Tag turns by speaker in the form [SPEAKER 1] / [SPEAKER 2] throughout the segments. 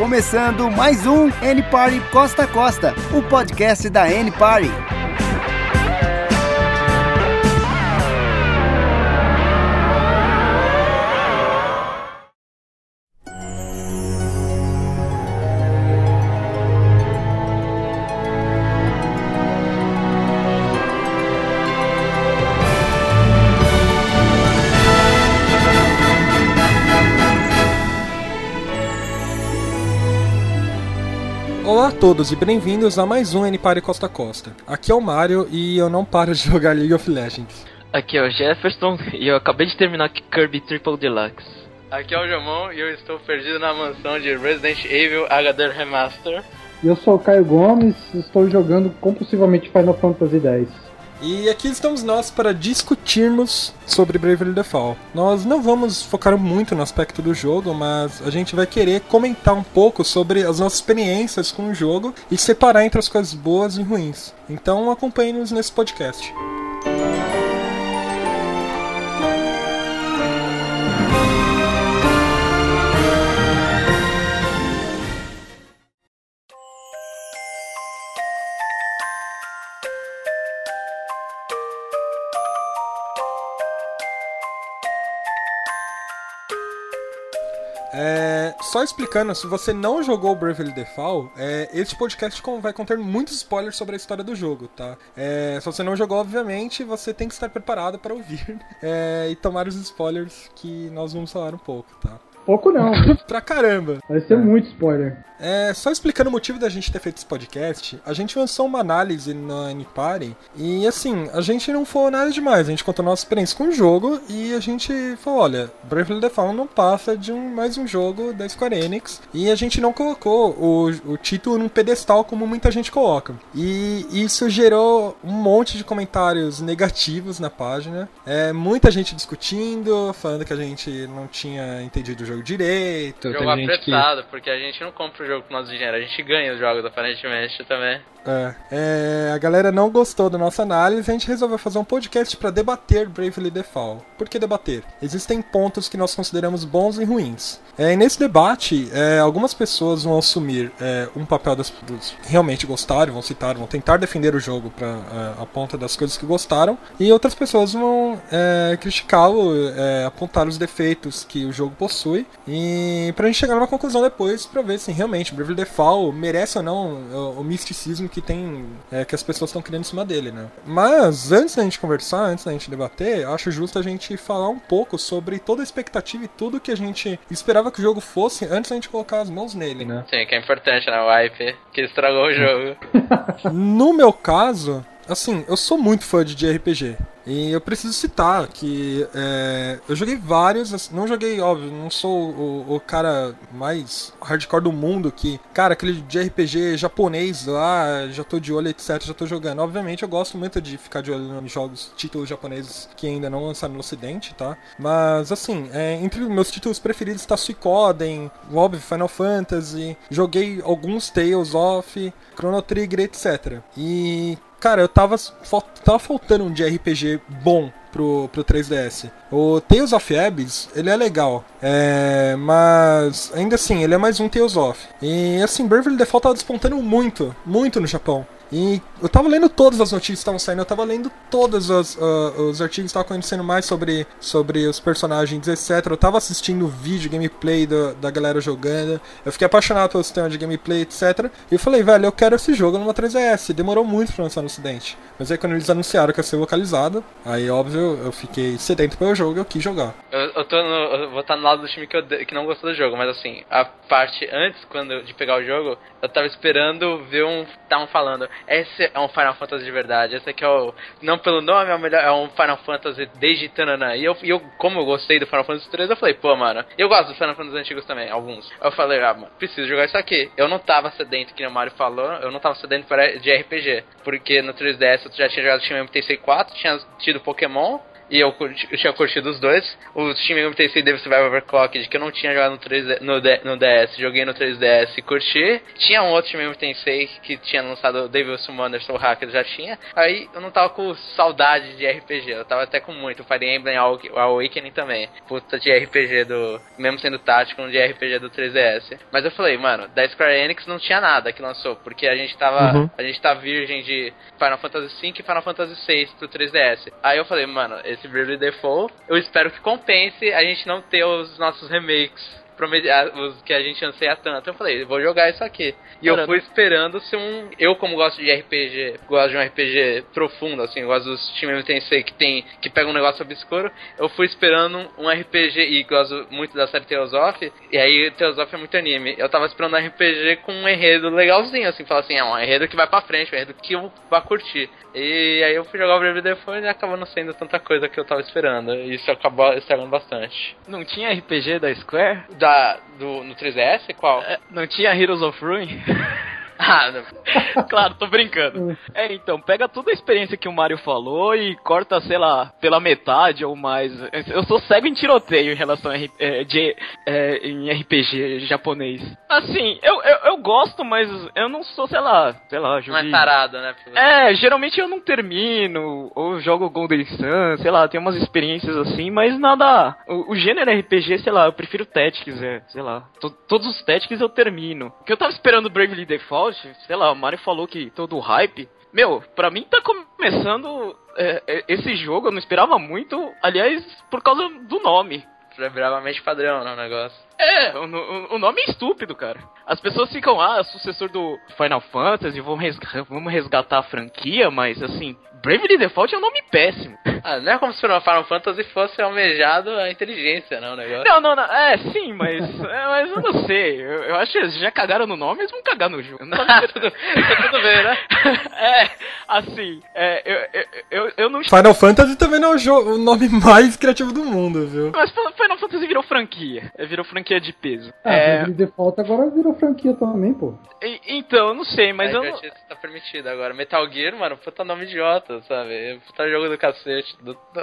[SPEAKER 1] começando mais um N Party Costa a Costa, o podcast da N Party.
[SPEAKER 2] Todos e bem-vindos a mais um NPare Costa a Costa. Aqui é o Mario e eu não paro de jogar League of Legends.
[SPEAKER 3] Aqui é o Jefferson e eu acabei de terminar Kirby Triple Deluxe.
[SPEAKER 4] Aqui é o Jomon e eu estou perdido na mansão de Resident Evil HD Remaster.
[SPEAKER 5] E eu sou o Caio Gomes, estou jogando compulsivamente Final Fantasy X.
[SPEAKER 2] E aqui estamos nós para discutirmos sobre Bravely Default. Nós não vamos focar muito no aspecto do jogo, mas a gente vai querer comentar um pouco sobre as nossas experiências com o jogo e separar entre as coisas boas e ruins. Então acompanhe-nos nesse podcast. Só explicando, se você não jogou Bravely Default, é, este podcast vai conter muitos spoilers sobre a história do jogo, tá? É, se você não jogou, obviamente, você tem que estar preparado para ouvir é, e tomar os spoilers que nós vamos falar um pouco, tá?
[SPEAKER 5] Pouco não,
[SPEAKER 2] Pra caramba!
[SPEAKER 5] vai ser muito spoiler.
[SPEAKER 2] É, só explicando o motivo da gente ter feito esse podcast, a gente lançou uma análise na Anipare e assim, a gente não falou nada demais, a gente contou nossa experiência com o jogo e a gente falou, olha, Bravely Default não passa de um, mais um jogo da Square Enix e a gente não colocou o, o título num pedestal como muita gente coloca. E isso gerou um monte de comentários negativos na página, é, muita gente discutindo, falando que a gente não tinha entendido o jogo direito.
[SPEAKER 4] Jogo
[SPEAKER 2] gente que-
[SPEAKER 4] apressado, porque a gente não compra o jogo com nosso dinheiro, a gente ganha os jogos aparentemente também.
[SPEAKER 2] É, é, a galera não gostou da nossa análise e a gente resolveu fazer um podcast para debater Bravely Default. Por que debater? Existem pontos que nós consideramos bons e ruins. É, e nesse debate, é, algumas pessoas vão assumir é, um papel das, dos que realmente gostaram, vão citar, vão tentar defender o jogo para a ponta das coisas que gostaram, e outras pessoas vão é, criticá-lo, é, apontar os defeitos que o jogo possui, e pra gente chegar numa conclusão depois para ver se realmente Bravely Default merece ou não o, o misticismo que tem é, que as pessoas estão criando em cima dele, né? Mas antes da gente conversar, antes da gente debater, acho justo a gente falar um pouco sobre toda a expectativa e tudo que a gente esperava que o jogo fosse antes da gente colocar as mãos nele, né?
[SPEAKER 4] Sim, que é importante, né? O hype que estragou o jogo.
[SPEAKER 2] No meu caso, assim, eu sou muito fã de RPG. E eu preciso citar que é, eu joguei vários, assim, não joguei, óbvio, não sou o, o cara mais hardcore do mundo que, cara, aquele de RPG japonês lá, já tô de olho, etc, já tô jogando. Obviamente eu gosto muito de ficar de olho em jogos, títulos japoneses que ainda não lançaram no ocidente, tá? Mas, assim, é, entre meus títulos preferidos está Suicoden, óbvio, Final Fantasy, joguei alguns Tales of, Chrono Trigger, etc. E, Cara, eu tava, tava faltando um de RPG bom pro, pro 3DS. O Tales of Abyss, ele é legal, é, mas ainda assim, ele é mais um Tales of. E assim, Bravely Default tava despontando muito, muito no Japão. E eu tava lendo todas as notícias que estavam saindo, eu tava lendo todos os, ah, os artigos que estavam acontecendo mais sobre, sobre os personagens, etc. Eu tava assistindo vídeo, gameplay da, da galera jogando. Eu fiquei apaixonado pelo sistema de gameplay, etc. E eu falei, velho, eu quero esse jogo numa 3DS. Demorou muito pra lançar no ocidente. Mas aí quando eles anunciaram que ia ser localizado, aí óbvio, eu fiquei sedento pelo jogo e eu quis jogar.
[SPEAKER 4] Eu, eu tô no, eu vou estar no lado do time que, ode- que não gostou do jogo, mas assim, a parte antes quando de pegar o jogo, eu tava esperando ver um. Estavam falando, esse é um Final Fantasy de verdade, esse aqui é o. Não pelo nome, é, o melhor, é um Final Fantasy desde Tanana. E eu, e eu, como eu gostei do Final Fantasy 3, eu falei, pô, mano, eu gosto dos Final Fantasy antigos também, alguns. Eu falei, ah, mano, preciso jogar isso aqui. Eu não tava sedento, que o Mario falou, eu não tava sedento de RPG. Porque no 3DS eu já tinha jogado Shin MTC 4, tinha tido Pokémon. E eu, curti, eu tinha curtido os dois. O Shin Megami Tensei Devil Survivor Overclocked, que eu não tinha jogado no, 3, no, no DS, joguei no 3DS e curti. Tinha um outro Shin Megami Tensei que tinha lançado Devil Summoner Soul Hacker, já tinha. Aí eu não tava com saudade de RPG, eu tava até com muito. Fire Emblem Awakening também. Puta de RPG do... Mesmo sendo tático, um de RPG do 3DS. Mas eu falei, mano, da Square Enix não tinha nada que lançou, porque a gente tava... Uhum. A gente tá virgem de Final Fantasy V e Final Fantasy VI pro 3DS. Aí eu falei, mano, esse Bravely Default, eu espero que compense a gente não ter os nossos remakes os que a gente anseia tanto. Eu falei, vou jogar isso aqui. E Caramba. eu fui esperando ser um. Eu, como gosto de RPG, gosto de um RPG profundo, assim, gosto dos Team Tensei que tem. que pega um negócio obscuro. Eu fui esperando um RPG e gosto muito da série Tales of. E aí Tales of é muito anime. Eu tava esperando um RPG com um enredo legalzinho, assim, falar assim, é um enredo que vai pra frente, um enredo que eu vou curtir. E aí eu fui jogar o Brave Default e acabou não sendo tanta coisa que eu tava esperando. E isso acabou estragando bastante.
[SPEAKER 6] Não tinha RPG da Square?
[SPEAKER 4] Da, do, no 3DS? Qual? É,
[SPEAKER 6] não tinha Heroes of Ruin? Ah, claro, tô brincando. É, então, pega toda a experiência que o Mario falou e corta, sei lá, pela metade ou mais. Eu sou cego em tiroteio em relação a é, de, é, em RPG japonês. Assim, eu, eu, eu, gosto, mas eu não sou, sei lá, sei lá,
[SPEAKER 4] joguei... Não é tarado, né?
[SPEAKER 6] É, geralmente eu não termino, ou jogo Golden Sun, sei lá, tem umas experiências assim, mas nada... O, o gênero RPG, sei lá, eu prefiro Tactics, é, sei lá. todos os Tactics eu termino. Porque eu tava esperando Bravely Default, sei lá, o Mario falou que todo o hype. Meu, pra mim tá começando é, é, esse jogo, eu não esperava muito, aliás, por causa do nome.
[SPEAKER 4] É bravamente padrão, né, o negócio.
[SPEAKER 6] É, o, o, nome é estúpido, cara. As pessoas ficam, ah, sucessor do Final Fantasy, vamos resgatar, vamos resgatar a franquia, mas assim, Bravely Default é um nome péssimo.
[SPEAKER 4] Ah, não é como se o Final Fantasy fosse almejado a inteligência, não, o negócio.
[SPEAKER 6] Não, não, não. É, sim, mas. é, mas eu não sei. Eu, eu, acho que eles já cagaram no nome, eles vão cagar no jogo.
[SPEAKER 4] Tá tudo, tá tudo bem, né?
[SPEAKER 6] é, assim, é, eu, eu, eu não.
[SPEAKER 2] Final Fantasy também não é o, jogo, o nome mais criativo do mundo, viu?
[SPEAKER 6] Mas Final Fantasy virou franquia. É, virou franquia de peso.
[SPEAKER 5] Ah, é... Default agora virou franquia também, pô.
[SPEAKER 6] E, então, eu não sei, mas é, eu não.
[SPEAKER 4] tá permitido agora. Metal Gear, mano, puta nome idiota, sabe? Puta jogo do cacete.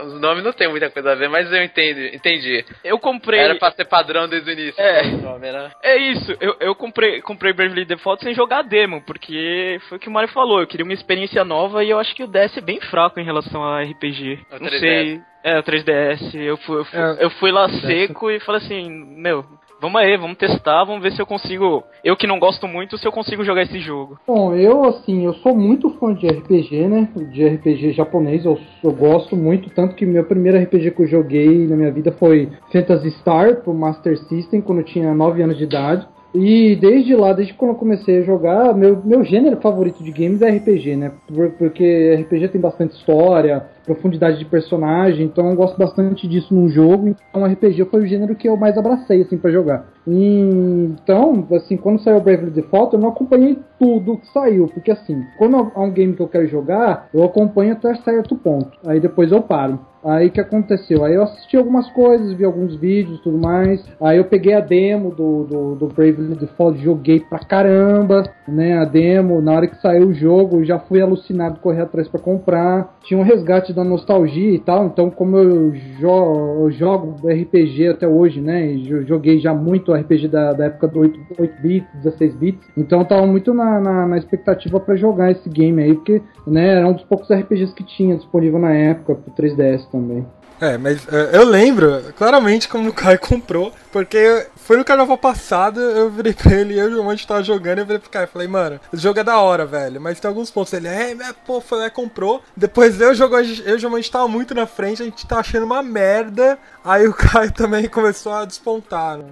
[SPEAKER 4] Os nomes não tem muita coisa a ver, mas eu entendo, entendi.
[SPEAKER 6] Eu comprei.
[SPEAKER 4] Era pra ser padrão desde o início.
[SPEAKER 6] É, nome, né? é isso. Eu, eu comprei, comprei Bravely Default sem jogar demo, porque foi o que o Mario falou. Eu queria uma experiência nova e eu acho que o DS é bem fraco em relação a RPG.
[SPEAKER 4] O
[SPEAKER 6] não sei. É, o 3DS. Eu fui, eu fui, é, eu fui lá seco e falei assim: Meu, Vamos aí, vamos testar, vamos ver se eu consigo. Eu que não gosto muito, se eu consigo jogar esse jogo.
[SPEAKER 5] Bom, eu assim, eu sou muito fã de RPG, né? De RPG japonês, eu, eu gosto muito, tanto que meu primeiro RPG que eu joguei na minha vida foi Phantasy Star pro Master System, quando eu tinha 9 anos de idade. E desde lá, desde quando eu comecei a jogar, meu, meu gênero favorito de games é RPG, né? Porque RPG tem bastante história, profundidade de personagem, então eu gosto bastante disso num jogo. Então RPG foi o gênero que eu mais abracei assim para jogar. E, então, assim, quando saiu o Bravely Default, eu não acompanhei tudo que saiu, porque assim, quando há um game que eu quero jogar, eu acompanho até certo ponto. Aí depois eu paro. Aí que aconteceu? Aí eu assisti algumas coisas, vi alguns vídeos e tudo mais. Aí eu peguei a demo do, do, do Bravely Default, joguei pra caramba, né? A demo, na hora que saiu o jogo, já fui alucinado correr atrás para comprar. Tinha um resgate da nostalgia e tal, então como eu, jo eu jogo RPG até hoje, né? E joguei já muito RPG da, da época do 8, 8 bits, 16 bits, então eu tava muito na, na, na expectativa para jogar esse game aí, porque né, era um dos poucos RPGs que tinha disponível na época pro 3DS também.
[SPEAKER 2] É, mas uh, eu lembro claramente como o Caio comprou, porque foi no carnaval passado, eu virei pra ele e eu e o Monte tava jogando, eu virei pro Caio e falei, mano, o jogo é da hora, velho, mas tem alguns pontos. Ele, é, é pô, foi lá, comprou. Depois eu, jogo, eu e o Monte tava muito na frente, a gente tá achando uma merda, aí o Caio também começou a despontar, né?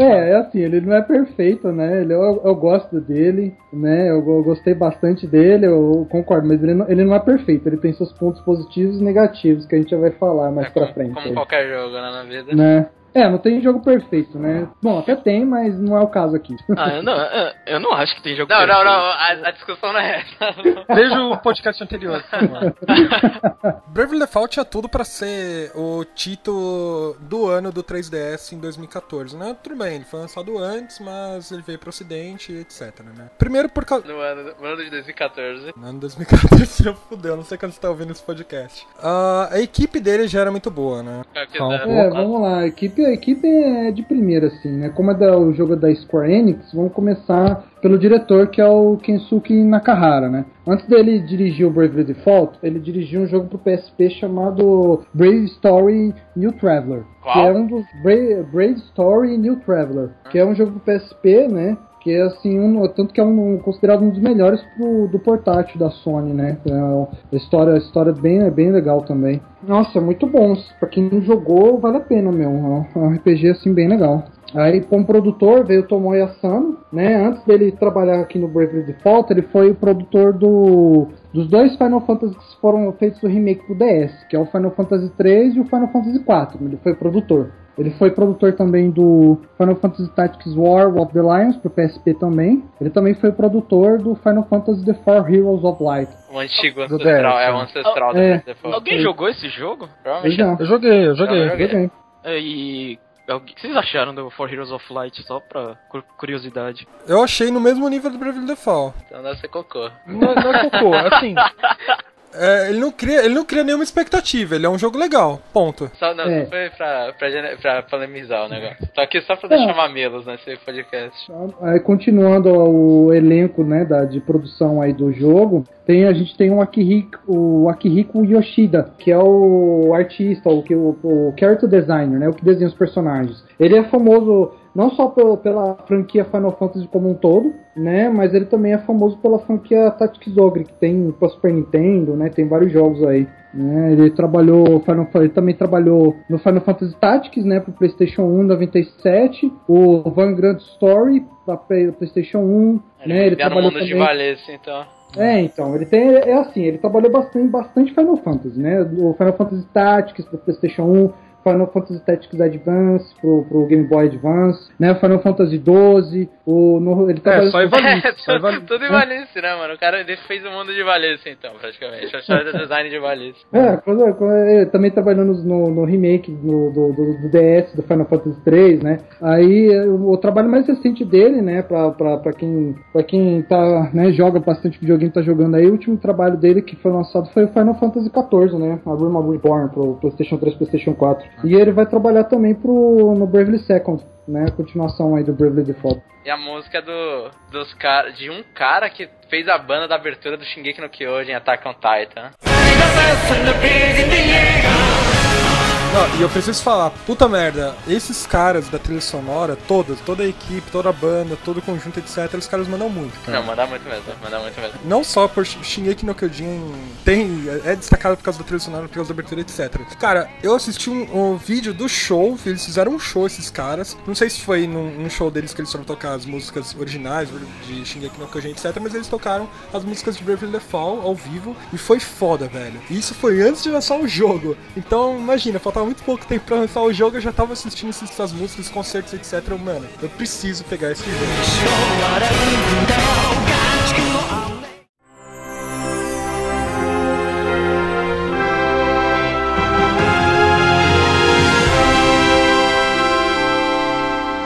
[SPEAKER 5] É, é assim, ele não é perfeito, né? Ele, eu, eu gosto dele, né? Eu, eu, gostei bastante dele, eu concordo, mas ele não, ele não é perfeito, ele tem seus pontos positivos e negativos que a gente já vai falar mais é, pra
[SPEAKER 4] como,
[SPEAKER 5] frente.
[SPEAKER 4] Como aí. qualquer jogo, né, na vida.
[SPEAKER 5] Né? É, não tem jogo perfeito, né? Bom, até tem, mas não é o caso aqui.
[SPEAKER 6] Ah, eu não, eu- eu não acho que tem jogo
[SPEAKER 4] Não, não,
[SPEAKER 6] perfeito.
[SPEAKER 4] não, a, a discussão não é essa.
[SPEAKER 2] Veja o podcast anterior. Bravely Default tinha tudo pra ser o título do ano do 3DS em 2014, né? Tudo bem, ele foi lançado antes, mas ele veio pro ocidente e etc, né? Primeiro por causa...
[SPEAKER 4] No ano, no ano de 2014.
[SPEAKER 2] No ano 2014 já fudeu, não sei quando você tá ouvindo esse podcast. Ah, a equipe dele já era muito boa, né? Pouco.
[SPEAKER 5] É, vamos lá, a equipe, a equipe é de primeira, assim, né? Como é da, o jogo da Square Enix, vamos começar pelo diretor, que é o Kensuke Nakahara, né? Antes dele dirigir o Bravely Default, ele dirigiu um jogo pro PSP chamado Brave Story New Traveler.
[SPEAKER 4] Qual?
[SPEAKER 5] Que é um dos... Brave, Brave Story New Traveler. Que é um jogo pro PSP, né? Que é assim, um, tanto que é um, considerado um dos melhores pro, do portátil da Sony, né? É, a história, a história é bem, é bem legal também. Nossa, muito bom. Pra quem não jogou, vale a pena, meu. É um RPG assim bem legal. Aí, como produtor, veio o Tomoya Asano, né? Antes dele trabalhar aqui no Bravely Default, ele foi o produtor do, dos dois Final Fantasy que foram feitos do remake pro DS, que é o Final Fantasy 3 e o Final Fantasy 4. Ele foi produtor. Ele foi produtor também do Final Fantasy Tactics War of the Lions pro PSP também. Ele também foi produtor do Final Fantasy The Four Heroes of Light.
[SPEAKER 4] O antigo
[SPEAKER 2] Do
[SPEAKER 4] ancestral,
[SPEAKER 2] DS,
[SPEAKER 4] é o
[SPEAKER 2] né?
[SPEAKER 4] ancestral do
[SPEAKER 5] É.
[SPEAKER 4] Bravely Default.
[SPEAKER 6] Alguém jogou esse jogo?
[SPEAKER 5] Eu.
[SPEAKER 2] Eu joguei, eu joguei.
[SPEAKER 4] Eu joguei.
[SPEAKER 5] joguei.
[SPEAKER 6] É, E o que vocês acharam do For Heroes of Light? Só pra cu- curiosidade.
[SPEAKER 2] Eu achei no mesmo nível do Bravely Default.
[SPEAKER 4] Então deve ser cocô.
[SPEAKER 2] Não, não é cocô, assim... é, ele, não cria, ele não cria nenhuma expectativa, ele é um jogo legal, ponto.
[SPEAKER 4] Só, não,
[SPEAKER 5] É.
[SPEAKER 4] só foi pra, pra, pra polemizar o negócio. Tô aqui só pra deixar mamilos nesse podcast.
[SPEAKER 5] Aí, continuando o elenco né, da, de produção aí do jogo, tem, a gente tem o Akihiko, o Akihiko Yoshida, que é o artista, o, o, o character designer, né, o que desenha os personagens. Ele é famoso não só pela, pela franquia Final Fantasy como um todo, né, mas ele também é famoso pela franquia Tactics Ogre, que tem para Super Nintendo, né, tem vários jogos aí. né, ele trabalhou, Final, ele também trabalhou no Final Fantasy Tactics, né, pro PlayStation 1 97, o Vanguard Story para PlayStation 1, né, ele
[SPEAKER 4] Ele no
[SPEAKER 5] trabalhou
[SPEAKER 4] mundo de
[SPEAKER 5] também.
[SPEAKER 4] Valesse, então.
[SPEAKER 5] É, então, ele tem. É assim, ele trabalhou bastante, bastante Final Fantasy, né? O Final Fantasy Tactics pro PlayStation 1, Final Fantasy Tactics Advance pro, pro Game Boy Advance, né? Final Fantasy 12, o, no, ele
[SPEAKER 2] É,
[SPEAKER 5] trabalhou.
[SPEAKER 2] só Ivalice,
[SPEAKER 4] É,
[SPEAKER 2] só
[SPEAKER 4] tudo,
[SPEAKER 2] Ivalice.
[SPEAKER 4] tudo em Valesse, né, mano? O cara ele fez o mundo de Valesse, então, praticamente. A história do design de Valesse.
[SPEAKER 5] É, quando- ele também trabalhou no, no, remake no- do, do, do DS, do Final Fantasy 3, né? Aí é, o, o trabalho mais recente dele, né, pra, pra, pra, quem, pra quem tá, né, joga bastante videogame, tá jogando aí, o último trabalho dele que foi lançado foi o Final Fantasy 14, né? A of Reborn pro PlayStation 3 PlayStation 4. E ele vai trabalhar também pro, no Bravely Second, né? A continuação aí do Bravely Default.
[SPEAKER 4] E a música é do, dos cara, de um cara que fez a banda da abertura do Shingeki no Kyojin, Attack on Titan.
[SPEAKER 2] Não, e eu preciso falar, puta merda, esses caras da trilha sonora, todos, toda a equipe, toda a banda, todo o conjunto, etc, os caras mandam muito, cara.
[SPEAKER 4] Não, manda muito mesmo, manda muito mesmo.
[SPEAKER 2] Não só por Sh- Shingeki no Kyojin tem, é destacado por causa da trilha sonora, por causa da abertura, etc. Cara, eu assisti um, um vídeo do show, eles fizeram um show, esses caras. Não sei se foi num, num show deles que eles foram tocar as músicas originais de Shingeki no Kyojin, etc. Mas eles tocaram as músicas de Bravely Default ao vivo e foi foda, velho. E isso foi antes de lançar o jogo. Então, imagina, faltava muito pouco tempo pra lançar o jogo, eu já tava assistindo essas músicas, concertos, etc. Mano, eu preciso pegar esse jogo.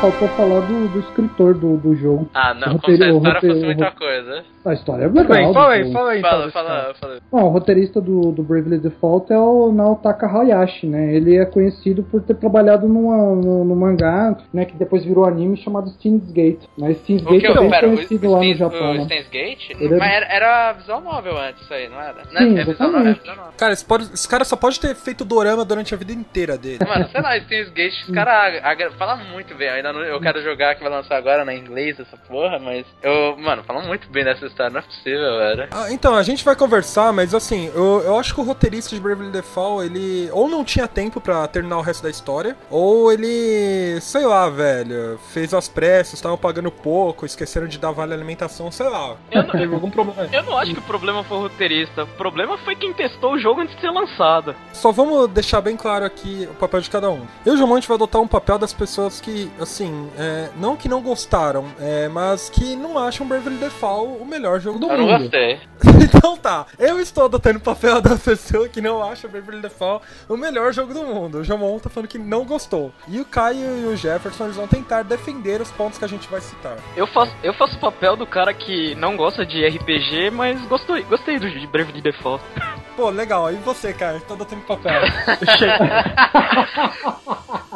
[SPEAKER 5] Faltou falar do, do escritor do, do jogo.
[SPEAKER 4] Ah, não,
[SPEAKER 5] O
[SPEAKER 4] como se a
[SPEAKER 5] roteiro- o
[SPEAKER 4] história fosse
[SPEAKER 5] roteiro-
[SPEAKER 4] muita coisa.
[SPEAKER 5] A história é
[SPEAKER 2] Fala
[SPEAKER 5] legal.
[SPEAKER 2] aí, fala aí, fala aí.
[SPEAKER 4] Fala,
[SPEAKER 2] desse
[SPEAKER 4] fala,
[SPEAKER 2] cara.
[SPEAKER 4] fala.
[SPEAKER 5] Bom, o roteirista do, do Bravely Default é o Naotaka Hayashi, né? Ele é conhecido por ter trabalhado numa, no, no mangá, né? Que depois virou anime chamado Steins Gate. Né? Steins
[SPEAKER 4] O
[SPEAKER 5] Gate
[SPEAKER 4] que
[SPEAKER 5] é bem
[SPEAKER 4] pera, o,
[SPEAKER 5] conhecido lá no
[SPEAKER 4] Steins-
[SPEAKER 5] Japão.
[SPEAKER 4] o
[SPEAKER 5] né?
[SPEAKER 4] Steins Gate?
[SPEAKER 5] Ele é-
[SPEAKER 4] Mas era, era visual novel antes isso aí, não era? Não
[SPEAKER 5] Sim,
[SPEAKER 4] é, é visual novel, é
[SPEAKER 5] exatamente.
[SPEAKER 4] visual novel.
[SPEAKER 2] Cara, esse, pode- esse cara só pode ter feito dorama durante a vida inteira dele.
[SPEAKER 4] Mano, sei lá, Steins Gate, os caras falam muito bem. Ainda não, eu quero jogar que vai lançar agora na inglês essa porra, mas eu, mano, falam muito bem dessa história, não é possível, velho.
[SPEAKER 2] Ah, então, a gente vai conversar, mas assim, eu, eu acho que o roteirista de Bravely Default, ele ou não tinha tempo pra terminar o resto da história, ou ele, sei lá, velho, fez as pressas, estavam pagando pouco, esqueceram de dar vale alimentação, sei lá.
[SPEAKER 6] Eu não-
[SPEAKER 2] Teve algum problema.
[SPEAKER 6] Eu não acho que o problema foi o roteirista. O problema foi quem testou o jogo antes de ser lançado.
[SPEAKER 2] Só vamos deixar bem claro aqui o papel de cada um. Eu e gente vai adotar um papel das pessoas que, assim, é, não que não gostaram, é, mas que não acham Bravely Default o melhor jogo do
[SPEAKER 4] Eu não
[SPEAKER 2] mundo.
[SPEAKER 4] gostei.
[SPEAKER 2] então tá, eu estou adotando o papel da pessoa que não acha Bravely Default o melhor jogo do mundo. O João tá falando que não gostou. E o Caio e o Jefferson eles vão tentar defender os pontos que a gente vai citar.
[SPEAKER 6] Eu faço, eu faço o papel do cara que não gosta de RPG, mas gostou, gostei do de Brave Default.
[SPEAKER 2] Pô, legal. E você, Caio? Tá adotando o papel.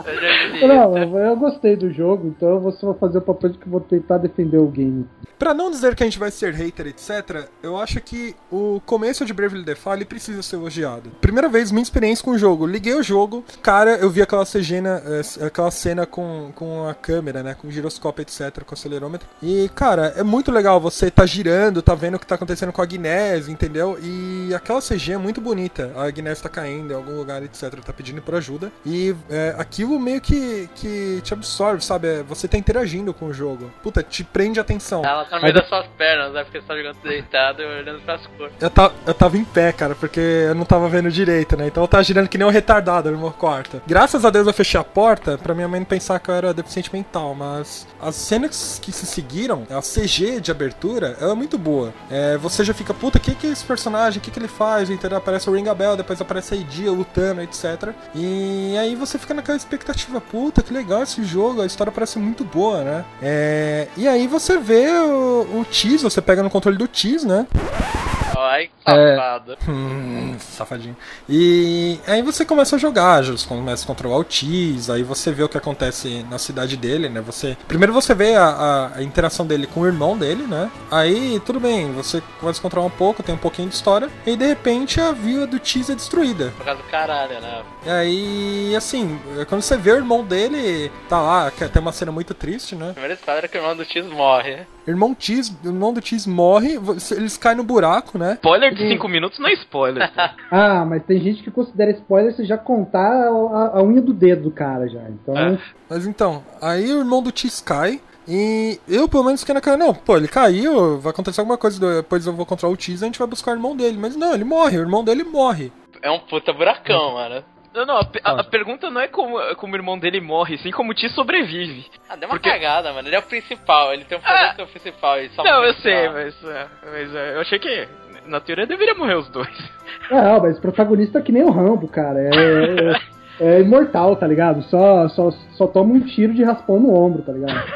[SPEAKER 4] Eu já vi.
[SPEAKER 5] Não, eu, eu gostei do jogo, então vou só fazer o papel de que vou tentar defender o game.
[SPEAKER 2] Pra não dizer que a gente vai ser hater, etc., eu acho que o começo de Bravely Default precisa ser elogiado. Primeira vez, minha experiência com o jogo. Liguei o jogo, cara, eu vi aquela cena, eh, aquela cena com, com a câmera, né? Com o giroscópio, etc., com o acelerômetro. E, cara, é muito legal. Você tá girando, tá vendo o que tá acontecendo com a Guinness, entendeu? E aquela CG é muito bonita. A Guinness tá caindo em algum lugar, etc., tá pedindo por ajuda. E é, aquilo meio que, que te absorve, sabe? É, Você tá interagindo com o jogo. Puta, te prende a atenção.
[SPEAKER 4] Ela tá no meio das suas pernas, né? Porque você tá jogando deitado e olhando pras cores.
[SPEAKER 2] Eu, ta- eu tava em pé, cara, porque eu não tava vendo direito, né? Então eu tava girando que nem um retardado no meu quarto. Graças a Deus eu fechei a porta pra minha mãe não pensar que eu era deficiente mental, mas as cenas que se seguiram, a CG de abertura, ela é muito boa. É, você já fica, puta, o que que é esse personagem? O que que ele faz? Entendeu? Aparece o Ring a Bell, depois aparece a Idia lutando, etc. E aí você fica naquela expectativa, puta, que legal esse jogo, a história parece muito boa, né? É, e aí você vê o, o Cheese, você pega no controle do Cheese, né?
[SPEAKER 4] Ai,
[SPEAKER 2] É.
[SPEAKER 4] safado.
[SPEAKER 2] Hum, safadinho. E aí você começa a jogar, já começa a controlar o Cheese, aí você vê o que acontece na cidade dele, né? Você Primeiro você vê a, a- a interação dele com o irmão dele, né? Aí tudo bem, você começa a controlar um pouco, tem um pouquinho de história, e de repente a vila do Cheese é destruída.
[SPEAKER 4] Por causa do caralho, né?
[SPEAKER 2] E aí, assim, quando você vê o irmão dele, tá lá, que tem uma cena muito triste, né?
[SPEAKER 4] A primeira história era que o irmão do X morre.
[SPEAKER 2] Irmão Cheese, o irmão do Cheese morre, eles caem no buraco, né?
[SPEAKER 6] Spoiler de 5 minutos não é spoiler.
[SPEAKER 5] Ah, mas tem gente que considera spoiler se já contar a, a unha do dedo do cara já. Então,
[SPEAKER 4] É.
[SPEAKER 2] Mas então, aí o irmão do Cheese cai. E eu, pelo menos, fiquei naquela, não, pô, ele caiu, vai acontecer alguma coisa, depois eu vou controlar o Cheese e a gente vai buscar o irmão dele. Mas não, ele morre, o irmão dele morre.
[SPEAKER 4] É um puta buracão, mano.
[SPEAKER 6] Não, não, a, a- a pergunta não é como, como o irmão dele morre, sim como o T sobrevive.
[SPEAKER 4] Ah, deu uma
[SPEAKER 6] Porque-
[SPEAKER 4] cagada, mano. Ele é o principal, ele tem um poder
[SPEAKER 6] Ah.
[SPEAKER 4] de ser o principal. Ele só
[SPEAKER 6] não,
[SPEAKER 4] o
[SPEAKER 6] eu sei, mas, é, mas é, eu achei que na teoria deveria morrer os dois.
[SPEAKER 5] é, mas protagonista é que nem o Rambo, cara. É, é- é imortal, tá ligado? Só, só, só toma um tiro de raspão no ombro, tá ligado?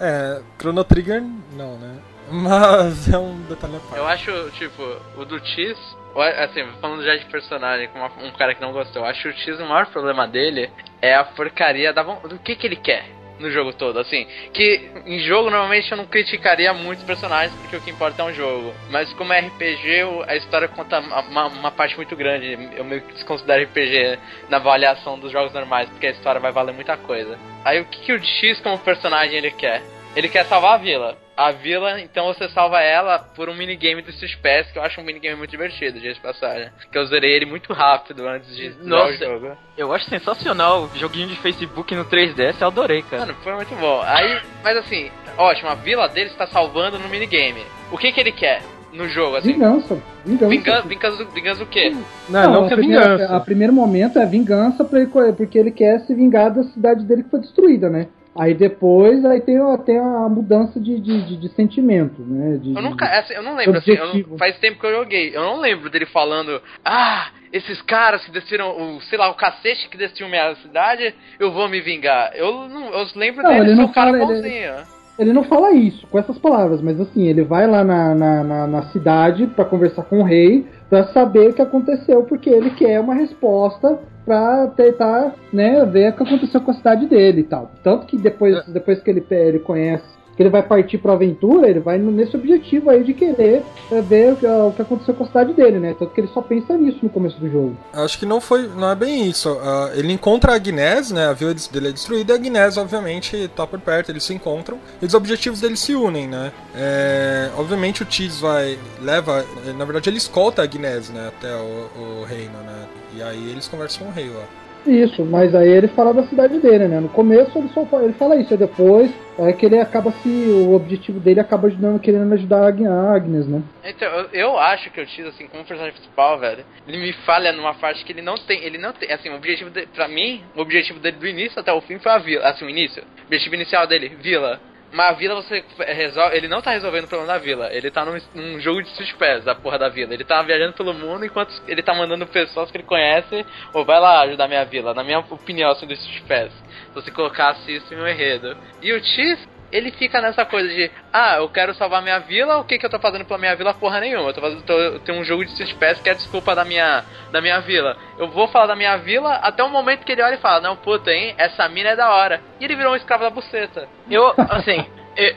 [SPEAKER 2] É, Chrono Trigger, não, né? Mas é um detalhe à parte.
[SPEAKER 4] Eu acho, tipo, o do X, assim, falando já de personagem, uma- um cara que não gostou, acho que o X o maior problema dele é a porcaria da, do que que ele quer no jogo todo, assim. Que em jogo normalmente eu não criticaria muitos personagens porque o que importa é um jogo. Mas como é RPG, a história conta uma, uma parte muito grande. Eu meio que desconsidero RPG na avaliação dos jogos normais, porque a história vai valer muita coisa. Aí o que, que o X como personagem ele quer? Ele quer salvar a vila. A vila, então você salva ela por um minigame do Street Pass, que eu acho um minigame muito divertido, de passagem. Que eu zerei ele muito rápido antes de zerar o
[SPEAKER 6] Nossa.
[SPEAKER 4] jogo.
[SPEAKER 6] Eu acho sensacional, joguinho de Facebook no 3DS, eu adorei, cara.
[SPEAKER 4] Mano, foi muito bom. Aí, mas assim, ótimo, a vila dele está salvando no minigame. O que que ele quer no jogo, assim?
[SPEAKER 5] Vingança. Vingança.
[SPEAKER 4] Vingança, vingança, vingança o quê?
[SPEAKER 2] Não, não,
[SPEAKER 5] a
[SPEAKER 2] que é
[SPEAKER 5] primeira-
[SPEAKER 2] vingança.
[SPEAKER 5] A primeiro momento é vingança pra ele porque ele quer se vingar da cidade dele que foi destruída, né? Aí depois aí tem até a mudança de, de, de, de sentimento, né? De,
[SPEAKER 4] Eu nunca,
[SPEAKER 5] de-
[SPEAKER 4] assim, eu não lembro, assim, eu não- faz tempo que eu joguei. Eu não lembro dele falando, ah, esses caras que destruíram, o, sei lá, o cacete que destruiu minha cidade, eu vou me vingar. Eu não, eu lembro
[SPEAKER 5] Não,
[SPEAKER 4] dele
[SPEAKER 5] ele
[SPEAKER 4] ser um cara
[SPEAKER 5] fala, ele-
[SPEAKER 4] bonzinho.
[SPEAKER 5] Ele não fala isso com essas palavras, mas assim, ele vai lá na, na, na, na cidade pra conversar com o rei, pra saber o que aconteceu, porque ele quer uma resposta pra tentar, né, ver o que aconteceu com a cidade dele e tal. Tanto que depois, depois que ele, ele conhece que ele vai partir pra aventura, ele vai nesse objetivo aí de querer é, ver o que aconteceu com a cidade dele, né? Tanto que ele só pensa nisso no começo do jogo.
[SPEAKER 2] Acho que não foi, não é bem isso. Uh, ele encontra a Agnes, né? A vila dele é destruída a Agnes, obviamente, tá por perto, eles se encontram e os objetivos deles se unem, né? É, obviamente o Cheese vai, leva, na verdade ele escolta a Agnes, né? Até o, o reino, né? E aí eles conversam com o rei lá.
[SPEAKER 5] Isso, mas aí ele fala da cidade dele, né? No começo ele só fala, ele fala isso, e depois é que ele acaba se. O objetivo dele acaba ajudando, querendo ajudar a Agnes, né?
[SPEAKER 4] Então, eu, eu acho que o Tiz, assim, como personagem principal, velho, ele me falha numa parte que ele não tem. Ele não tem. Assim, o objetivo dele, pra mim, o objetivo dele do início até o fim foi a vila. Assim, o início. O objetivo inicial dele, vila. Mas a vila você resolve. Ele não tá resolvendo o problema da vila. Ele tá num, num jogo de Pass, da porra da vila. Ele tá viajando pelo mundo enquanto ele tá mandando pessoas que ele conhece. Ou vai lá ajudar minha vila. Na minha opinião, assim, do Pass. Se você colocasse isso em um enredo. E o Chief, ele fica nessa coisa de, ah, eu quero salvar minha vila, o que que eu tô fazendo pela minha vila? Porra nenhuma. Eu tô fazendo, tô, eu tenho um jogo de Pass que é desculpa da minha, da minha vila. Eu vou falar da minha vila até o momento que ele olha e fala, não, puta, hein, essa mina é da hora. E ele virou um escravo da buceta.
[SPEAKER 6] Eu, assim,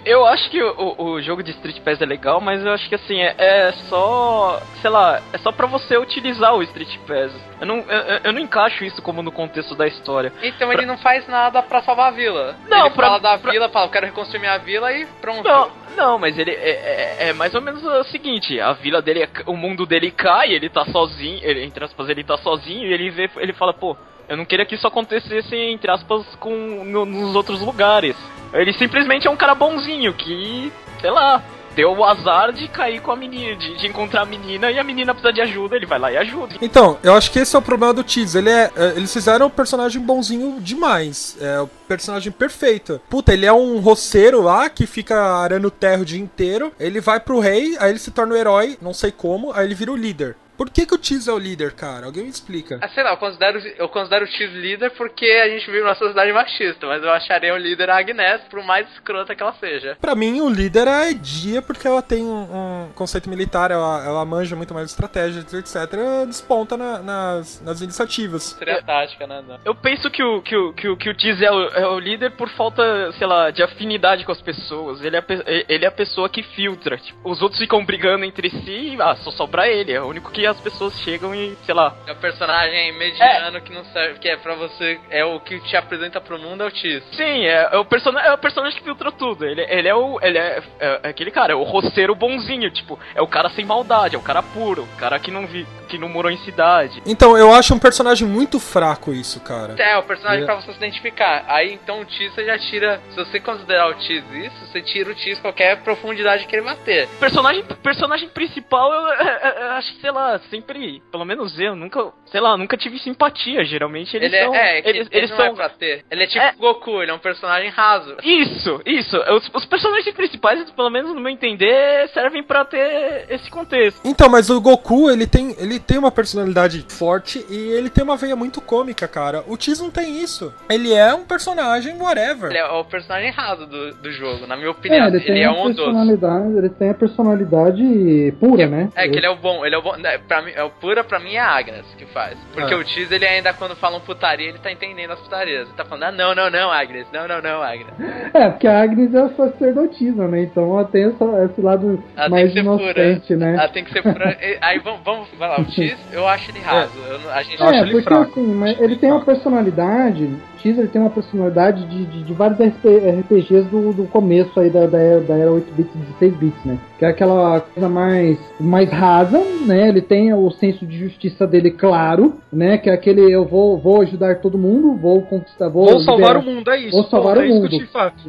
[SPEAKER 6] eu, acho que o, o jogo de Street Pass é legal, mas eu acho que assim, é, é só. Sei lá, é só pra você utilizar o Street Pass. Eu não, eu, eu não encaixo isso como no contexto da história.
[SPEAKER 4] Então pra... ele não faz nada pra salvar a vila.
[SPEAKER 6] Não,
[SPEAKER 4] ele
[SPEAKER 6] pra,
[SPEAKER 4] fala da
[SPEAKER 6] pra...
[SPEAKER 4] vila, fala, eu quero reconstruir minha vila e pronto.
[SPEAKER 6] Não, não mas ele é, é, é, mais ou menos o seguinte, a vila dele, o mundo dele cai, ele tá sozinho, ele, entre aspas, ele tá sozinho e ele vê, ele fala, pô, eu não queria que isso acontecesse, entre aspas, com no, nos outros lugares. Ele simplesmente é um cara bonzinho que, sei lá, deu o azar de cair com a menina, de, de, encontrar a menina e a menina precisa de ajuda, ele vai lá e ajuda.
[SPEAKER 2] Então, eu acho que esse é o problema do Cheese. Ele é, é eles fizeram o personagem bonzinho demais. É o personagem perfeito. Puta, ele é um roceiro lá que fica arando terra o dia inteiro. Ele vai pro rei, aí ele se torna o herói, não sei como, aí ele vira o líder. Por que, que o Cheese é o líder, cara? Alguém me explica.
[SPEAKER 4] Ah, sei lá, eu considero, eu considero o Cheese líder porque a gente vive numa sociedade machista, mas eu acharia o líder a Agnes, por mais escrota que ela seja.
[SPEAKER 2] Pra mim, o líder é a Edia, porque ela tem um, um conceito militar, ela, ela, manja muito mais estratégias, etc. Desponta na, nas, nas iniciativas.
[SPEAKER 4] Seria tática, né? Não.
[SPEAKER 6] Eu penso que o, que o, que o, que o Cheese é o, é o líder por falta, sei lá, de afinidade com as pessoas. Ele é, ele é a pessoa que filtra. Tipo, os outros ficam brigando entre si, ah, só sobra ele, é o único que as pessoas chegam e, sei lá.
[SPEAKER 4] É o personagem mediano é. que não serve, que é pra você, é o que te apresenta pro mundo, é o Tis.
[SPEAKER 6] Sim, é, é o, person é o personagem que filtrou tudo. Ele, ele é o. Ele é, é, é, aquele cara, é o roceiro bonzinho, tipo, é o cara sem maldade, é o cara puro, o cara que não vi, que não morou em cidade.
[SPEAKER 2] Então, eu acho um personagem muito fraco isso, cara.
[SPEAKER 4] É, o personagem é. pra você se identificar. Aí então o Tis você já tira. Se você considerar o Tis isso, você tira o Tis qualquer profundidade que ele vai ter.
[SPEAKER 6] Personagem, personagem principal, eu, eu, eu acho que, sei lá, sempre, pelo menos eu, nunca, sei lá, nunca tive simpatia. Geralmente eles
[SPEAKER 4] ele
[SPEAKER 6] são.
[SPEAKER 4] É, é,
[SPEAKER 6] eles,
[SPEAKER 4] ele
[SPEAKER 6] eles
[SPEAKER 4] não
[SPEAKER 6] são.
[SPEAKER 4] É pra ter. Ele é tipo é... Goku, ele é um personagem raso.
[SPEAKER 6] Isso, isso. Os, os, personagens principais, pelo menos no meu entender, servem para ter esse contexto.
[SPEAKER 2] Então, mas o Goku, ele tem, ele tem uma personalidade forte e ele tem uma veia muito cômica, cara. O Cheese não tem isso. Ele é um personagem whatever.
[SPEAKER 4] Ele é o personagem raso do, do jogo, na minha opinião.
[SPEAKER 5] É, ele, ele é um personalidade, Ele tem a personalidade pura, né?
[SPEAKER 4] É, que ele é o bom. Ele é o bom. Pra mim, é o pura pra mim é a Agnes que faz. Porque é. o Cheese, ele ainda, quando falam putaria, ele tá entendendo as putarias. Ele tá falando, ah, não, não, não, Agnes. Não, não, não, Agnes.
[SPEAKER 5] É, porque a Agnes é a sacerdotisa, né? Então ela tem essa, esse lado ela mais inocente,
[SPEAKER 4] pura.
[SPEAKER 5] né?
[SPEAKER 4] Ela tem que ser pura. Aí vamos, vamos vai lá, o Cheese, eu acho ele raso. É. Eu, a gente
[SPEAKER 5] é,
[SPEAKER 4] acha
[SPEAKER 5] porque
[SPEAKER 2] fraco.
[SPEAKER 5] assim, mas ele tem uma personalidade ele tem uma personalidade de, de, de vários RPGs do, do começo aí da, da, era, da era 8 bits e 16 bits, né? Que é aquela coisa mais, mais rasa, né? Ele tem o senso de justiça dele claro, né? Que é aquele eu vou, vou ajudar todo mundo, vou conquistar, vou,
[SPEAKER 2] vou salvar o mundo, é isso.
[SPEAKER 5] Vou salvar
[SPEAKER 2] Pô,
[SPEAKER 5] o
[SPEAKER 2] é
[SPEAKER 5] mundo.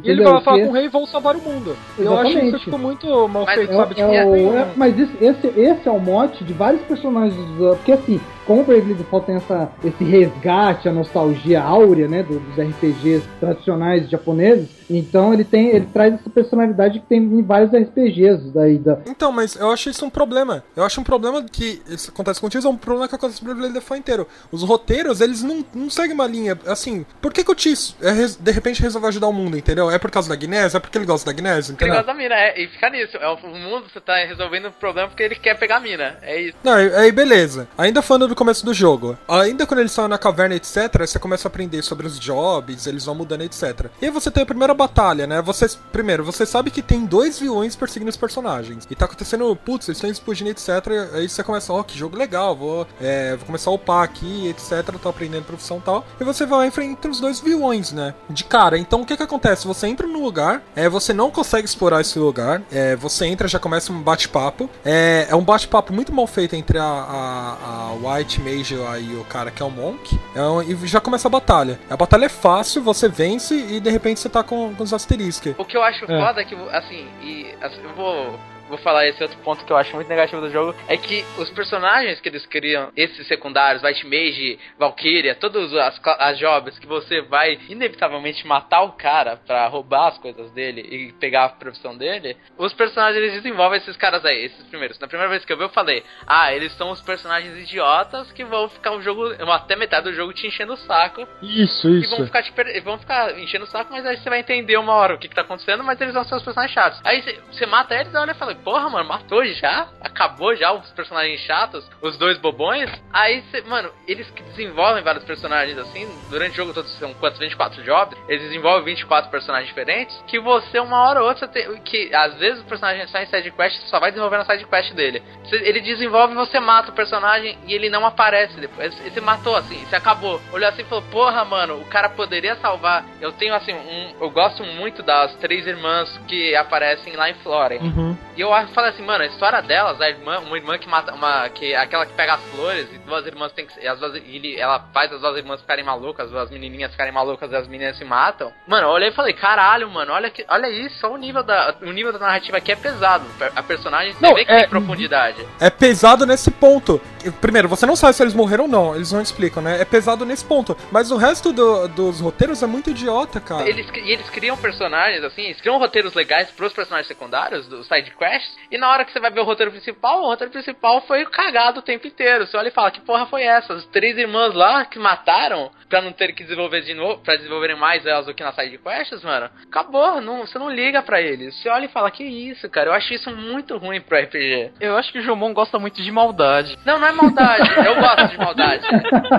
[SPEAKER 2] E ele vai falar com o rei, vou salvar o mundo. Exatamente. Eu acho isso tipo, muito mal feito,
[SPEAKER 5] é,
[SPEAKER 2] sabe?
[SPEAKER 5] É,
[SPEAKER 2] tipo,
[SPEAKER 5] o, é, mas esse, esse, esse é o mote de vários personagens, porque assim, como o Bravely Default tem essa, esse resgate, a nostalgia áurea, né, dos RPGs tradicionais japoneses, então ele tem, ele traz essa personalidade que tem em vários RPGs daí da.
[SPEAKER 2] Então, mas eu acho isso um problema. Eu acho um problema que isso acontece com o é um problema que acontece com o Bravely Default inteiro. Os roteiros, eles não, não seguem uma linha, assim, por que, que o Tis é, de repente resolveu ajudar o mundo, entendeu? É por causa da Guinness? É porque ele gosta da Guinness, entendeu?
[SPEAKER 4] Ele gosta da mina, é, e fica nisso. É, o mundo você tá resolvendo o problema porque ele quer pegar a mina, é isso.
[SPEAKER 2] Não, aí beleza. Ainda falando do começo do jogo. Ainda quando eles estão na caverna, etc., você começa a aprender sobre os jobs, eles vão mudando, etc. E aí você tem a primeira batalha, né? Você, primeiro, você sabe que tem dois vilões perseguindo os personagens. E tá acontecendo, putz, eles estão explodindo, etc. Aí você começa, ó, oh, que jogo legal, vou, é, vou começar a upar aqui, etc. Tô aprendendo profissão e tal. E você vai enfrentar os dois vilões, né? De cara. Então o que que acontece? Você entra no lugar, é, você não consegue explorar esse lugar, é, você entra, já começa um bate-papo. É, é um bate-papo muito mal feito entre a, a, a White Mage e o cara que é o Monk. É e já começa a batalha. A batalha é fácil, você vence e de repente você tá com, com os asteriscos.
[SPEAKER 4] O que eu acho é. foda é que, assim, e assim, eu vou vou falar esse outro ponto que eu acho muito negativo do jogo, é que os personagens que eles criam, esses secundários, White Mage, Valkyria, todas as, as jobs que você vai inevitavelmente matar o cara pra roubar as coisas dele e pegar a profissão dele, os personagens eles desenvolvem esses caras aí, esses primeiros. Na primeira vez que eu vi, eu falei, ah, eles são os personagens idiotas que vão ficar o jogo, até metade do jogo te enchendo o saco.
[SPEAKER 2] Isso, isso.
[SPEAKER 4] E vão ficar, te, vão ficar enchendo o saco, mas aí você vai entender uma hora o que, que tá acontecendo, mas eles vão ser os personagens chatos. Aí você mata eles olha e fala, porra, mano, matou já? Acabou já os personagens chatos? Os dois bobões? Aí, cê, mano, eles que desenvolvem vários personagens assim, durante o jogo todo são quantos? 24 jobs, eles desenvolvem 24 personagens diferentes, que você, uma hora ou outra, tem, que às vezes o personagem sai em side quest, você só vai desenvolvendo a side quest dele. Cê, ele desenvolve e você mata o personagem e ele não aparece depois. Você matou assim, você acabou. Olhou assim e falou, porra, mano, o cara poderia salvar. Eu tenho assim, um. Eu gosto muito das três irmãs que aparecem lá em Flora.
[SPEAKER 2] Uhum.
[SPEAKER 4] E eu falei assim, mano, a história delas, a irmã, uma irmã que mata, uma, que aquela que pega as flores e duas irmãs tem que, as duas, ele, ela faz as duas irmãs ficarem malucas, as duas menininhas ficarem malucas e as meninas se matam. Mano, eu olhei e falei, caralho, mano, olha que, olha isso, o nível da, o nível da narrativa aqui é pesado. A personagem você
[SPEAKER 2] não,
[SPEAKER 4] vê que
[SPEAKER 2] é,
[SPEAKER 4] tem profundidade.
[SPEAKER 2] É pesado nesse ponto. Primeiro, você não sabe se eles morreram ou não, eles não explicam, né? É pesado nesse ponto. Mas o resto do, dos roteiros é muito idiota, cara.
[SPEAKER 4] Eles, e eles criam personagens, assim, eles criam roteiros legais pros personagens secundários, dos side quests, e na hora que você vai ver o roteiro principal, o roteiro principal foi cagado o tempo inteiro. Você olha e fala, que porra foi essa? As três irmãs lá que mataram pra não ter que desenvolver de novo, pra desenvolverem mais elas do que na side quests, mano. Acabou, não, você não liga pra eles. Você olha e fala, que isso, cara? Eu acho isso muito ruim pro RPG.
[SPEAKER 6] Eu acho que o Jomon gosta muito de maldade.
[SPEAKER 4] Não, não é maldade. eu gosto de maldade.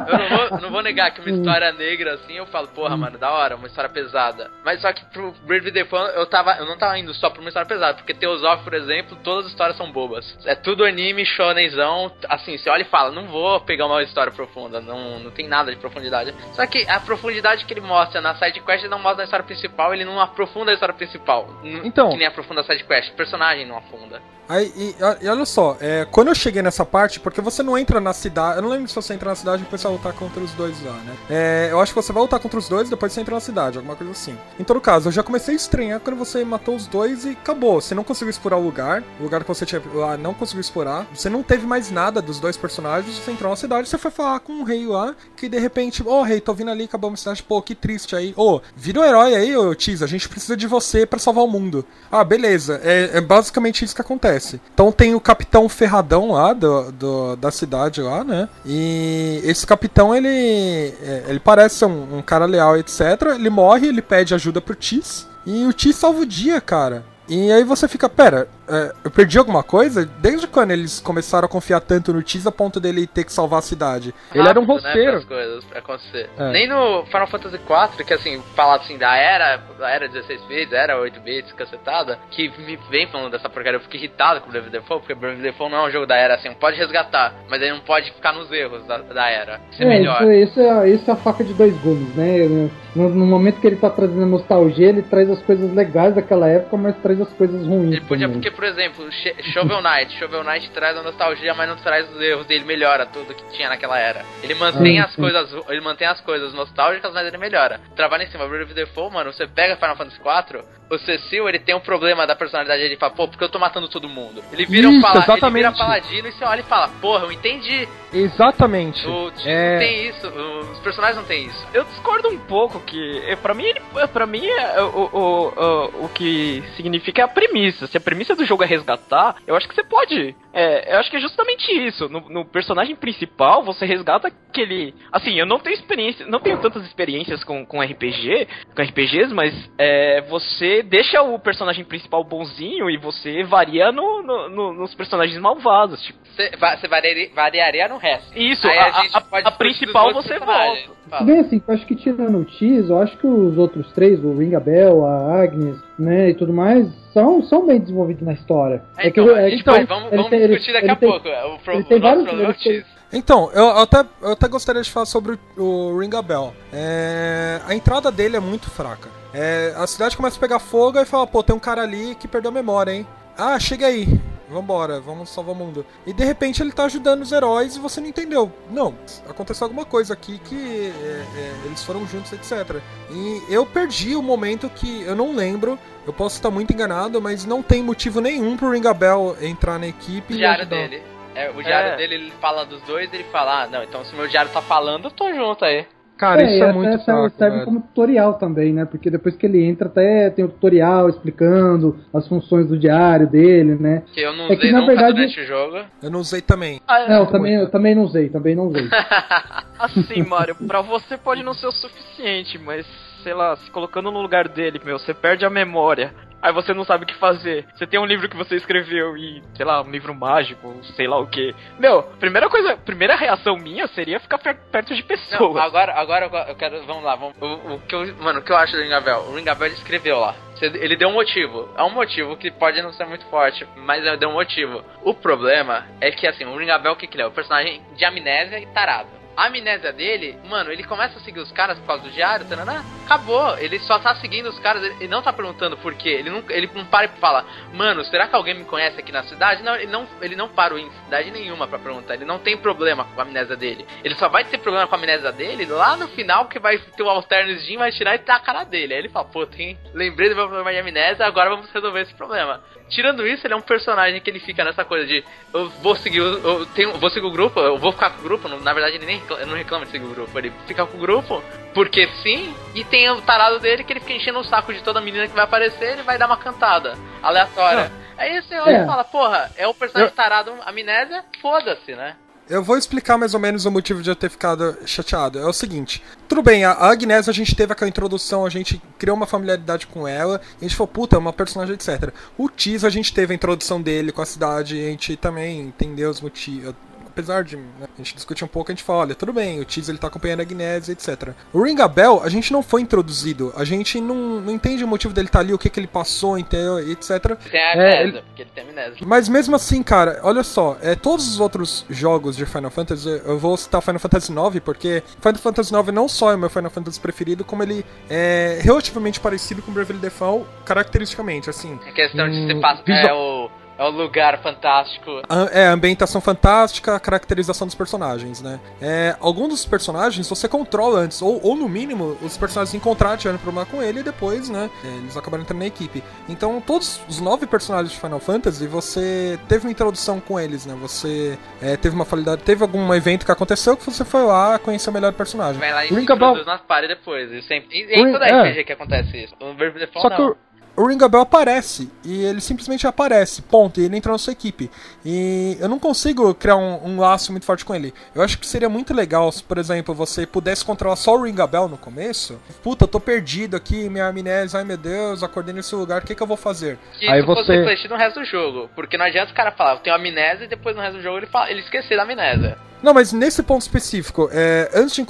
[SPEAKER 4] Eu não vou, não vou negar que uma história negra assim, eu falo, porra, mano, da hora, uma história pesada. Mas só que pro Brave the Fun, eu tava, eu não tava indo só pra uma história pesada, porque Teosófico, por exemplo, todas as histórias são bobas. É tudo anime, shonenzão. Assim, você olha e fala, não vou pegar uma história profunda, não, não tem nada de profundidade. Só que a profundidade que ele mostra na side quest ele não mostra na história principal, ele não aprofunda a história principal.
[SPEAKER 2] Então.
[SPEAKER 4] Que nem aprofunda a side quest, o personagem não afunda.
[SPEAKER 2] Aí, e, e, olha só, é, quando eu cheguei nessa parte, porque você não entra na cidade. Eu não lembro se você entra na cidade e depois vai lutar contra os dois lá, né? É, eu acho que você vai lutar contra os dois depois você entra na cidade, alguma coisa assim. Em todo caso, eu já comecei a estranhar quando você matou os dois e acabou. Você não conseguiu explorar o lugar, o lugar que você tinha lá não conseguiu explorar. Você não teve mais nada dos dois personagens, você entrou na cidade você foi falar com um rei lá, que de repente, ô oh, rei, tô vindo ali, acabou uma cidade, pô, que triste aí. Ô, oh, vira o um herói aí, ô Tiz, a gente precisa de você para salvar o mundo. Ah, beleza, é, é basicamente isso que acontece. Então tem o capitão ferradão lá do, do, da cidade lá, né? E esse capitão, ele, é, ele parece um, um cara leal, etc. Ele morre, ele pede ajuda pro Tis. E o Tis salva o dia, cara. E aí você fica, pera, é, eu perdi alguma coisa? Desde quando eles começaram a confiar tanto no Tiz a ponto dele ter que salvar a cidade? Rápido, ele era um né, roceiro.
[SPEAKER 4] Né, coisas pra acontecer. É. Nem no Final Fantasy IV, que assim, falar assim da era, da era 16 bits, era 8 bits, cacetada, que me vem falando dessa porcaria, eu fiquei irritado com o Brave Default, porque Brave Default não é um jogo da era assim, pode resgatar, mas ele não pode ficar nos erros da, da era. Isso é, é melhor.
[SPEAKER 5] Isso, isso, é, isso é a faca de dois gumes, né? No, no, momento que ele tá trazendo nostalgia, ele traz as coisas legais daquela época, mas traz as coisas ruins.
[SPEAKER 4] Ele podia, também. porque, por exemplo, Shovel Knight. Shovel Knight traz a nostalgia, mas não traz os erros dele, melhora tudo que tinha naquela era. Ele mantém as coisas, ele mantém as coisas nostálgicas, mas ele melhora. Trabalha em cima, Brave Default, mano, você pega Final Fantasy IV, o Cecil, ele tem um problema da personalidade dele, fala, pô, porque eu tô matando todo mundo. Ele vira Isso, um pala exatamente. ele vira paladino e você olha e fala, porra, eu entendi.
[SPEAKER 2] Exatamente.
[SPEAKER 4] O é... não tem isso, os personagens não tem isso.
[SPEAKER 6] Eu discordo um pouco que, é, para mim, ele, para mim é, o, o, o, o que significa é a premissa. Se a premissa do jogo é resgatar, eu acho que você pode é, eu acho que é justamente isso. No, no, personagem principal, você resgata aquele. Assim, eu não tenho experiência, não tenho tantas experiências com, com RPG, com RPGs, mas é, você você deixa o personagem principal bonzinho e você varia no, no- no- nos personagens malvados. Tipo,
[SPEAKER 4] Você você variaria, variaria no resto.
[SPEAKER 6] isso,
[SPEAKER 4] Aí
[SPEAKER 6] a,
[SPEAKER 4] a gente
[SPEAKER 6] a-
[SPEAKER 4] pode
[SPEAKER 6] a principal você volta.
[SPEAKER 4] Fala.
[SPEAKER 5] Bem assim, eu acho que tirando o Cheese, eu acho que os outros três, o Ring a Bell, a Agnes, né, e tudo mais, são, são bem desenvolvidos na história.
[SPEAKER 4] É,
[SPEAKER 5] que
[SPEAKER 4] então, gente
[SPEAKER 5] então,
[SPEAKER 4] vai, vamos,
[SPEAKER 5] ele
[SPEAKER 4] vamos
[SPEAKER 5] tem-
[SPEAKER 4] discutir daqui
[SPEAKER 5] ele
[SPEAKER 4] a
[SPEAKER 5] tem-
[SPEAKER 4] pouco. O, pro,
[SPEAKER 5] ele
[SPEAKER 4] o
[SPEAKER 5] tem
[SPEAKER 4] nosso
[SPEAKER 5] vários-
[SPEAKER 4] problema é o.
[SPEAKER 2] Então, eu até, eu até gostaria de falar sobre o, o Ring a Bell. É, a entrada dele é muito fraca. É, a cidade começa a pegar fogo e fala, pô, tem um cara ali que perdeu a memória, hein? Ah, chega aí. Vambora, vamos salvar o mundo. E de repente ele tá ajudando os heróis e você não entendeu. Não, aconteceu alguma coisa aqui que é, é, eles foram juntos, etc. E eu perdi o momento que eu não lembro. Eu posso estar muito enganado, mas não tem motivo nenhum pro Ring a Bell entrar na equipe.
[SPEAKER 4] O
[SPEAKER 2] e
[SPEAKER 4] diário dele. É, o diário
[SPEAKER 6] É.
[SPEAKER 4] dele, ele fala dos dois, ele fala, ah, não, então se meu diário tá falando, eu tô junto aí.
[SPEAKER 2] Cara, isso
[SPEAKER 5] e
[SPEAKER 2] é
[SPEAKER 5] até
[SPEAKER 2] muito
[SPEAKER 5] serve,
[SPEAKER 2] fraco,
[SPEAKER 5] serve
[SPEAKER 2] velho.
[SPEAKER 5] como tutorial também, né? Porque depois que ele entra, até tem o tutorial explicando as funções do diário dele, né?
[SPEAKER 4] Que eu não
[SPEAKER 5] É
[SPEAKER 4] usei
[SPEAKER 5] que, na
[SPEAKER 4] nunca
[SPEAKER 5] verdade-
[SPEAKER 4] durante o jogo.
[SPEAKER 2] Eu não usei também.
[SPEAKER 6] Ah,
[SPEAKER 5] Não, eu também, eu também não usei, também não usei.
[SPEAKER 6] Assim, Mario, pra você pode não ser o suficiente, mas sei lá, se colocando no lugar dele, meu, você perde a memória. Aí você não sabe o que fazer. Você tem um livro que você escreveu e, sei lá, um livro mágico, sei lá o que. Meu, primeira coisa, primeira reação minha seria ficar per- perto de
[SPEAKER 4] Não,
[SPEAKER 6] pessoas.
[SPEAKER 4] agora, agora eu- quero. Vamos lá, vamos. O, o que eu, mano, o que eu acho do Ringabel? O Ringabel ele escreveu lá. Ele deu um motivo. É um motivo que pode não ser muito forte, mas ele deu um motivo. O problema é que, assim, o Ringabel, o que, que ele é? O personagem de amnésia e tarado. A amnésia dele, mano, ele começa a seguir os caras por causa do diário, tanana, acabou. Ele só tá seguindo os caras, ele não tá perguntando por quê. Ele não, ele não para e fala, mano, será que alguém me conhece aqui na cidade? Não, ele não, ele não parou em cidade nenhuma pra perguntar. Ele não tem problema com a amnésia dele. Ele só vai ter problema com a amnésia dele lá no final, que vai ter o Alternos Jim, vai tirar e tá a cara dele. Aí ele fala, pô, tem, lembrei do meu problema de amnésia, agora vamos resolver esse problema. Tirando isso, ele é um personagem que ele fica nessa coisa de eu vou seguir, o- eu tenho, vou seguir o grupo, eu vou ficar com o grupo. Na verdade, ele nem reclama, não reclama de seguir o grupo, ele fica com o grupo porque sim. E tem o tarado dele que ele fica enchendo o saco de toda menina que vai aparecer, ele vai dar uma cantada aleatória. Aí você olha
[SPEAKER 5] É.
[SPEAKER 4] e fala, porra, é o personagem tarado amnésia, foda-se, né?
[SPEAKER 2] Eu vou explicar mais ou menos o motivo de eu ter ficado chateado. É o seguinte: tudo bem, a Agnes a gente teve aquela introdução, a gente criou uma familiaridade com ela, a gente falou, puta, é uma personagem, etc. O Tiz a gente teve a introdução dele com a cidade, a gente também entendeu os motivos. Apesar de né, a gente discutir um pouco, a gente fala, olha, tudo bem, o Tiz ele tá acompanhando a Agnes, etc. O Ring a Bell, a gente não foi introduzido, a gente não, não entende o motivo dele estar ali, o que, que ele passou, entendeu, etc.
[SPEAKER 4] Tem a
[SPEAKER 2] É,
[SPEAKER 4] amnésia,
[SPEAKER 2] ele-
[SPEAKER 4] porque ele tem amnésia.
[SPEAKER 2] Mas mesmo assim, cara, olha só, é, todos os outros jogos de Final Fantasy, eu vou citar Final Fantasy IX, porque Final Fantasy IX não só é o meu Final Fantasy preferido, como ele é relativamente parecido com Bravely Default, caracteristicamente, assim.
[SPEAKER 4] A questão de
[SPEAKER 2] Hum,
[SPEAKER 4] se passa. É
[SPEAKER 2] visual-
[SPEAKER 4] o, é o lugar fantástico.
[SPEAKER 2] A, é, a ambientação fantástica, a caracterização dos personagens, né? É, alguns dos personagens você controla antes, ou, ou no mínimo, os personagens encontraram, tiveram problema com ele e depois, né? é, eles acabaram entrando na equipe. Então, todos os nove personagens de Final Fantasy, você teve uma introdução com eles, né? Você é, teve uma falidade, teve algum evento que aconteceu que você foi lá conhecer o melhor personagem.
[SPEAKER 4] Vai lá e se introduz nas pares depois. E sempre, e, e em toda
[SPEAKER 2] é.
[SPEAKER 4] RPG que acontece isso. No Bravely Default
[SPEAKER 2] Só que
[SPEAKER 4] não.
[SPEAKER 2] o, o Ring a Bell aparece, e ele simplesmente aparece, ponto, e ele entra na sua equipe. E eu não consigo criar um, um laço muito forte com ele. Eu acho que seria muito legal se, por exemplo, você pudesse controlar só o Ring a Bell no começo. Puta, eu tô perdido aqui, minha amnésia, ai meu Deus, acordei nesse lugar, o que, que eu vou fazer?
[SPEAKER 4] Que
[SPEAKER 2] Aí
[SPEAKER 4] isso fosse
[SPEAKER 2] você-
[SPEAKER 4] refletido no resto do jogo. Porque não adianta o cara falar, eu tenho amnésia e depois no resto do jogo ele, fala, ele esquecer da amnésia.
[SPEAKER 2] Não, mas nesse ponto específico, é, antes de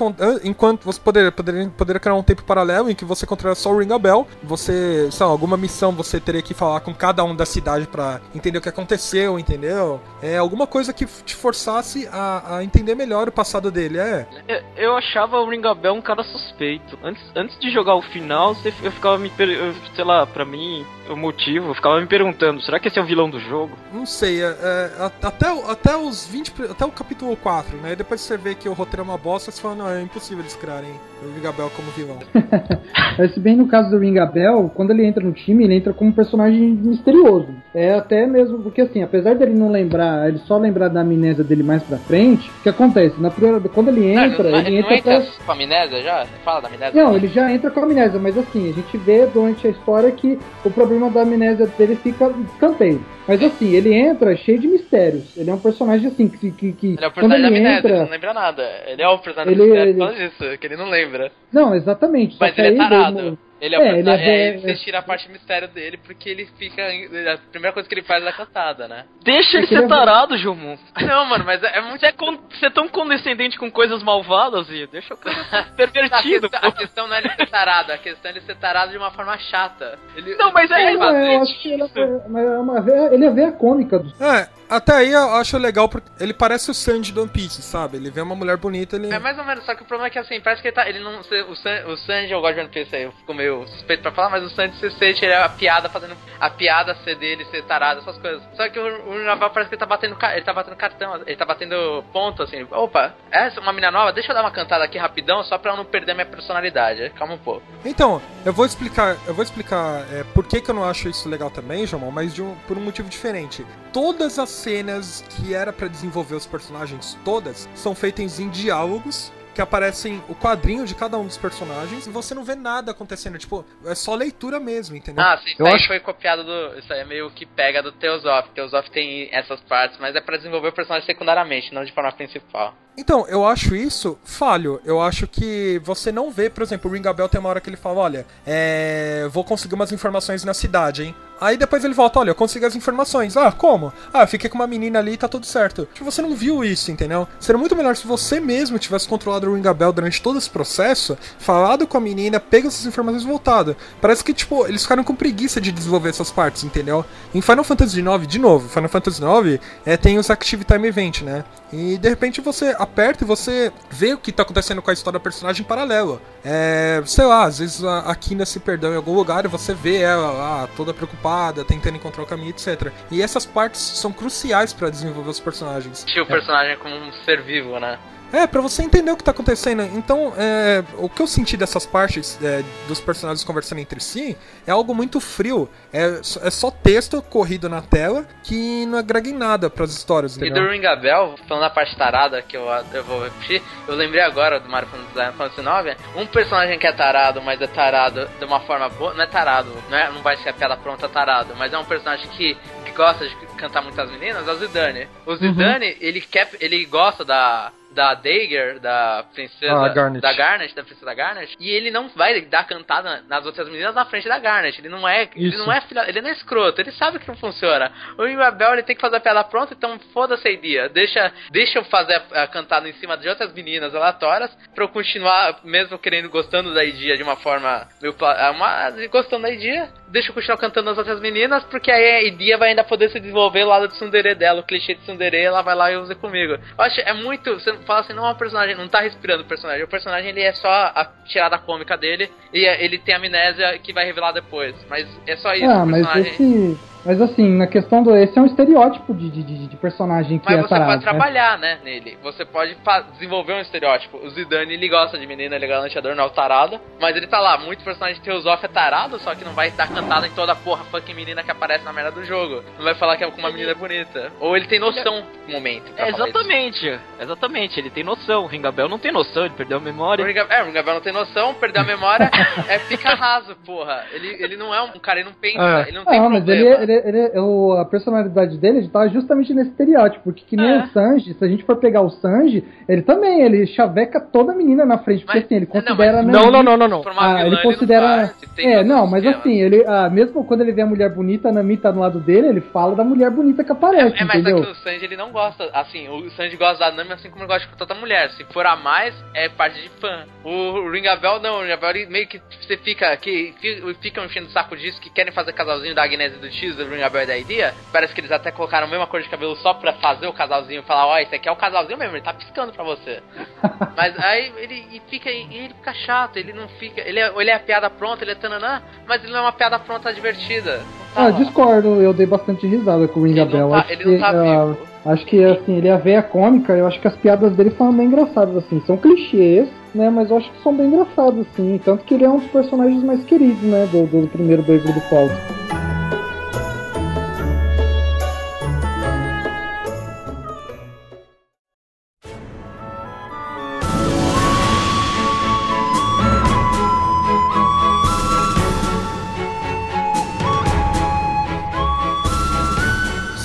[SPEAKER 2] enquanto você poderia, poderia, poderia criar um tempo paralelo em que você controla só o Ring a Bell, você, sei lá, alguma missão você teria que falar com cada um da cidade pra entender o que aconteceu, entendeu? É alguma coisa que te forçasse a, a entender melhor o passado dele, é.
[SPEAKER 6] Eu, eu achava o Ring a Bell um cara suspeito. Antes, antes de jogar o final, eu ficava me eu- sei lá, pra mim, o motivo, eu ficava me perguntando, será que esse é o vilão do jogo?
[SPEAKER 2] Não sei, é, é, até, até os 20, pri- até o capítulo 4, né? Depois você vê que o roteiro é uma bosta, você fala, não, é impossível eles criarem o Ring a Bell como vilão.
[SPEAKER 5] Mas se bem no caso do Ring a Bell, quando ele entra no time, ele entra como um personagem misterioso. É até mesmo porque assim, apesar dele não lembrar, ele só lembrar da amnésia dele mais pra frente, o que acontece? Na primeira, quando ele entra,
[SPEAKER 4] não,
[SPEAKER 5] ele
[SPEAKER 4] não
[SPEAKER 5] entra
[SPEAKER 4] entra
[SPEAKER 5] pra...
[SPEAKER 4] com amnésia já? Fala da amnésia?
[SPEAKER 5] Não, ele já entra com a amnésia, mas assim, a gente vê durante a história que o problema da amnésia dele fica escanteio. Mas assim, ele entra cheio de mistérios. Ele é um personagem assim, que, que, que
[SPEAKER 4] Ele é o personagem da
[SPEAKER 5] ele
[SPEAKER 4] amnésia, ele
[SPEAKER 5] entra...
[SPEAKER 4] não lembra nada. Ele é o personagem
[SPEAKER 5] Ele-
[SPEAKER 4] da amnésia
[SPEAKER 5] ele-
[SPEAKER 4] por causa disso, que ele não lembra.
[SPEAKER 5] Não, exatamente.
[SPEAKER 4] Mas ele é tarado. Ele é, o
[SPEAKER 5] É, ele é bem-
[SPEAKER 4] você tira a parte mistério dele, porque ele fica. A primeira coisa que ele faz é a cantada, né?
[SPEAKER 6] Deixa ele
[SPEAKER 5] É ele
[SPEAKER 6] ser
[SPEAKER 5] é-
[SPEAKER 6] tarado, Jumon.
[SPEAKER 4] Não, mano, mas é, é muito.
[SPEAKER 6] Você é, con- você é tão condescendente com coisas malvadas, e deixa o cara ser
[SPEAKER 4] A
[SPEAKER 6] pervertido,
[SPEAKER 4] questão, a questão não é ele ser tarado, a questão é ele ser tarado de uma forma chata. Ele,
[SPEAKER 6] Não, mas é-
[SPEAKER 4] ele
[SPEAKER 5] É, eu acho que ele é, é uma veia- ele é veia cômica do.
[SPEAKER 2] É, até aí eu acho legal porque ele parece o Sanji do One Piece, sabe? Ele vê uma mulher bonita, ele.
[SPEAKER 4] É mais ou menos, só que o problema é que assim, parece que ele tá. Ele não. O, San, o Sanji, eu gosto de One Piece aí, eu fico meio suspeito pra falar, mas o Sanji se sente ele é a piada fazendo. A piada ser dele, ser tarado, essas coisas. Só que o, o Naval parece que ele tá batendo. Ele tá batendo cartão, ele tá batendo ponto, assim. Opa, essa é uma mina nova, deixa eu dar uma cantada aqui rapidão, só pra eu não perder minha personalidade. Calma um pouco.
[SPEAKER 2] Então, eu vou explicar, eu vou explicar é, por que, que eu não acho isso legal também, João, mas um- por um motivo diferente. Todas as cenas que era pra desenvolver os personagens, todas, são feitas em diálogos que aparecem o quadrinho de cada um dos personagens e você não vê nada acontecendo, tipo, é só leitura mesmo, entendeu?
[SPEAKER 4] Ah, sim, isso
[SPEAKER 2] eu
[SPEAKER 4] aí
[SPEAKER 2] acho
[SPEAKER 4] foi copiado do. Isso aí é meio que pega do Teosof. Teosof tem essas partes, mas é pra desenvolver o personagem secundariamente, não de forma principal.
[SPEAKER 2] Então, eu acho isso falho. Eu acho que você não vê, por exemplo, o Ringabel tem uma hora que ele fala, olha, é, vou conseguir umas informações na cidade, hein? Aí depois ele volta, olha, eu consegui as informações. Ah, como? Ah, eu fiquei com uma menina ali e tá tudo certo. Tipo, você não viu isso, entendeu? Seria muito melhor se você mesmo tivesse controlado o Ringabel durante todo esse processo, falado com a menina, pego essas informações e voltado. Parece que, tipo, eles ficaram com preguiça de desenvolver essas partes, entendeu? Em Final Fantasy IX, de novo, Final Fantasy IX é, tem os Active Time Event, né? E de repente você aperta e você vê o que tá acontecendo com a história do personagem em paralelo. É, sei lá, às vezes a, a Kina se perdeu em algum lugar e você vê ela lá, toda preocupada, tentando encontrar o caminho, etc. E essas partes são cruciais pra desenvolver os personagens.
[SPEAKER 4] Tinha o personagem como um ser vivo, né?
[SPEAKER 2] É, pra você entender o que tá acontecendo. Então, é, o que eu senti dessas partes é, dos personagens conversando entre si é algo muito frio. É, só- é só texto corrido na tela que não agrega em nada pras histórias,
[SPEAKER 4] E do
[SPEAKER 2] entendeu?
[SPEAKER 4] Ringabel, falando da parte tarada, que eu, eu vou repetir, eu lembrei agora do Mario Fantasy IX, um personagem que é tarado, mas é tarado de uma forma boa, não é tarado, não, é, não vai ser a piada pronta tarado, mas é um personagem que, que gosta de cantar muitas meninas, é o Zidane. O Zidane, ele quer, ele gosta da da Dagger, da princesa
[SPEAKER 2] Ah, Garnet.
[SPEAKER 4] da Garnet, da princesa Garnet, e ele não vai dar cantada nas outras meninas na frente da Garnet. Ele não é, ele
[SPEAKER 2] Isso.
[SPEAKER 4] não é filha, ele não é escroto, ele sabe que não funciona. O Imabel ele tem que fazer a piada pronta, então foda-se a ideia. Deixa, deixa eu fazer a, a cantada em cima de outras meninas aleatórias pra eu continuar, mesmo querendo, gostando da ideia de uma forma meio. pla- Uma, gostando da ideia, deixa eu continuar cantando as outras meninas, porque aí a ideia vai ainda poder se desenvolver lá do tsundere dela, o clichê de tsundere, ela vai lá e usa comigo. Eu acho, é muito. Você fala assim, não é um personagem, não tá respirando o personagem. O personagem ele é só a tirada cômica dele e é- ele tem amnésia que vai revelar depois. Mas é só isso.
[SPEAKER 5] ah, mas
[SPEAKER 4] personagem.
[SPEAKER 5] esse. Mas assim, na questão do. Esse é um estereótipo de, de, de, de personagem que
[SPEAKER 4] Mas
[SPEAKER 5] é
[SPEAKER 4] você
[SPEAKER 5] tarado.
[SPEAKER 4] pode
[SPEAKER 5] né?
[SPEAKER 4] trabalhar, né, nele. Você pode desenvolver um estereótipo. O Zidane, ele gosta de menina, ele é galanteador, não é o tarado. Mas ele tá lá, muito personagem de Teosof é tarado, só que não vai dar cantada em toda a porra fucking menina que aparece na merda do jogo. Não vai falar que é com uma menina bonita. Ou ele tem noção no momento. pra
[SPEAKER 6] É,
[SPEAKER 4] falar isso.
[SPEAKER 6] exatamente, exatamente, ele tem noção. O Ringabel não tem noção, ele perdeu a
[SPEAKER 4] O
[SPEAKER 6] memória.
[SPEAKER 4] Ringa- É, o Ringabel não tem noção, perdeu a memória, é fica raso, porra. Ele, ele não é um cara, ele não pensa,
[SPEAKER 2] É.
[SPEAKER 4] ele não tem
[SPEAKER 5] Não, mas ele,
[SPEAKER 4] problema.
[SPEAKER 5] ele, ele, é o- a personalidade dele ele tá justamente nesse estereótipo, porque que nem
[SPEAKER 4] É.
[SPEAKER 5] o Sanji, se a gente for pegar o Sanji, ele também, ele chaveca toda menina na frente, porque
[SPEAKER 4] Mas-
[SPEAKER 5] assim, ele
[SPEAKER 4] não, mas-
[SPEAKER 5] considera... né,
[SPEAKER 2] Não, não, não, não, não.
[SPEAKER 5] Ah, ele considera.
[SPEAKER 4] não faz, tem
[SPEAKER 5] é, não, mas assim, ele, ah, mesmo quando ele vê a mulher bonita, a Nami tá do lado dele, ele fala da mulher bonita que aparece,
[SPEAKER 4] É, mas
[SPEAKER 5] entendeu?
[SPEAKER 4] é que o Sanji ele não gosta, assim, o Sanji gosta da Nami assim como ele gosta de toda mulher. Se for a mais, é parte de fã. O Ringabel não, o Ringabel ele meio que você fica, que fi- fica enchendo o saco disso, que querem fazer casalzinho da Agnes e do X, do Ringabel e da Idea. Parece que eles até colocaram a mesma cor de cabelo só pra fazer o casalzinho, falar, ó, esse aqui é o casalzinho mesmo, ele tá piscando pra você. mas aí ele fica, ele fica chato, ele não fica, ele é, ele é a piada pronta, ele é tananã, mas ele não é uma piada pronta divertida. Tá
[SPEAKER 5] Ah,
[SPEAKER 4] lá.
[SPEAKER 5] discordo, eu dei bastante risada com o
[SPEAKER 4] Ele
[SPEAKER 5] Ringabel.
[SPEAKER 4] não tá,
[SPEAKER 5] acho
[SPEAKER 4] ele não tá
[SPEAKER 5] ah,
[SPEAKER 4] vivo.
[SPEAKER 5] Acho que assim, ele é a veia cômica, eu acho que as piadas dele são bem engraçadas, assim, são clichês, né? Mas eu acho que são bem engraçados, assim. Tanto que ele é um dos personagens mais queridos, né? Do, do primeiro Beyblade do Falls.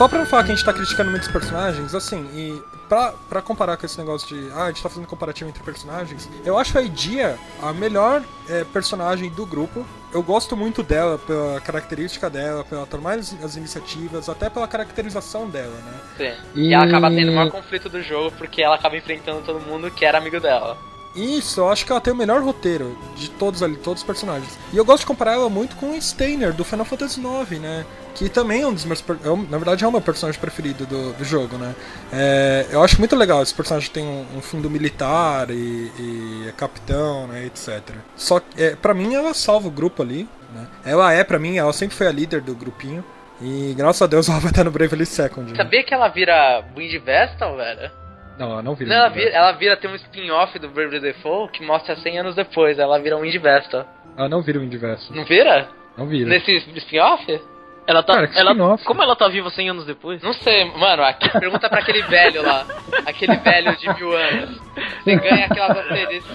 [SPEAKER 2] Só pra não falar que a gente tá criticando muitos personagens, assim, e pra, pra comparar com esse negócio de. Ah, a gente tá fazendo comparativo entre personagens, eu acho a Idia a melhor é, personagem do grupo. Eu gosto muito dela, pela característica dela, pela tomar as, as iniciativas, até pela caracterização dela, né?
[SPEAKER 4] Sim. E ela acaba tendo o maior conflito do jogo porque ela acaba enfrentando todo mundo que era amigo dela.
[SPEAKER 2] Isso, eu acho que ela tem o melhor roteiro de todos ali, todos os personagens. E eu gosto de comparar ela muito com o Steiner, do Final Fantasy IX, né? Que também é um dos meus. É na verdade, é o meu personagem preferido do, do jogo, né? É, eu acho muito legal. Esse personagem tem um, um fundo militar e, e, é capitão, né? Etc. Só que, é, pra mim, ela salva o grupo ali, né? Ela é, pra mim, ela sempre foi a líder do grupinho. E graças a Deus ela vai estar no Bravely Second.
[SPEAKER 4] Né? Sabia que ela vira Wind Vestal, velho?
[SPEAKER 2] Não, ela não vira.
[SPEAKER 4] Não, ela vira, ela vira, tem um spin-off do Bravely Default que mostra 100 anos depois. Ela vira um Wind Vestal.
[SPEAKER 2] Ela não vira o Wind Vestal.
[SPEAKER 4] Não vira?
[SPEAKER 2] Não vira.
[SPEAKER 4] Nesse spin-off?
[SPEAKER 6] Ela tá. Cara, ela, como ela tá viva 100 anos depois?
[SPEAKER 4] Não sei, mano. Aqui, pergunta pra aquele velho lá. Aquele velho de mil anos. Você ganha aquela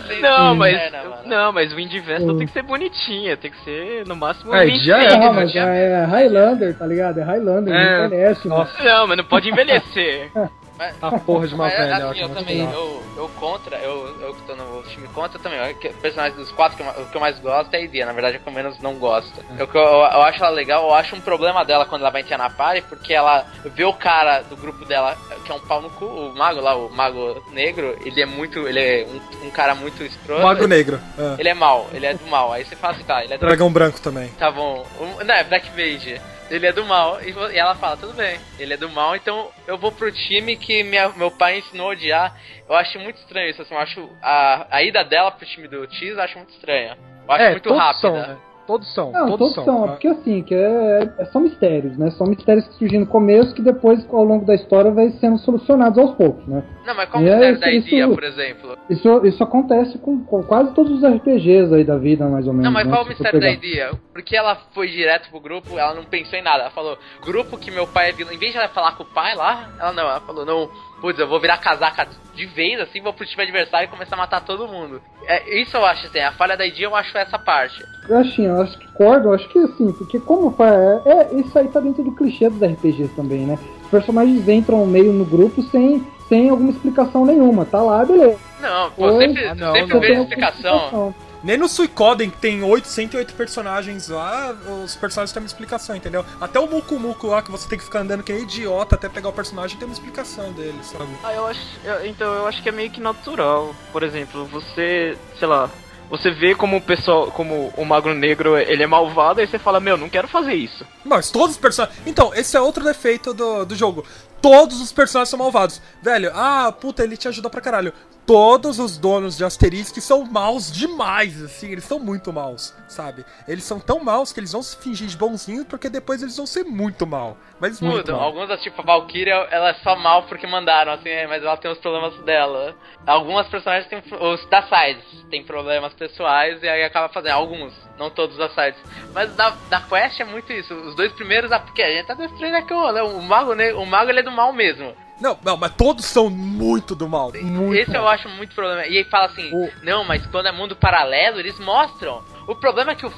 [SPEAKER 4] sem
[SPEAKER 6] Não, mas. Perna, não, mas o Indy Vestal tem que ser bonitinha. Tem que ser no máximo.
[SPEAKER 5] É, já é, mas é Highlander, tá ligado? É Highlander, é. não envelhece.
[SPEAKER 6] Não, mas não pode envelhecer.
[SPEAKER 2] Mas, a porra de uma velha.
[SPEAKER 4] Assim, eu também, eu, eu contra, eu, eu que tô no time contra também. O personagem dos quatro que eu, o que eu mais gosto é a Idia, na verdade é o que eu menos não gosto. É. Eu, eu, eu, acho ela legal, eu acho um problema dela quando ela vai entrar na party, porque ela vê o cara do grupo dela, que é um pau no cu, o mago lá, o mago negro, ele é muito, ele é um, um cara muito escroto.
[SPEAKER 2] Mago negro.
[SPEAKER 4] É. Ele é mal, ele é do mal. Aí você fala assim, tá, ele é do
[SPEAKER 2] Dragão branco também.
[SPEAKER 4] Tá bom. Um, não, é Black Mage ele é do mal. E ela fala, tudo bem, ele é do mal, então eu vou pro time que minha, meu pai ensinou a odiar. Eu acho muito estranho isso, assim, eu acho a, a ida dela pro time do Cheese eu acho muito estranha. Eu acho
[SPEAKER 2] é,
[SPEAKER 4] muito rápida.
[SPEAKER 2] São, né? Todos são.
[SPEAKER 5] Não,
[SPEAKER 2] todos,
[SPEAKER 5] todos são. são. É porque assim, que é, é, são mistérios, né? São mistérios que surgem no começo que depois, ao longo da história, vai sendo solucionados aos poucos, né?
[SPEAKER 4] Não, mas qual o mistério é, da Idia, por exemplo?
[SPEAKER 5] Isso, isso acontece com, com, quase todos os RPGs aí da vida, mais ou menos.
[SPEAKER 4] Não, mas
[SPEAKER 5] né?
[SPEAKER 4] qual o mistério da Idia? Porque ela foi direto pro grupo, ela não pensou em nada. Ela falou, grupo que meu pai é vilão. Em vez de ela falar com o pai lá, ela não, ela falou, não putz, eu vou virar casaca de vez, assim, vou pro time adversário e começar a matar todo mundo. É, isso eu acho, assim, a falha da ID eu acho essa parte.
[SPEAKER 5] Eu acho, eu acho que concordo, eu acho que assim, porque como é, é, isso aí tá dentro do clichê dos RPGs também, né? Os personagens entram meio no grupo sem, sem alguma explicação nenhuma, tá lá, beleza.
[SPEAKER 4] Não, pô, sempre, ah, não, sempre não, vê explicação. explicação.
[SPEAKER 2] Nem no Suicoden, que tem 808 personagens lá, os personagens têm uma explicação, entendeu? Até o Muku Muku lá, que você tem que ficar andando que é idiota até pegar o personagem, tem uma explicação dele, sabe?
[SPEAKER 6] Ah, eu acho. Eu, então, eu acho que é meio que natural. Por exemplo, você, sei lá, você vê como o pessoal, como o Magro Negro, ele é malvado, aí você fala, meu, não quero fazer isso.
[SPEAKER 2] Mas todos os personagens. Então, esse é outro defeito do, do jogo. Todos os personagens são malvados. Velho, ah, puta, ele te ajuda pra caralho todos os donos de Asterisco são maus demais, assim, eles são muito maus, sabe? Eles são tão maus que eles vão se fingir de bonzinho porque depois eles vão ser muito mal. Mas muito Mudam.
[SPEAKER 4] mal. Alguns, tipo, a Valkyria, ela é só mal porque mandaram, assim, é, mas ela tem os problemas dela. Algumas personagens têm, os da Sides, têm problemas pessoais e aí acaba fazendo, alguns, não todos da Sides. Mas da, da Quest é muito isso, os dois primeiros, ah, porque a gente tá destruindo aqui, né? o Mago, né? o Mago ele é do mal mesmo.
[SPEAKER 2] Não, não, mas todos são muito do mal. Muito
[SPEAKER 4] Esse
[SPEAKER 2] mal.
[SPEAKER 4] eu acho muito problema. E aí fala assim, o... não, mas quando é mundo paralelo, eles mostram. O problema é que o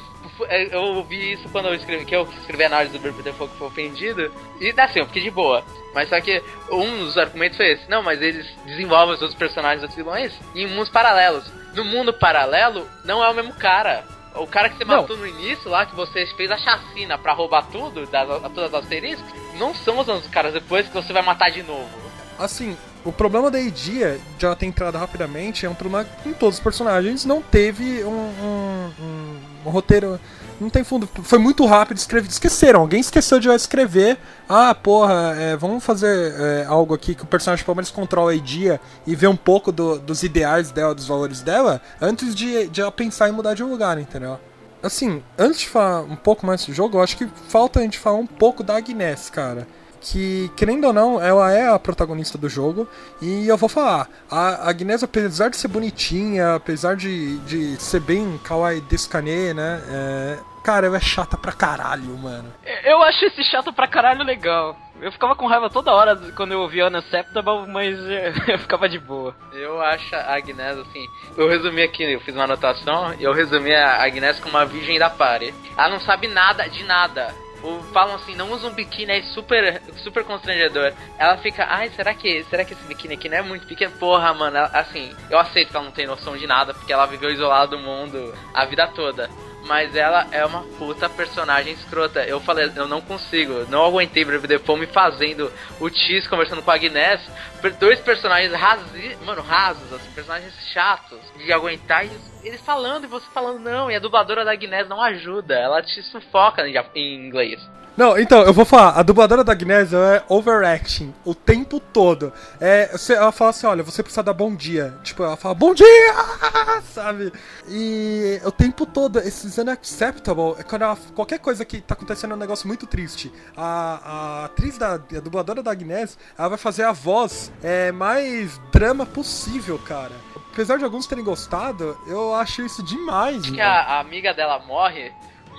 [SPEAKER 4] é, eu ouvi isso quando eu escrevi, que eu escrevi a análise do Bird Default que foi ofendido, e assim, eu fiquei de boa. Mas só que um dos argumentos foi esse, não, mas eles desenvolvem os outros personagens, os vilões, em mundos paralelos. No mundo paralelo, não é o mesmo cara. O cara que você não. matou no início lá, que você fez a chacina para roubar tudo, das, todas as asteriscos, não são os mesmos caras depois que você vai matar de novo.
[SPEAKER 2] Assim, o problema da Idia, já ter entrado rapidamente, é um problema com todos os personagens. Não teve um, um, um, um roteiro. Não tem fundo. Foi muito rápido, escrever. Esqueceram. Alguém esqueceu de escrever. Ah, porra, é, vamos fazer é, algo aqui que o personagem pelo menos controla a Idia e vê um pouco do, dos ideais dela, dos valores dela, antes de, de ela pensar em mudar de lugar, entendeu? Assim, antes de falar um pouco mais do jogo, eu acho que falta a gente falar um pouco da Agnes, cara que, querendo ou não, ela é a protagonista do jogo. E eu vou falar, a Agnes, apesar de ser bonitinha, apesar de, de ser bem kawaii descane, né? É, cara, ela é chata pra caralho, mano.
[SPEAKER 6] Eu acho esse chato pra caralho legal. Eu ficava com raiva toda hora quando eu ouvia Unacceptable, mas eu ficava de boa.
[SPEAKER 4] Eu acho a Agnes, assim, eu resumi aqui, eu fiz uma anotação, e eu resumi a Agnes como uma virgem da party. Ela não sabe nada de nada falam assim, não usa um biquíni, é super, super constrangedor. Ela fica, ai, será que, será que esse biquíni aqui não é muito pequeno? Porra, mano, ela- assim, eu aceito que ela não tem noção de nada, porque ela viveu isolada do mundo a vida toda. Mas ela é uma puta personagem escrota. Eu falei, eu não consigo, não aguentei Brave me fazendo o X conversando com a Agnes. Dois personagens razi, mano, rasos, assim, personagens chatos de aguentar e eles falando e você falando não. E a dubladora da Agnes não ajuda, ela te sufoca em inglês.
[SPEAKER 2] Não, então, eu vou falar, a dubladora da Agnésia é overacting o tempo todo. É, você- ela fala assim, olha, você precisa dar bom dia. Tipo, ela fala, bom dia! Sabe? E o tempo todo, esses unacceptable, é quando ela, qualquer coisa que tá acontecendo é um negócio muito triste. A, a atriz da a dubladora da Agnes, ela vai fazer a voz é, mais drama possível, cara. Apesar de alguns terem gostado, eu acho isso demais.
[SPEAKER 4] que
[SPEAKER 2] mano.
[SPEAKER 4] a, a amiga dela morre,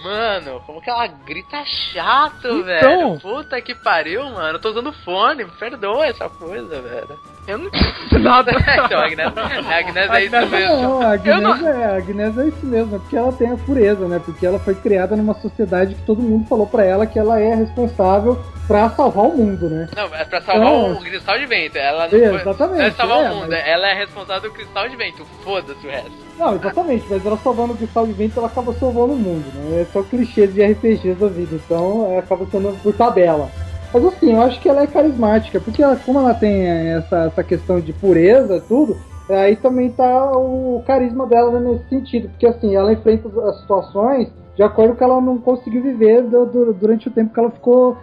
[SPEAKER 4] mano, como que ela grita chato,
[SPEAKER 5] Então.
[SPEAKER 4] velho. Puta que pariu, mano. Eu tô usando fone, me perdoa essa coisa, velho.
[SPEAKER 6] Eu não nada.
[SPEAKER 4] então, a Agnes, a Agnes é isso mesmo.
[SPEAKER 5] Não, a
[SPEAKER 6] Eu não-
[SPEAKER 5] Agnes, é, a Agnes é isso mesmo, é porque ela tem a pureza, né? Porque ela foi criada numa sociedade que todo mundo falou pra ela que ela é responsável pra salvar o mundo, né?
[SPEAKER 4] Não, é pra salvar
[SPEAKER 5] Não.
[SPEAKER 4] o cristal de vento. Ela não
[SPEAKER 5] É,
[SPEAKER 4] foi.
[SPEAKER 5] exatamente,
[SPEAKER 4] Não é salvar
[SPEAKER 5] é,
[SPEAKER 4] o mundo,
[SPEAKER 5] mas-
[SPEAKER 4] ela é responsável do cristal de vento. Foda-se o resto.
[SPEAKER 5] Não, exatamente, mas ela salvando o cristal de vento, ela acaba salvando o mundo, né? É só clichê de RPGs da vida, então ela acaba sendo por tabela. Mas assim, eu acho que ela é carismática, porque ela, como ela tem essa, essa questão de pureza tudo, aí também tá o carisma dela né, nesse sentido, porque assim, ela enfrenta as situações de acordo com que ela não conseguiu viver du- du- durante o tempo que ela ficou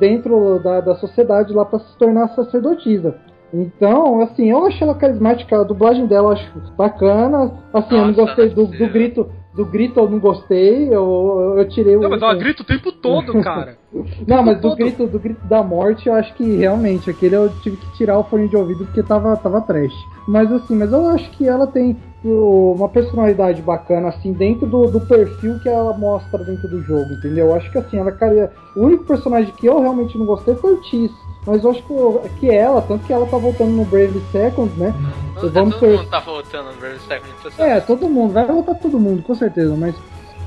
[SPEAKER 5] dentro da, da sociedade lá para se tornar sacerdotisa. Então, assim, eu achei ela carismática, a dublagem dela eu acho bacana. Assim, eu não
[SPEAKER 4] Nossa,
[SPEAKER 5] gostei
[SPEAKER 4] é
[SPEAKER 5] do, do grito, do grito eu não gostei, eu, eu tirei o.
[SPEAKER 2] Não, mas ela grita o tempo todo, cara.
[SPEAKER 5] Não, mas do grito, do grito da morte, eu acho que realmente aquele eu tive que tirar o fone de ouvido porque tava, tava trash. Mas assim, mas eu acho que ela tem uma personalidade bacana, assim, dentro do, do perfil que ela mostra dentro do jogo, entendeu? Eu acho que assim, ela cara, o único personagem que eu realmente não gostei foi o Tis. Mas eu acho que, que ela, tanto que ela tá voltando no Brave Second, né?
[SPEAKER 4] Todo,
[SPEAKER 5] Vamos
[SPEAKER 4] todo
[SPEAKER 5] per-
[SPEAKER 4] mundo tá voltando no Brave Second.
[SPEAKER 5] É, todo mundo, vai voltar todo mundo, com certeza, mas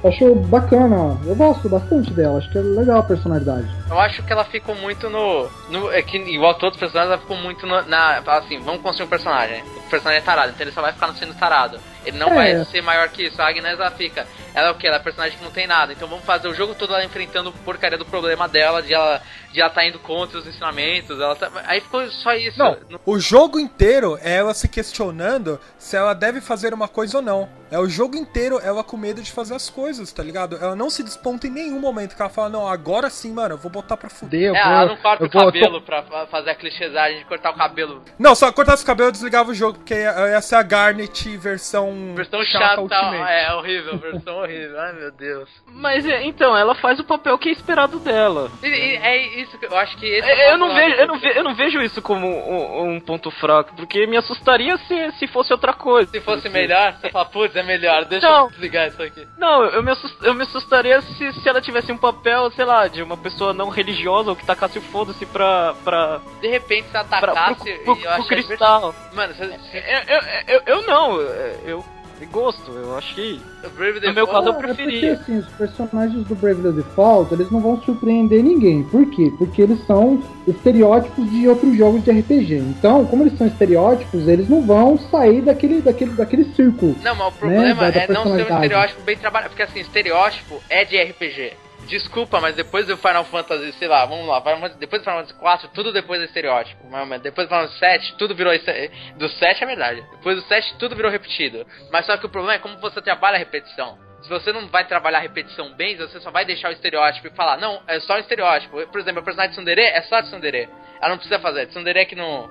[SPEAKER 5] acho bacana, eu gosto bastante dela, acho que é legal a personalidade.
[SPEAKER 4] Eu acho que ela ficou muito no. no é que, igual todos os personagens, ela ficou muito no- na. Assim, vamos construir um personagem. O personagem é tarado, então ele só vai ficar sendo tarado. Ele não
[SPEAKER 5] É.
[SPEAKER 4] vai ser maior que isso. A Agnes ela fica. Ela é o que? Ela é personagem que não tem nada. Então vamos fazer o jogo todo ela enfrentando porcaria do problema dela, de ela, de ela tá indo contra os ensinamentos. Ela tá- Aí ficou só isso.
[SPEAKER 2] Não,
[SPEAKER 4] No-
[SPEAKER 2] o jogo inteiro é ela se questionando se ela deve fazer uma coisa ou não. É o jogo inteiro ela com medo de fazer as coisas, tá ligado? Ela não se desponta em nenhum momento que ela fala, não, agora sim, mano, eu vou botar pra fuder. eu
[SPEAKER 4] É,
[SPEAKER 2] vou-
[SPEAKER 4] ela não corta
[SPEAKER 2] eu
[SPEAKER 4] o
[SPEAKER 2] vou- eu tô-
[SPEAKER 4] cabelo pra fa- fazer a clichêsagem de cortar o cabelo.
[SPEAKER 2] Não, só cortasse o cabelo e desligava o jogo, porque ia, ia ser a Garnet versão.
[SPEAKER 4] Versão
[SPEAKER 2] chata
[SPEAKER 4] chata,
[SPEAKER 2] Ultimate.
[SPEAKER 4] é horrível, versão horrível. Ai meu Deus.
[SPEAKER 6] Mas é, então, ela faz o papel que é esperado dela.
[SPEAKER 4] E- e- é isso que eu acho que esse é
[SPEAKER 6] É, Eu não, vejo, eu, não ve- eu não vejo isso como um, um ponto fraco, porque me assustaria se, se fosse outra coisa.
[SPEAKER 4] Se fosse melhor, você fala, putz, é melhor, deixa
[SPEAKER 6] Não.
[SPEAKER 4] eu desligar isso aqui.
[SPEAKER 6] Não, eu me, assust- eu me assustaria se, se ela tivesse um papel, sei lá, de uma pessoa não religiosa ou que tacasse o foda-se pra, pra,
[SPEAKER 4] De repente você
[SPEAKER 6] pra, pro,
[SPEAKER 4] atacasse
[SPEAKER 6] pro,
[SPEAKER 4] e
[SPEAKER 6] pro,
[SPEAKER 4] eu achei
[SPEAKER 6] cristal.
[SPEAKER 4] Mano, você, você,
[SPEAKER 6] Eu, eu, eu, eu não, eu gosto, eu achei.
[SPEAKER 4] o Brave
[SPEAKER 6] No meu caso, eu
[SPEAKER 5] É, é porque assim, os personagens do Bravely Default, eles não vão surpreender ninguém. Por quê? Porque eles são estereótipos de outros jogos de RPG. Então, como eles são estereótipos, eles não vão sair daquele, daquele, daquele círculo.
[SPEAKER 4] Não, mas o problema
[SPEAKER 5] da- da
[SPEAKER 4] é não ser um estereótipo bem trabalhado. Porque assim, estereótipo é de RPG. Desculpa, mas depois do Final Fantasy, sei lá, vamos lá, depois do Final Fantasy 4, tudo depois é estereótipo. Mas depois do Final Fantasy 7, tudo virou. Do 7 é verdade. Depois do 7, tudo virou repetido. Mas só que o problema é como você trabalha a repetição. Se você não vai trabalhar a repetição bem, você só vai deixar o estereótipo e falar, não, é só um estereótipo. Por exemplo, a personagem de Tsundere é só de Tsundere. Ela não precisa fazer. Tsundere é que não.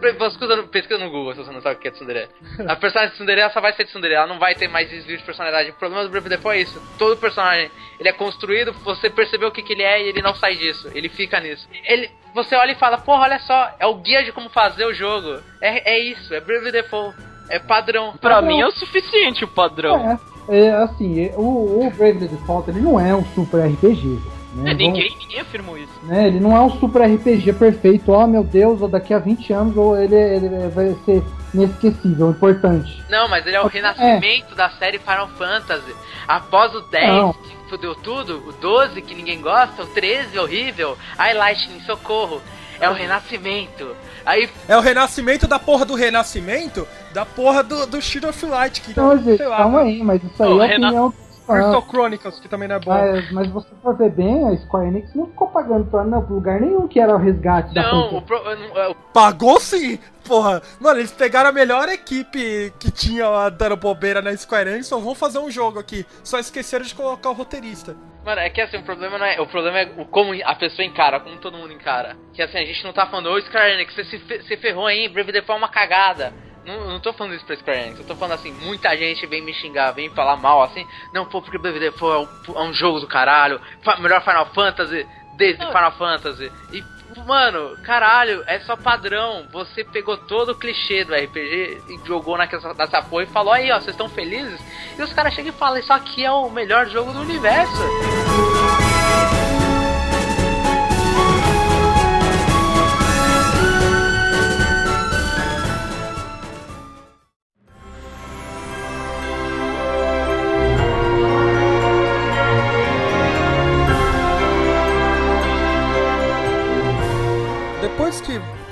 [SPEAKER 4] Pesquisa no, pesquisa no Google se você não sabe o que é Tsundere. A personagem de Tsundere ela só vai ser Tsundere, ela não vai ter mais desvio de personalidade. O problema do Brave Default é isso. Todo personagem, ele é construído, você percebeu o que, que ele é e ele não sai disso. Ele fica nisso. Ele, você olha e fala, porra, olha só, é o guia de como fazer o jogo. É, é isso, é Brave Default. É padrão.
[SPEAKER 6] Pra
[SPEAKER 5] Padrão.
[SPEAKER 6] mim é o suficiente o padrão.
[SPEAKER 5] É, é, assim, é, o, o Bravely Default ele não é um super RPG. Né?
[SPEAKER 6] É, ninguém, ninguém afirmou isso.
[SPEAKER 5] né, Ele não é um super RPG perfeito, ó meu Deus, ou daqui a 20 anos ou ele, ele vai ser inesquecível, importante.
[SPEAKER 4] Não, mas ele é o
[SPEAKER 5] É.
[SPEAKER 4] renascimento da série Final Fantasy. Após o 10,
[SPEAKER 5] Não.
[SPEAKER 4] que fudeu tudo, o 12 que ninguém gosta, o 13 horrível, Lightning, socorro. É o renascimento. Aí
[SPEAKER 2] É o renascimento da porra do renascimento da porra do, do Shield of Light, que
[SPEAKER 5] Não, gente,
[SPEAKER 2] sei lá,
[SPEAKER 5] calma
[SPEAKER 2] mano.
[SPEAKER 5] aí, mas isso aí
[SPEAKER 6] Ô,
[SPEAKER 5] é
[SPEAKER 6] Renan-
[SPEAKER 5] opinião
[SPEAKER 2] Crystal Chronicles, que também não é bom.
[SPEAKER 5] Mas, mas você for ver bem, a Square Enix não ficou pagando pra não, lugar nenhum que era o resgate da
[SPEAKER 4] não, o, pro- é,
[SPEAKER 2] Pagou sim! Porra, mano, eles pegaram a melhor equipe que tinha lá dando bobeira na Square Enix, só vão fazer um jogo aqui. Só esqueceram de colocar o roteirista.
[SPEAKER 4] Mano, é que assim, o problema não é. O problema é o como a pessoa encara, como todo mundo encara. Que assim, a gente não tá falando, ô Square Enix, você se, fe- se ferrou, hein? Brave Default é uma cagada. Não, não tô falando isso pra Square Enix, eu tô falando assim, muita gente vem me xingar, vem falar mal assim. Não, pô, porque Brave Default é um, é um jogo do caralho, melhor Final Fantasy desde Final Fantasy. E, mano, caralho, é só padrão. Você pegou todo o clichê do RPG e jogou naquela, nessa porra e falou, aí ó, vocês estão felizes? E os caras chegam e falam, isso aqui é o melhor jogo do universo.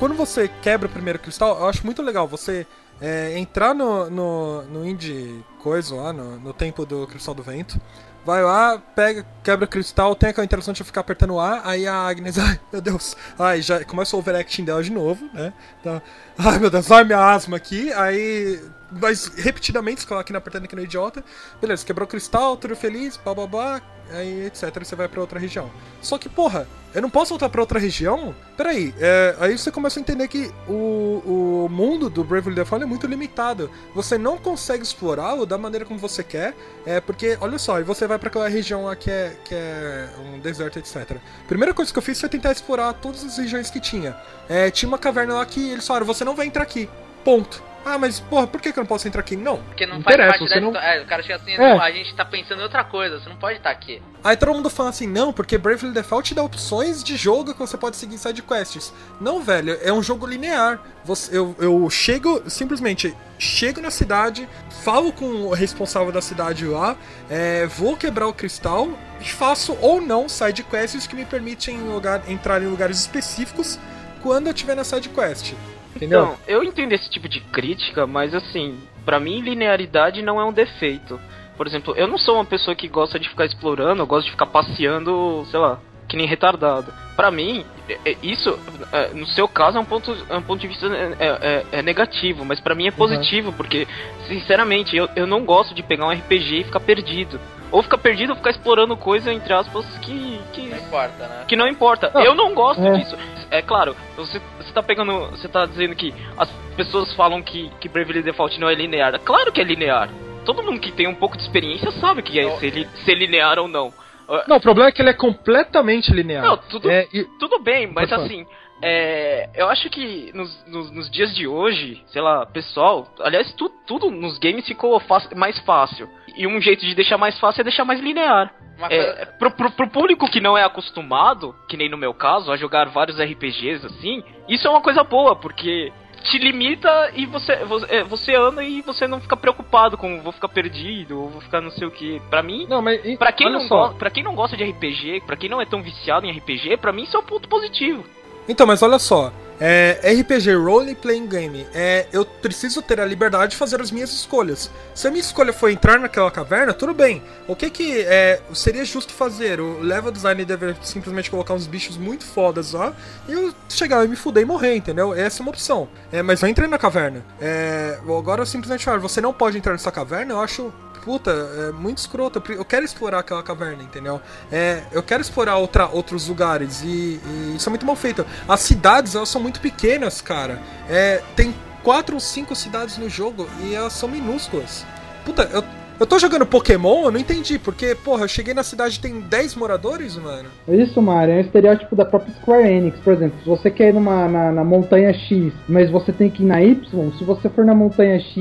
[SPEAKER 2] Quando você quebra o primeiro cristal, eu acho muito legal você é, entrar no, no, no indie coisa lá, no, no tempo do cristal do vento. Vai lá, pega, quebra o cristal, tem aquela interação de ficar apertando o A, aí a Agnes, ai meu Deus, ai já começa o overacting dela de novo, né? Tá, ai meu Deus, ai minha asma aqui, aí. Mas repetidamente, fica lá aqui apertando aqui no idiota. Beleza, quebrou cristal, tudo feliz, bababá, aí etc. Você vai pra outra região. Só que, porra, eu não posso voltar pra outra região? Peraí, é, aí você começa a entender que o, o mundo do Bravely Default é muito limitado. Você não consegue explorá-lo da maneira como você quer, é porque, olha só, e você vai pra aquela região lá que é, que é um deserto, etc. Primeira coisa que eu fiz foi tentar explorar todas as regiões que tinha. É, tinha uma caverna lá que eles falaram, você não vai entrar aqui. Ponto. Ah, mas, porra, por que, que eu não posso entrar aqui? Não.
[SPEAKER 4] Porque não,
[SPEAKER 2] Não
[SPEAKER 4] faz parte da
[SPEAKER 2] não-
[SPEAKER 4] É, o cara chega assim,
[SPEAKER 5] É.
[SPEAKER 4] não, a gente tá pensando em outra coisa, você não pode estar aqui.
[SPEAKER 2] Aí todo mundo fala assim, não, porque Bravely Default te dá opções de jogo que você pode seguir side quests. Não, velho, é um jogo linear. Você- eu, eu chego, simplesmente, chego na cidade, falo com o responsável da cidade lá, é, vou quebrar o cristal e faço ou não side quests que me permitem lugar, entrar em lugares específicos quando eu estiver na side quest. Entendeu?
[SPEAKER 6] Então, eu entendo esse tipo de crítica, mas assim, pra mim linearidade não é um defeito. Por exemplo, eu não sou uma pessoa que gosta de ficar explorando, eu gosto de ficar passeando, sei lá, que nem retardado. Pra mim, é- é- isso, é, no seu caso, é um ponto, é um ponto de vista é, é- é negativo, mas pra mim é positivo, porque, sinceramente, eu, eu não gosto de pegar um RPG e ficar perdido. Ou ficar perdido ou ficar explorando coisa, entre aspas, que, que
[SPEAKER 4] Não importa, né?
[SPEAKER 6] que não importa.
[SPEAKER 5] Não.
[SPEAKER 6] Eu não gosto
[SPEAKER 5] É.
[SPEAKER 6] disso. É claro, você, você tá pegando. Você tá dizendo que as pessoas falam que, que Bravely Default não é linear. Claro que é linear. Todo mundo que tem um pouco de experiência sabe que é ser, ser linear ou não.
[SPEAKER 2] Não, o problema é que ele é completamente linear.
[SPEAKER 6] Não, tudo-
[SPEAKER 2] É, e-
[SPEAKER 6] Tudo bem, mas assim, é, eu acho que nos, nos, nos dias de hoje, sei lá, pessoal, aliás, tu, tudo nos games ficou mais fácil. E um jeito de deixar mais fácil é deixar mais linear. É, pro, pro, pro público que não é acostumado, que nem no meu caso, a jogar vários RPGs assim, isso é uma coisa boa, porque te limita e você, você, é, você anda e você não fica preocupado com vou ficar perdido, ou vou ficar não sei o que. Pra mim,
[SPEAKER 2] Não, mas. e-
[SPEAKER 6] pra quem, não
[SPEAKER 2] só.
[SPEAKER 6] go- pra quem não gosta de RPG, pra quem não é tão viciado em RPG, pra mim isso é um ponto positivo.
[SPEAKER 2] Então, mas olha só. É, RPG Role Playing Game. É, eu preciso ter a liberdade de fazer as minhas escolhas. Se a minha escolha for entrar naquela caverna, tudo bem. O que que é, seria justo fazer? O level design deve simplesmente colocar uns bichos muito fodas lá e eu chegar e me fuder e morrer, entendeu? Essa é uma opção. É, mas eu entrei na caverna. É, agora eu simplesmente falo, você não pode entrar nessa caverna, eu acho. Puta, é muito escroto. Eu quero explorar aquela caverna, entendeu? É, eu quero explorar outra, outros lugares e, e isso é muito mal feito. As cidades, elas são muito pequenas, cara. É, tem quatro ou cinco cidades no jogo e elas são minúsculas. Puta, eu, eu tô jogando Pokémon, eu não entendi, porque, porra, eu cheguei na cidade e tem 10 moradores, mano.
[SPEAKER 5] Isso, Mario, é um estereótipo da própria Square Enix. Por exemplo, se você quer ir numa, na, na montanha X, mas você tem que ir na Y, se você for na montanha X,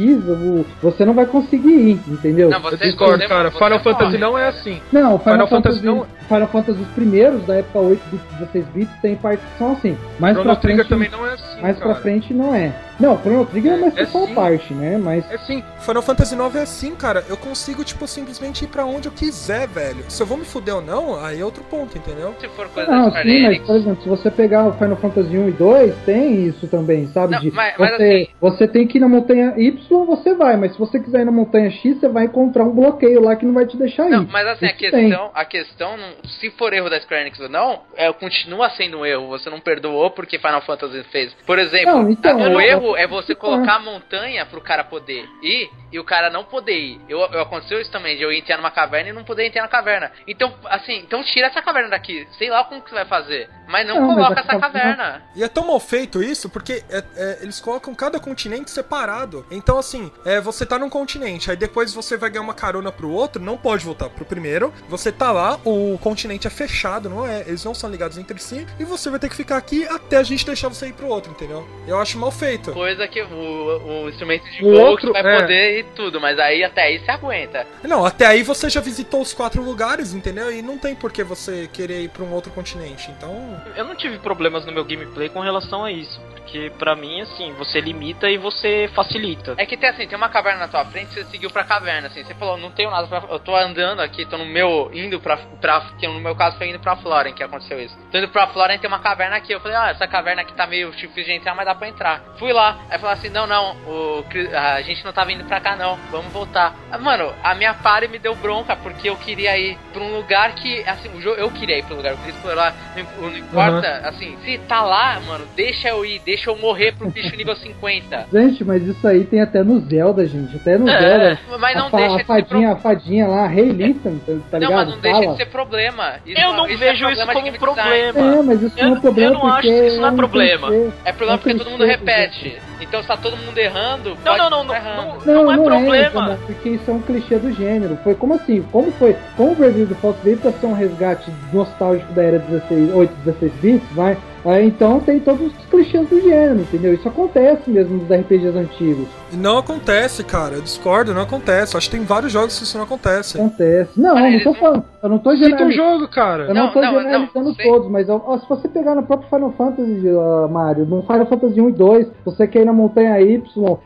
[SPEAKER 5] você não vai conseguir ir, entendeu?
[SPEAKER 4] Não, você
[SPEAKER 2] discordo,
[SPEAKER 4] você-
[SPEAKER 2] cara.
[SPEAKER 4] você
[SPEAKER 2] Final
[SPEAKER 4] morre,
[SPEAKER 2] Fantasy não é assim.
[SPEAKER 5] Não, Final,
[SPEAKER 2] Final
[SPEAKER 5] Fantasy,
[SPEAKER 2] Fantasy não-
[SPEAKER 5] Final Fantasy os primeiros, da época 8 bits, 16 bits, tem partes que são assim. Mais
[SPEAKER 2] Chrono
[SPEAKER 5] pra
[SPEAKER 2] Trigger
[SPEAKER 5] frente,
[SPEAKER 2] também não é assim,
[SPEAKER 5] mais
[SPEAKER 2] cara.
[SPEAKER 5] pra frente não é. Não, Chrono Trigger é mais
[SPEAKER 2] É
[SPEAKER 5] só
[SPEAKER 2] sim.
[SPEAKER 5] parte, né? Mas
[SPEAKER 2] É assim, Final Fantasy IX é assim, cara. Eu consigo, tipo, simplesmente ir pra onde eu quiser, velho. Se eu vou me fuder ou não, aí é outro ponto, entendeu?
[SPEAKER 4] Se for coisa da
[SPEAKER 5] Não, sim, mas por exemplo, se você pegar o Final Fantasy 1 e 2, tem isso também, sabe?
[SPEAKER 4] Não,
[SPEAKER 5] de
[SPEAKER 4] mas- mas
[SPEAKER 5] você,
[SPEAKER 4] assim-
[SPEAKER 5] você tem que ir na montanha Y, você vai, mas se você quiser ir na montanha X, você vai encontrar um bloqueio lá que não vai te deixar ir.
[SPEAKER 4] Não, mas assim, a
[SPEAKER 5] tem.
[SPEAKER 4] questão, a questão, não- se for erro da Square Enix ou não, é, continua sendo um erro. Você não perdoou porque Final Fantasy fez. Por exemplo,
[SPEAKER 5] Não, então,
[SPEAKER 4] a- o
[SPEAKER 5] eu-
[SPEAKER 4] é você
[SPEAKER 5] eu-
[SPEAKER 4] colocar a montanha pro cara poder ir e o cara não poder ir. Eu, eu aconteceu isso também, de eu entrar numa caverna e não poder entrar na caverna. Então, assim, então tira essa caverna daqui. Sei lá como que você vai fazer. Mas não,
[SPEAKER 5] Não, mas
[SPEAKER 4] coloca
[SPEAKER 5] a
[SPEAKER 4] essa
[SPEAKER 5] caverna-
[SPEAKER 4] caverna.
[SPEAKER 2] E é tão mal feito isso porque é- é, eles colocam cada continente separado. Então, assim, é, você tá num continente, aí depois você vai ganhar uma carona pro outro, não pode voltar pro primeiro. Você tá lá, o continente é fechado, não é? Eles não são ligados entre si, e você vai ter que ficar aqui até a gente deixar você ir pro outro, entendeu? Eu acho mal feito.
[SPEAKER 4] Coisa que o, o instrumento de
[SPEAKER 2] O
[SPEAKER 4] gol
[SPEAKER 2] outro,
[SPEAKER 4] que vai
[SPEAKER 2] é.
[SPEAKER 4] poder e tudo, mas aí até aí você aguenta.
[SPEAKER 2] Não, até aí você já visitou os quatro lugares, entendeu? E não tem por que você querer ir pra um outro continente. Então,
[SPEAKER 6] Eu não tive problemas no meu gameplay com relação a isso. Porque pra mim, assim, você limita e você facilita.
[SPEAKER 4] É que tem assim, tem uma caverna na tua frente, você seguiu pra caverna, assim, você falou, não tenho nada pra. Eu tô andando aqui, tô no meu. indo pra. pra que no meu caso foi indo pra Floren que aconteceu isso. Tô indo pra Floren tem uma caverna aqui. Eu falei, ah, essa caverna aqui tá meio difícil de entrar, mas dá pra entrar. Fui lá, aí falou assim, não, não, o, a gente não tá vindo pra cá não, vamos voltar. Ah, Mano, a minha party me deu bronca, porque eu queria ir pra um lugar que, assim, o jogo, eu queria ir pro lugar, eu queria explorar, não, não importa, assim, se tá lá, mano, deixa eu ir, deixa eu morrer pro bicho nível 50.
[SPEAKER 5] Gente, mas isso aí tem até no Zelda, gente. Até no
[SPEAKER 6] É,
[SPEAKER 5] Zelda.
[SPEAKER 4] Mas não
[SPEAKER 5] a,
[SPEAKER 4] deixa
[SPEAKER 5] a
[SPEAKER 4] de ser
[SPEAKER 5] fadinha, a fadinha lá, Rei Listen, tá, tá
[SPEAKER 4] Não,
[SPEAKER 5] ligado?
[SPEAKER 4] mas não deixa
[SPEAKER 5] Fala.
[SPEAKER 4] de ser problema. Isso
[SPEAKER 6] Eu não
[SPEAKER 4] isso
[SPEAKER 6] vejo
[SPEAKER 4] é
[SPEAKER 6] isso como problema.
[SPEAKER 5] É, mas isso
[SPEAKER 6] Eu-
[SPEAKER 5] não é problema
[SPEAKER 6] eu não acho que isso não é problema.
[SPEAKER 5] clichê.
[SPEAKER 4] É problema
[SPEAKER 5] É
[SPEAKER 4] porque todo mundo repete. Então se tá todo mundo errando,
[SPEAKER 6] Não, não, não, não,
[SPEAKER 4] tá errando.
[SPEAKER 6] não, não é problema.
[SPEAKER 5] Samuel, porque isso é um clichê do gênero. Foi como assim? Como foi? Como o Brasil do Fox pra ser um resgate nostálgico da era 16, 8, 16 bits, vai? Aí, então tem todos os clichês do gênero, entendeu? Isso acontece mesmo nos RPGs antigos.
[SPEAKER 2] não acontece, cara. Eu discordo, não acontece. Acho que tem vários jogos que isso não acontece.
[SPEAKER 5] Acontece. Não,
[SPEAKER 4] Cara,
[SPEAKER 5] eu não tô
[SPEAKER 4] não-
[SPEAKER 5] falando. Eu não tô
[SPEAKER 2] Cita um
[SPEAKER 5] generalizando.
[SPEAKER 2] jogo, cara.
[SPEAKER 5] Eu não,
[SPEAKER 4] Não,
[SPEAKER 5] tô
[SPEAKER 4] não,
[SPEAKER 5] generalizando
[SPEAKER 4] não,
[SPEAKER 5] todos, mas ó, ó, se você pegar no próprio Final Fantasy, uh, Mario, no Final Fantasy 1 e 2, você quer ir na montanha Y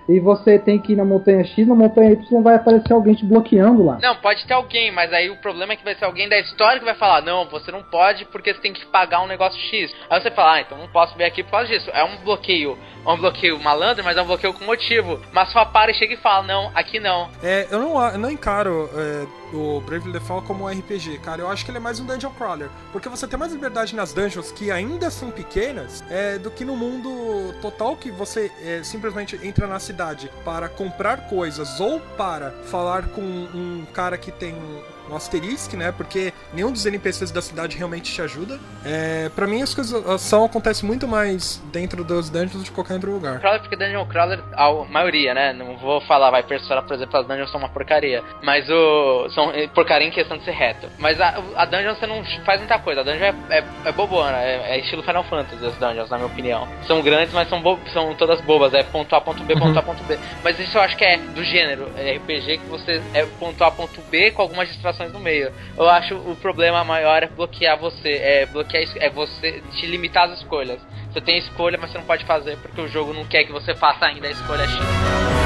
[SPEAKER 5] e você tem que ir na montanha X, na montanha Y vai aparecer alguém te bloqueando lá.
[SPEAKER 4] Não, pode ter alguém, mas aí o problema é que vai ser alguém da história que vai falar, não, você não pode porque você tem que pagar um negócio X. Aí você fala, ah, então não posso vir aqui por causa disso. É um bloqueio, é um bloqueio malandro, mas é um bloqueio com motivo. Mas só para e chega e fala, não, aqui não.
[SPEAKER 2] É, eu não, eu não encaro é, o Bravely Default como um RPG, cara. Eu acho que ele é mais um dungeon crawler. Porque você tem mais liberdade nas dungeons que ainda são pequenas é, do que no mundo total que você é, simplesmente entra na cidade para comprar coisas ou para falar com um cara que tem um asterisco, né? Porque nenhum dos NPCs da cidade realmente te ajuda. É, para mim, as coisas ação acontece muito mais dentro dos dungeons do que qualquer outro lugar.
[SPEAKER 4] Crawler porque Dungeon Crawler, a maioria, né? Não vou falar, vai, Persona, por exemplo, as dungeons são uma porcaria. Mas o. São eh, porcaria em questão de ser reto. Mas a, a dungeon você não faz muita coisa. A dungeon é, é, é bobona, é, é estilo Final Fantasy as dungeons, na minha opinião. São grandes, mas são, bo são todas bobas. É ponto A, ponto B, ponto A, ponto B. Mas isso eu acho que é do gênero. É RPG que você é ponto A, ponto B com algumas distrações no meio. Eu acho o problema maior é bloquear você. É bloquear é você te limitar as escolhas. Você tem escolha, mas você não pode fazer porque o jogo não quer que você faça ainda a escolha X.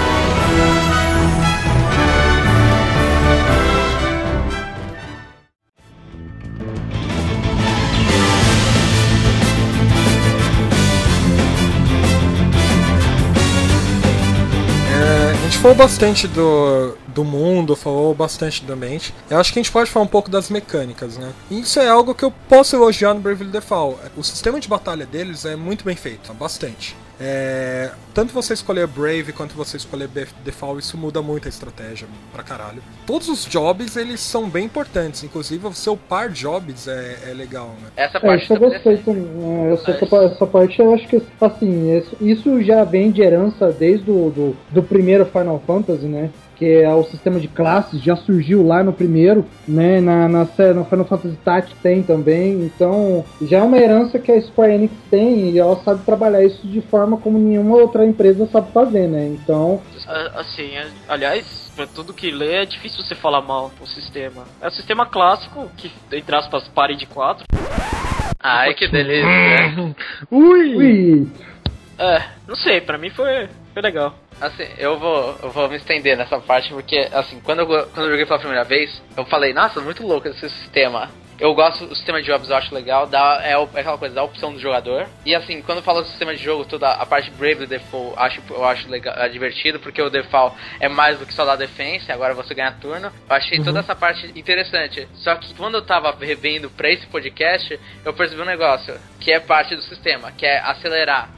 [SPEAKER 2] gente falou bastante do, do mundo, falou bastante do ambiente. Eu acho que a gente pode falar um pouco das mecânicas, né? Isso é algo que eu posso elogiar no Bravely Default. O sistema de batalha deles é muito bem feito, bastante. É, tanto você escolher Brave quanto você escolher Default, isso muda muito a estratégia pra caralho. Todos os jobs, eles são bem importantes, inclusive o seu par jobs é, é legal, né?
[SPEAKER 4] Essa
[SPEAKER 5] É,
[SPEAKER 4] parte
[SPEAKER 5] isso eu
[SPEAKER 4] é
[SPEAKER 5] gostei também. É, que essa- essa parte eu acho que assim, isso, isso já vem de herança desde o do, do primeiro Final Fantasy, né? Que é o sistema de classes, já surgiu lá no primeiro, né? Na, na, sé- no Final Fantasy Tactics tem também. Então, já é uma herança que a Square Enix tem e ela sabe trabalhar isso de forma como nenhuma outra empresa sabe fazer, né? Então,
[SPEAKER 6] Assim, aliás, pra tudo que lê, é difícil você falar mal o sistema. É o sistema clássico, que, entre aspas, pare de 4.
[SPEAKER 4] Ai, que delícia.
[SPEAKER 2] Ui!
[SPEAKER 5] Ui,
[SPEAKER 6] É, não sei, pra mim foi, foi legal.
[SPEAKER 4] Assim, eu vou, eu vou me estender nessa parte porque, assim, quando eu, quando eu joguei pela primeira vez, eu falei, nossa, muito louco esse sistema. Eu gosto do sistema de jobs, eu acho legal, dá, é, é aquela coisa, da opção do jogador. E assim, quando eu falo do sistema de jogo, toda a parte Brave do Default, acho, eu acho legal, é divertido, porque o Default é mais do que só dar defensa, agora você ganha turno. Eu achei toda essa parte interessante. Só que quando eu tava revendo pra esse podcast, eu percebi um negócio, que é parte do sistema, que é acelerar.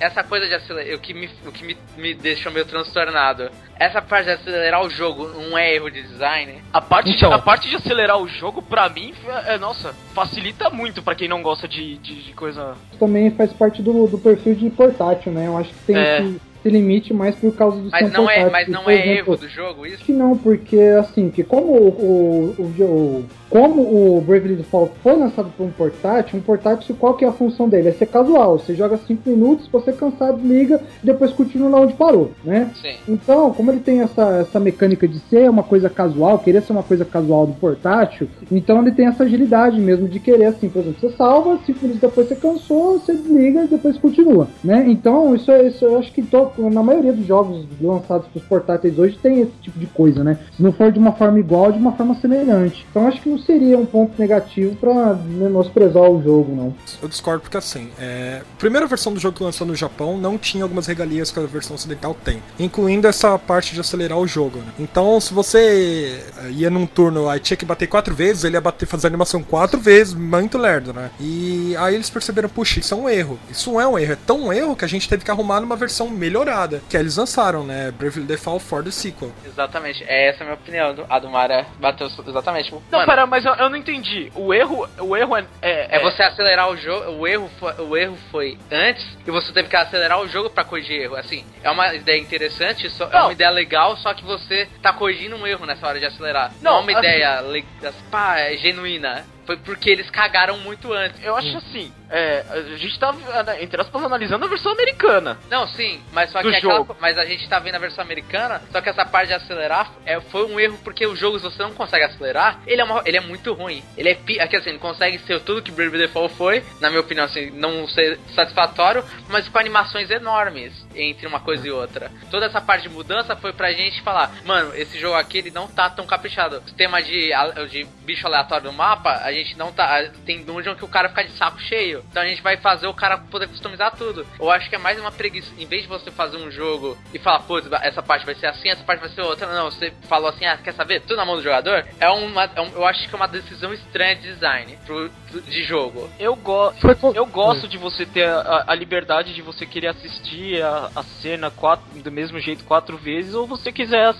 [SPEAKER 4] Essa coisa de acelerar, o que, me, o que me, me deixou meio transtornado. Essa parte de acelerar o jogo não é erro de design.
[SPEAKER 6] A parte,
[SPEAKER 2] Então.
[SPEAKER 6] de, a parte de acelerar o jogo, pra mim, é, nossa, facilita muito pra quem não gosta de, de, de coisa.
[SPEAKER 5] também faz parte do, do perfil de portátil, né? Eu acho que tem
[SPEAKER 6] É.
[SPEAKER 5] esse, esse limite mais por causa do
[SPEAKER 4] Mas não é, mas não é
[SPEAKER 5] exemplo,
[SPEAKER 4] erro do jogo isso?
[SPEAKER 5] Acho que não, porque assim, que como o, o, o, como o Bravely Default foi lançado por um portátil, um portátil, qual que é a função dele? É ser casual. Você joga 5 minutos, se você cansar, desliga e depois continua lá onde parou, né?
[SPEAKER 4] Sim.
[SPEAKER 5] Então, como ele tem essa, essa mecânica de ser uma coisa casual, querer ser uma coisa casual do portátil, então ele tem essa agilidade mesmo de querer, assim, por exemplo, você salva, cinco minutos depois você cansou, você desliga e depois continua, né? Então, isso, é- isso eu acho que to- na maioria dos jogos lançados para os portáteis hoje tem esse tipo de coisa, né? Se não for de uma forma igual, de uma forma semelhante. Então, acho que não seria um ponto negativo para menosprezar o jogo, não.
[SPEAKER 2] Eu discordo porque assim, é... a primeira versão do jogo que lançou no Japão não tinha algumas regalias que a versão ocidental tem, incluindo essa parte de acelerar o jogo. né? Então, se você eh, ia num turno, aí tinha que bater quatro vezes, ele ia bater, fazer animação quatro vezes, muito lerdo, né? E aí eles perceberam, puxa, isso é um erro. Isso é um erro, é tão um erro que a gente teve que arrumar numa versão melhorada, que eles lançaram, né? Bravely Default for the Sequel.
[SPEAKER 4] Exatamente, é essa a minha opinião. A do Mara bateu exatamente.
[SPEAKER 6] Não,
[SPEAKER 4] Mano,
[SPEAKER 6] pera, mas eu, eu não entendi. O erro, o erro é. É,
[SPEAKER 4] É você acelerar o jogo. O erro, foi, o erro foi antes e você teve que acelerar o jogo pra corrigir erro. Assim, é uma ideia interessante, só, é uma ideia legal, só que você tá corrigindo um erro nessa hora de acelerar. Não,
[SPEAKER 6] Não,
[SPEAKER 4] é uma
[SPEAKER 6] assim-
[SPEAKER 4] ideia le- assim, pá, é genuína. Foi porque eles cagaram muito antes.
[SPEAKER 6] Eu acho assim, é, a gente tá, entre aspas, analisando a versão americana.
[SPEAKER 4] Não, sim, mas só que aquela, mas a gente tá vendo a versão americana, só que essa parte de acelerar é, foi um erro porque o jogo se você não consegue acelerar, ele é, uma- ele é muito ruim. Ele é pi- aqui assim, ele consegue ser tudo que Bravely Default foi, na minha opinião assim, não ser satisfatório, mas com animações enormes entre uma coisa e outra. Toda essa parte de mudança foi pra gente falar, mano, esse jogo aqui ele não tá tão caprichado. O sistema de, de bicho aleatório no mapa, a gente não tá. Tem dungeon que o cara fica de saco cheio. Então a gente vai fazer o cara poder customizar tudo. Eu acho que é mais uma preguiça. Em vez de você fazer um jogo e falar, putz, essa parte vai ser assim, essa parte vai ser outra. Não, você falou assim, ah, quer saber? Tudo na mão do jogador. É uma. é um- eu acho que é uma decisão estranha de design pro, de jogo.
[SPEAKER 6] Eu, go eu gosto de você ter a, a liberdade de você querer assistir a, a cena quatro, do mesmo jeito quatro vezes, ou você quiser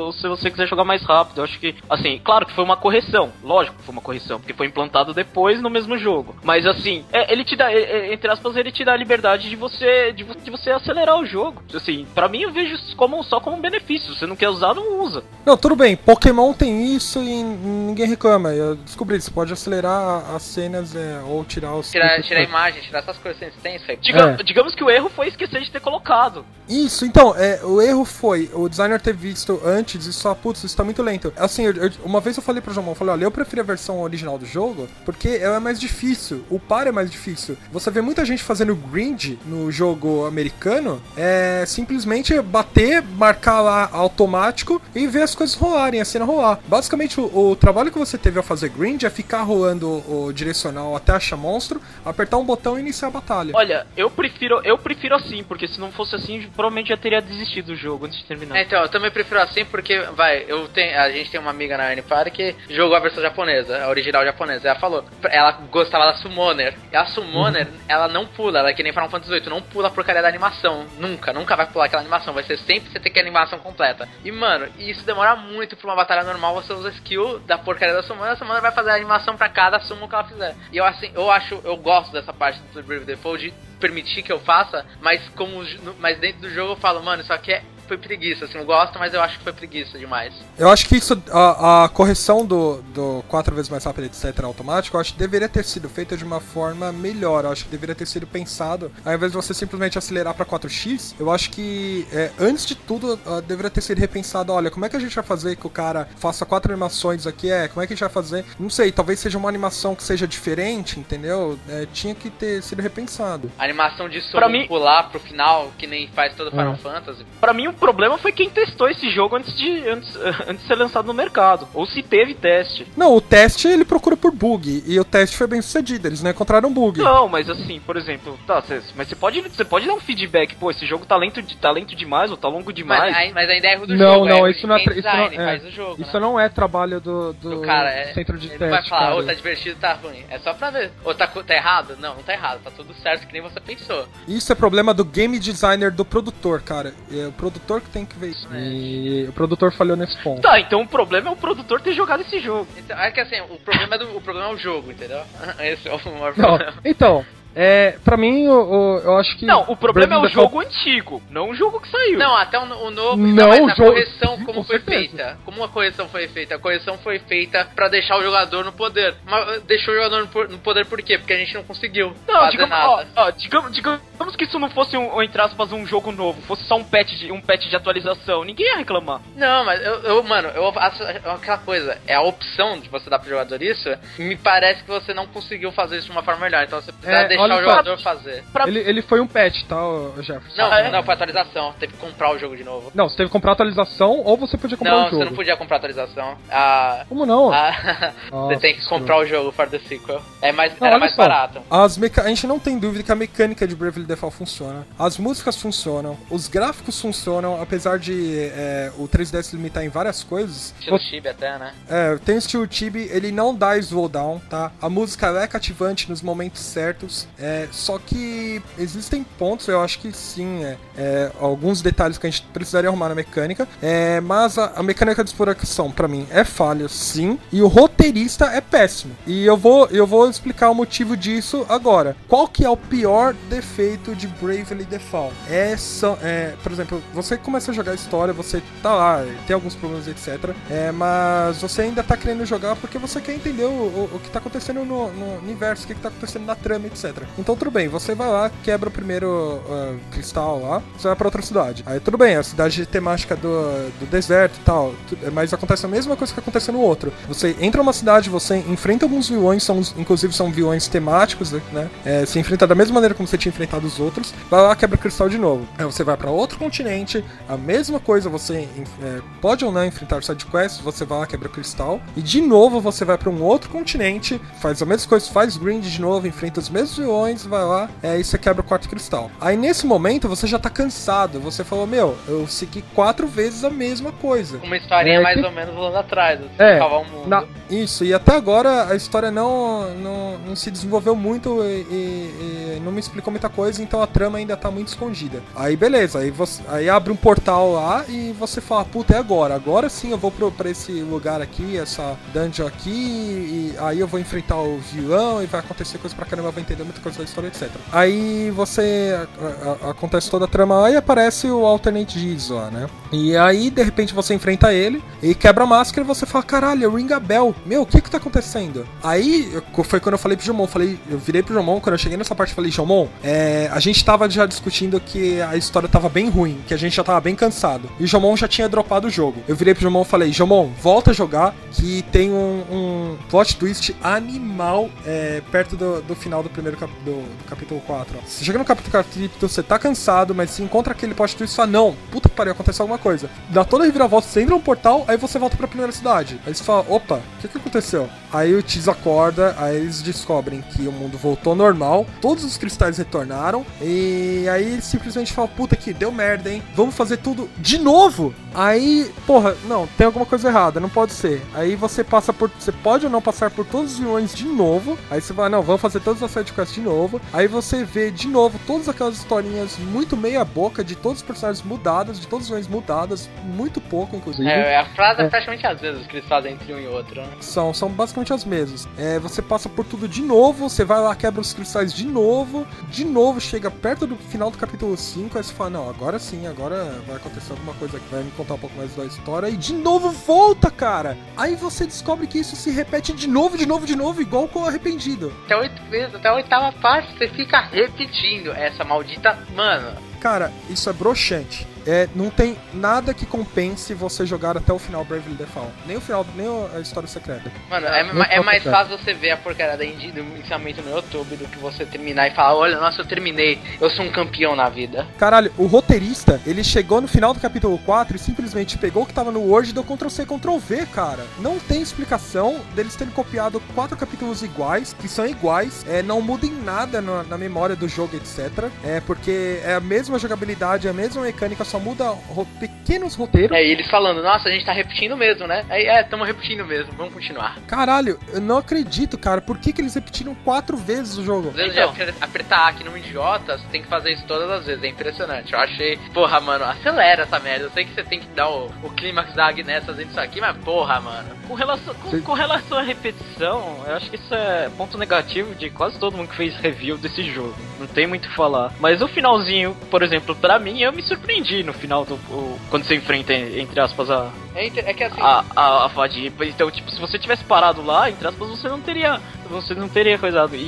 [SPEAKER 6] ou se você quiser jogar mais rápido. Eu acho que, assim, claro que foi uma correção. Lógico que foi uma correção, porque foi implantado depois no mesmo jogo. Mas assim, é, ele te dá, é, é, entre aspas, ele te dá a liberdade de você, de, de você acelerar o jogo. Assim, pra mim eu vejo isso como, só como um benefício. Se você não quer usar, não usa.
[SPEAKER 2] Não, tudo bem, Pokémon tem isso e ninguém reclama. Eu descobri, você pode acelerar as cenas é, ou tirar os.
[SPEAKER 4] Tirar, tirar a imagem, tirar essas coisas isso aí.
[SPEAKER 6] Diga-
[SPEAKER 2] É.
[SPEAKER 6] Digamos que o erro foi esquecer de ter colocado.
[SPEAKER 2] Isso, então, é, o erro foi o designer ter visto antes e só, putz, isso tá muito lento. Assim, eu- eu- uma vez eu falei pro João, eu falei, olha, eu prefiro a versão original do jogo, porque ela é mais difícil, o par é mais difícil. Você vê muita gente fazendo grind no jogo americano, é simplesmente bater, marcar lá automático e ver as coisas rolarem, a cena rolar. Basicamente, o, o trabalho que você teve ao fazer grind é ficar rolando o, o direcional até achar monstro, apertar um botão e iniciar a batalha.
[SPEAKER 6] Olha, eu prefiro, eu prefiro assim, porque se não fosse assim, provavelmente já teria desistido do jogo antes de terminar.
[SPEAKER 4] É, então, eu também prefiro assim porque, vai, eu tenho, a gente tem uma amiga na Party que jogou a versão japonesa, a original japonesa. Ela falou, ela gostava da Summoner. E a Summoner, ela não pula, ela é que nem Final Fantasy VIII, não pula a porcaria da animação. Nunca, nunca vai pular aquela animação. Vai ser sempre você ter que a animação completa. E, mano, isso demora muito pra uma batalha normal. Você usa skill da porcaria da Summoner, a Summoner vai fazer a animação pra cada summon que ela E eu, assim, eu acho, eu gosto dessa parte do Brave Default de permitir que eu faça, mas como mas dentro do jogo eu falo, mano, isso aqui é foi preguiça, assim, eu gosto, mas eu acho que foi preguiça demais.
[SPEAKER 2] Eu acho que isso, a, a correção do, do 4 vezes mais rápido, etc, automático, eu acho que deveria ter sido feita de uma forma melhor. Eu acho que deveria ter sido pensado, ao invés de você simplesmente acelerar pra 4x, eu acho que é, antes de tudo uh, deveria ter sido repensado, olha, como é que a gente vai fazer que o cara faça quatro animações aqui? É, como é que a gente vai fazer? Não sei, talvez seja uma animação que seja diferente, entendeu? É, tinha que ter sido repensado.
[SPEAKER 4] A animação de som
[SPEAKER 6] mim-
[SPEAKER 4] pular pro final, que nem faz todo Final
[SPEAKER 2] Hum.
[SPEAKER 4] Fantasy.
[SPEAKER 6] Pra mim, o problema foi quem testou esse jogo antes de, antes, antes de ser lançado no mercado. Ou se teve teste.
[SPEAKER 2] Não, o teste ele procura por bug, e o teste foi bem sucedido, eles não encontraram bug.
[SPEAKER 6] Não, mas assim, por exemplo, tá, cê- mas você pode, você pode dar um feedback, pô, esse jogo tá lento, de, tá lento demais ou tá longo demais.
[SPEAKER 4] Mas, aí- mas ainda é erro do
[SPEAKER 2] Não,
[SPEAKER 4] jogo.
[SPEAKER 2] não,
[SPEAKER 4] erro
[SPEAKER 2] isso
[SPEAKER 4] de
[SPEAKER 2] não é isso não-
[SPEAKER 4] design,
[SPEAKER 2] é,
[SPEAKER 4] faz o jogo,
[SPEAKER 2] Isso
[SPEAKER 4] né?
[SPEAKER 2] não é trabalho do, do
[SPEAKER 4] Do cara, é,
[SPEAKER 2] centro de
[SPEAKER 4] ele
[SPEAKER 2] teste.
[SPEAKER 4] não vai falar,
[SPEAKER 2] cara.
[SPEAKER 4] ou tá divertido, tá ruim. É só pra ver. Ou tá, co- tá errado? Não, não tá errado. Tá tudo certo, que nem você pensou.
[SPEAKER 2] Isso é problema do game designer do produtor, cara. É o produtor que tem que ver isso. E o produtor falhou nesse ponto.
[SPEAKER 6] Tá, então o problema é o produtor ter jogado esse jogo.
[SPEAKER 4] Então, é que assim, o problema é, do, o problema é o jogo, entendeu? Esse é o maior
[SPEAKER 2] Não,
[SPEAKER 4] problema.
[SPEAKER 2] então, é, pra mim, o- eu acho que.
[SPEAKER 6] Não, o problema é o jogo antigo, não o jogo que saiu.
[SPEAKER 4] Não, até o, o novo,
[SPEAKER 2] Não,
[SPEAKER 4] não, mas
[SPEAKER 2] o
[SPEAKER 4] a
[SPEAKER 2] jogo-
[SPEAKER 4] correção como
[SPEAKER 2] com
[SPEAKER 4] foi
[SPEAKER 2] certeza.
[SPEAKER 4] feita. Como a correção foi feita? A correção foi feita pra deixar o jogador no poder. Mas uh, deixou o jogador no po- no poder por quê? Porque a gente não conseguiu
[SPEAKER 6] Não,
[SPEAKER 4] fazer
[SPEAKER 6] digamos,
[SPEAKER 4] nada.
[SPEAKER 6] ó, ó, digamos, digamos que isso não fosse um, entre aspas, um jogo novo, fosse só um patch de, um patch de atualização, ninguém ia reclamar.
[SPEAKER 4] Não, mas eu, eu- mano, eu é aquela coisa, é a opção de você dar pro jogador isso, me parece que você não conseguiu fazer isso de uma forma melhor, então você precisa
[SPEAKER 2] É,
[SPEAKER 4] deixar
[SPEAKER 2] olha
[SPEAKER 4] o jogador fazer.
[SPEAKER 6] Pra-
[SPEAKER 2] Ele, ele foi um patch, tá, Jefferson?
[SPEAKER 4] Não,
[SPEAKER 6] Ah, é?
[SPEAKER 4] não, foi atualização, teve que comprar o jogo de novo.
[SPEAKER 2] Não, você teve que comprar atualização ou você podia comprar
[SPEAKER 4] Não,
[SPEAKER 2] o jogo.
[SPEAKER 4] você não podia comprar atualização. Ah,
[SPEAKER 2] Como não?
[SPEAKER 4] ah,
[SPEAKER 2] Nossa,
[SPEAKER 4] você tem que comprar o jogo for the sequel. É mais,
[SPEAKER 2] Não,
[SPEAKER 4] era mais
[SPEAKER 2] só.
[SPEAKER 4] barato.
[SPEAKER 2] As meca... A gente não tem dúvida que a mecânica de Bravely Default funciona. As músicas funcionam. Os gráficos funcionam, apesar de é, o 3DS se limitar em várias coisas.
[SPEAKER 4] Estilo
[SPEAKER 2] Você-
[SPEAKER 4] Chibi até, né?
[SPEAKER 2] É, tem o estilo Chibi, ele não dá slowdown, tá? A música é cativante nos momentos certos. É, só que existem pontos, eu acho que sim, é, é, alguns detalhes que a gente precisaria arrumar na mecânica. É, mas a, a mecânica de exploração, pra mim, é falha, sim. E o roteirista é péssimo. E eu vou, eu vou explicar o motivo disso agora. Qual que é o pior defeito de Bravely Default? É, só- é, por exemplo, você começa a jogar a história, você tá lá, tem alguns problemas, etc. É, mas você ainda tá querendo jogar porque você quer entender o, o, o que tá acontecendo no, no universo, o que, que tá acontecendo na trama, etc. Então tudo bem, você vai lá, quebra o primeiro ah, cristal lá, você vai pra outra cidade. Aí tudo bem, a cidade temática do, do deserto e tal, mas acontece a mesma coisa que acontece no outro. Você entra numa cidade, você enfrenta alguns vilões, são, inclusive são vilões temáticos, né? É, se enfrenta da mesma maneira como você tinha enfrentado os outros, vai lá, quebra o cristal de novo. Aí você vai pra outro continente, a mesma coisa, você é, pode ou não enfrentar side quests, você vai lá, quebra o cristal, e de novo você vai pra um outro continente, faz a mesma coisa, faz grind de novo, enfrenta os mesmos vilões, vai lá, é, e você quebra o quarto cristal. Aí nesse momento você já tá cansado, você falou, meu, eu segui quatro vezes a mesma coisa.
[SPEAKER 4] Uma historinha
[SPEAKER 2] É,
[SPEAKER 4] mais
[SPEAKER 2] que-
[SPEAKER 4] ou menos rolando atrás, assim,
[SPEAKER 2] É,
[SPEAKER 4] salvar o mundo.
[SPEAKER 2] Na- isso, e até agora a história não, não, não se desenvolveu muito e, e- e não me explicou muita coisa, então a trama ainda tá muito escondida. Aí beleza, aí, você, aí abre um portal lá e você fala, puta, é agora, agora sim eu vou pro, pra esse lugar aqui, essa dungeon aqui, e aí eu vou enfrentar o vilão e vai acontecer coisa pra caramba, eu vou entender muita coisa da história, etc. Aí você. a- a- acontece toda a trama lá e aparece o Alternate Giz lá, né? E aí, de repente, você enfrenta ele e quebra a máscara e você fala, caralho, é Ring a Bell. Meu, o que que tá acontecendo? Aí foi quando eu falei pro Jomon, falei, eu virei pro Jomon, quando eu cheguei nessa parte, falei, Jomon, é, a gente tava já discutindo que a história tava bem ruim, que a gente já tava bem cansado. E o Jomon já tinha dropado o jogo. Eu virei pro Jomon e falei, Jomon, volta a jogar, que tem um, um plot twist animal é, perto do, do final do primeiro cap- do, do capítulo 4. Ó. Você chega no capítulo 4, você tá cansado, mas se encontra aquele plot twist e fala, não, puta que pariu, aconteceu alguma coisa. Dá toda a reviravolta, você entra no portal, aí você volta pra primeira cidade. Aí você fala, opa, o que que aconteceu? Aí o Tiz acorda, aí eles descobrem que o mundo voltou normal, todos os cristais retornaram, e aí eles simplesmente falam, puta que deu merda, hein? Vamos fazer tudo de novo? Aí, porra, não, tem alguma coisa errada, não pode ser. Aí você passa por. Você pode ou não passar por todos os vilões de novo. Aí você vai, não, vamos fazer todas as sidequests de novo. Aí você vê de novo todas aquelas historinhas muito meia boca de todos os personagens mudados, de todos os vilões mudados. dadas, muito pouco, inclusive.
[SPEAKER 4] É, a frase é,
[SPEAKER 5] É.
[SPEAKER 4] praticamente as vezes que eles fazem entre um e outro, né?
[SPEAKER 2] São, são basicamente as mesmas. É, você passa por tudo de novo, você vai lá, quebra os cristais de novo, de novo, chega perto do final do capítulo 5, aí você fala, não, agora sim, agora vai acontecer alguma coisa que vai me contar um pouco mais da história, e de novo volta, cara! Aí você descobre que isso se repete de novo, de novo, de novo, igual com o arrependido.
[SPEAKER 4] Até oito vezes, até a oitava parte, você fica repetindo essa maldita. Mano,
[SPEAKER 2] Cara, isso é broxante. É, não tem nada que compense você jogar até o final Bravely Default. Nem o final, nem a história secreta.
[SPEAKER 4] Mano, é,
[SPEAKER 5] muito
[SPEAKER 4] é mais fácil você ver a porcaria da Indie do ensinamento no YouTube do que você terminar e falar, olha, nossa, eu terminei, eu sou um campeão na vida.
[SPEAKER 2] Caralho, o roteirista, ele chegou no final do capítulo 4 e simplesmente pegou o que tava no Word e deu Ctrl C, Ctrl V, cara. Não tem explicação deles terem copiado quatro capítulos iguais, que são iguais, é, não muda em nada na, na memória do jogo, etc. É porque é a mesma jogabilidade, é a mesma mecânica, só muda ro- pequenos roteiros.
[SPEAKER 4] É, e eles falando, nossa, a gente tá repetindo mesmo, né? Aí, é, tamo repetindo mesmo, vamos continuar.
[SPEAKER 2] Caralho, eu não acredito, cara. Por que, que eles repetiram quatro vezes o jogo?
[SPEAKER 4] Às vezes
[SPEAKER 6] Então.
[SPEAKER 4] de apre- apertar A que não idiota, você tem que fazer isso todas as vezes, é impressionante. Eu achei, porra, mano, acelera essa merda. Eu sei que você tem que dar o, o clímax da Agnes fazendo isso aqui, mas porra, mano.
[SPEAKER 6] Com relação, com, com relação à repetição, eu acho que isso é ponto negativo de quase todo mundo que fez review desse jogo. Não tem muito o que falar. Mas o finalzinho, por exemplo, pra mim, eu me surpreendi no final do. o- quando você enfrenta, entre aspas, a,
[SPEAKER 4] É, é que assim,
[SPEAKER 6] a, a, a fadinha. Então, tipo, se você tivesse parado lá, entre aspas, você não teria. Você não teria coisado. E,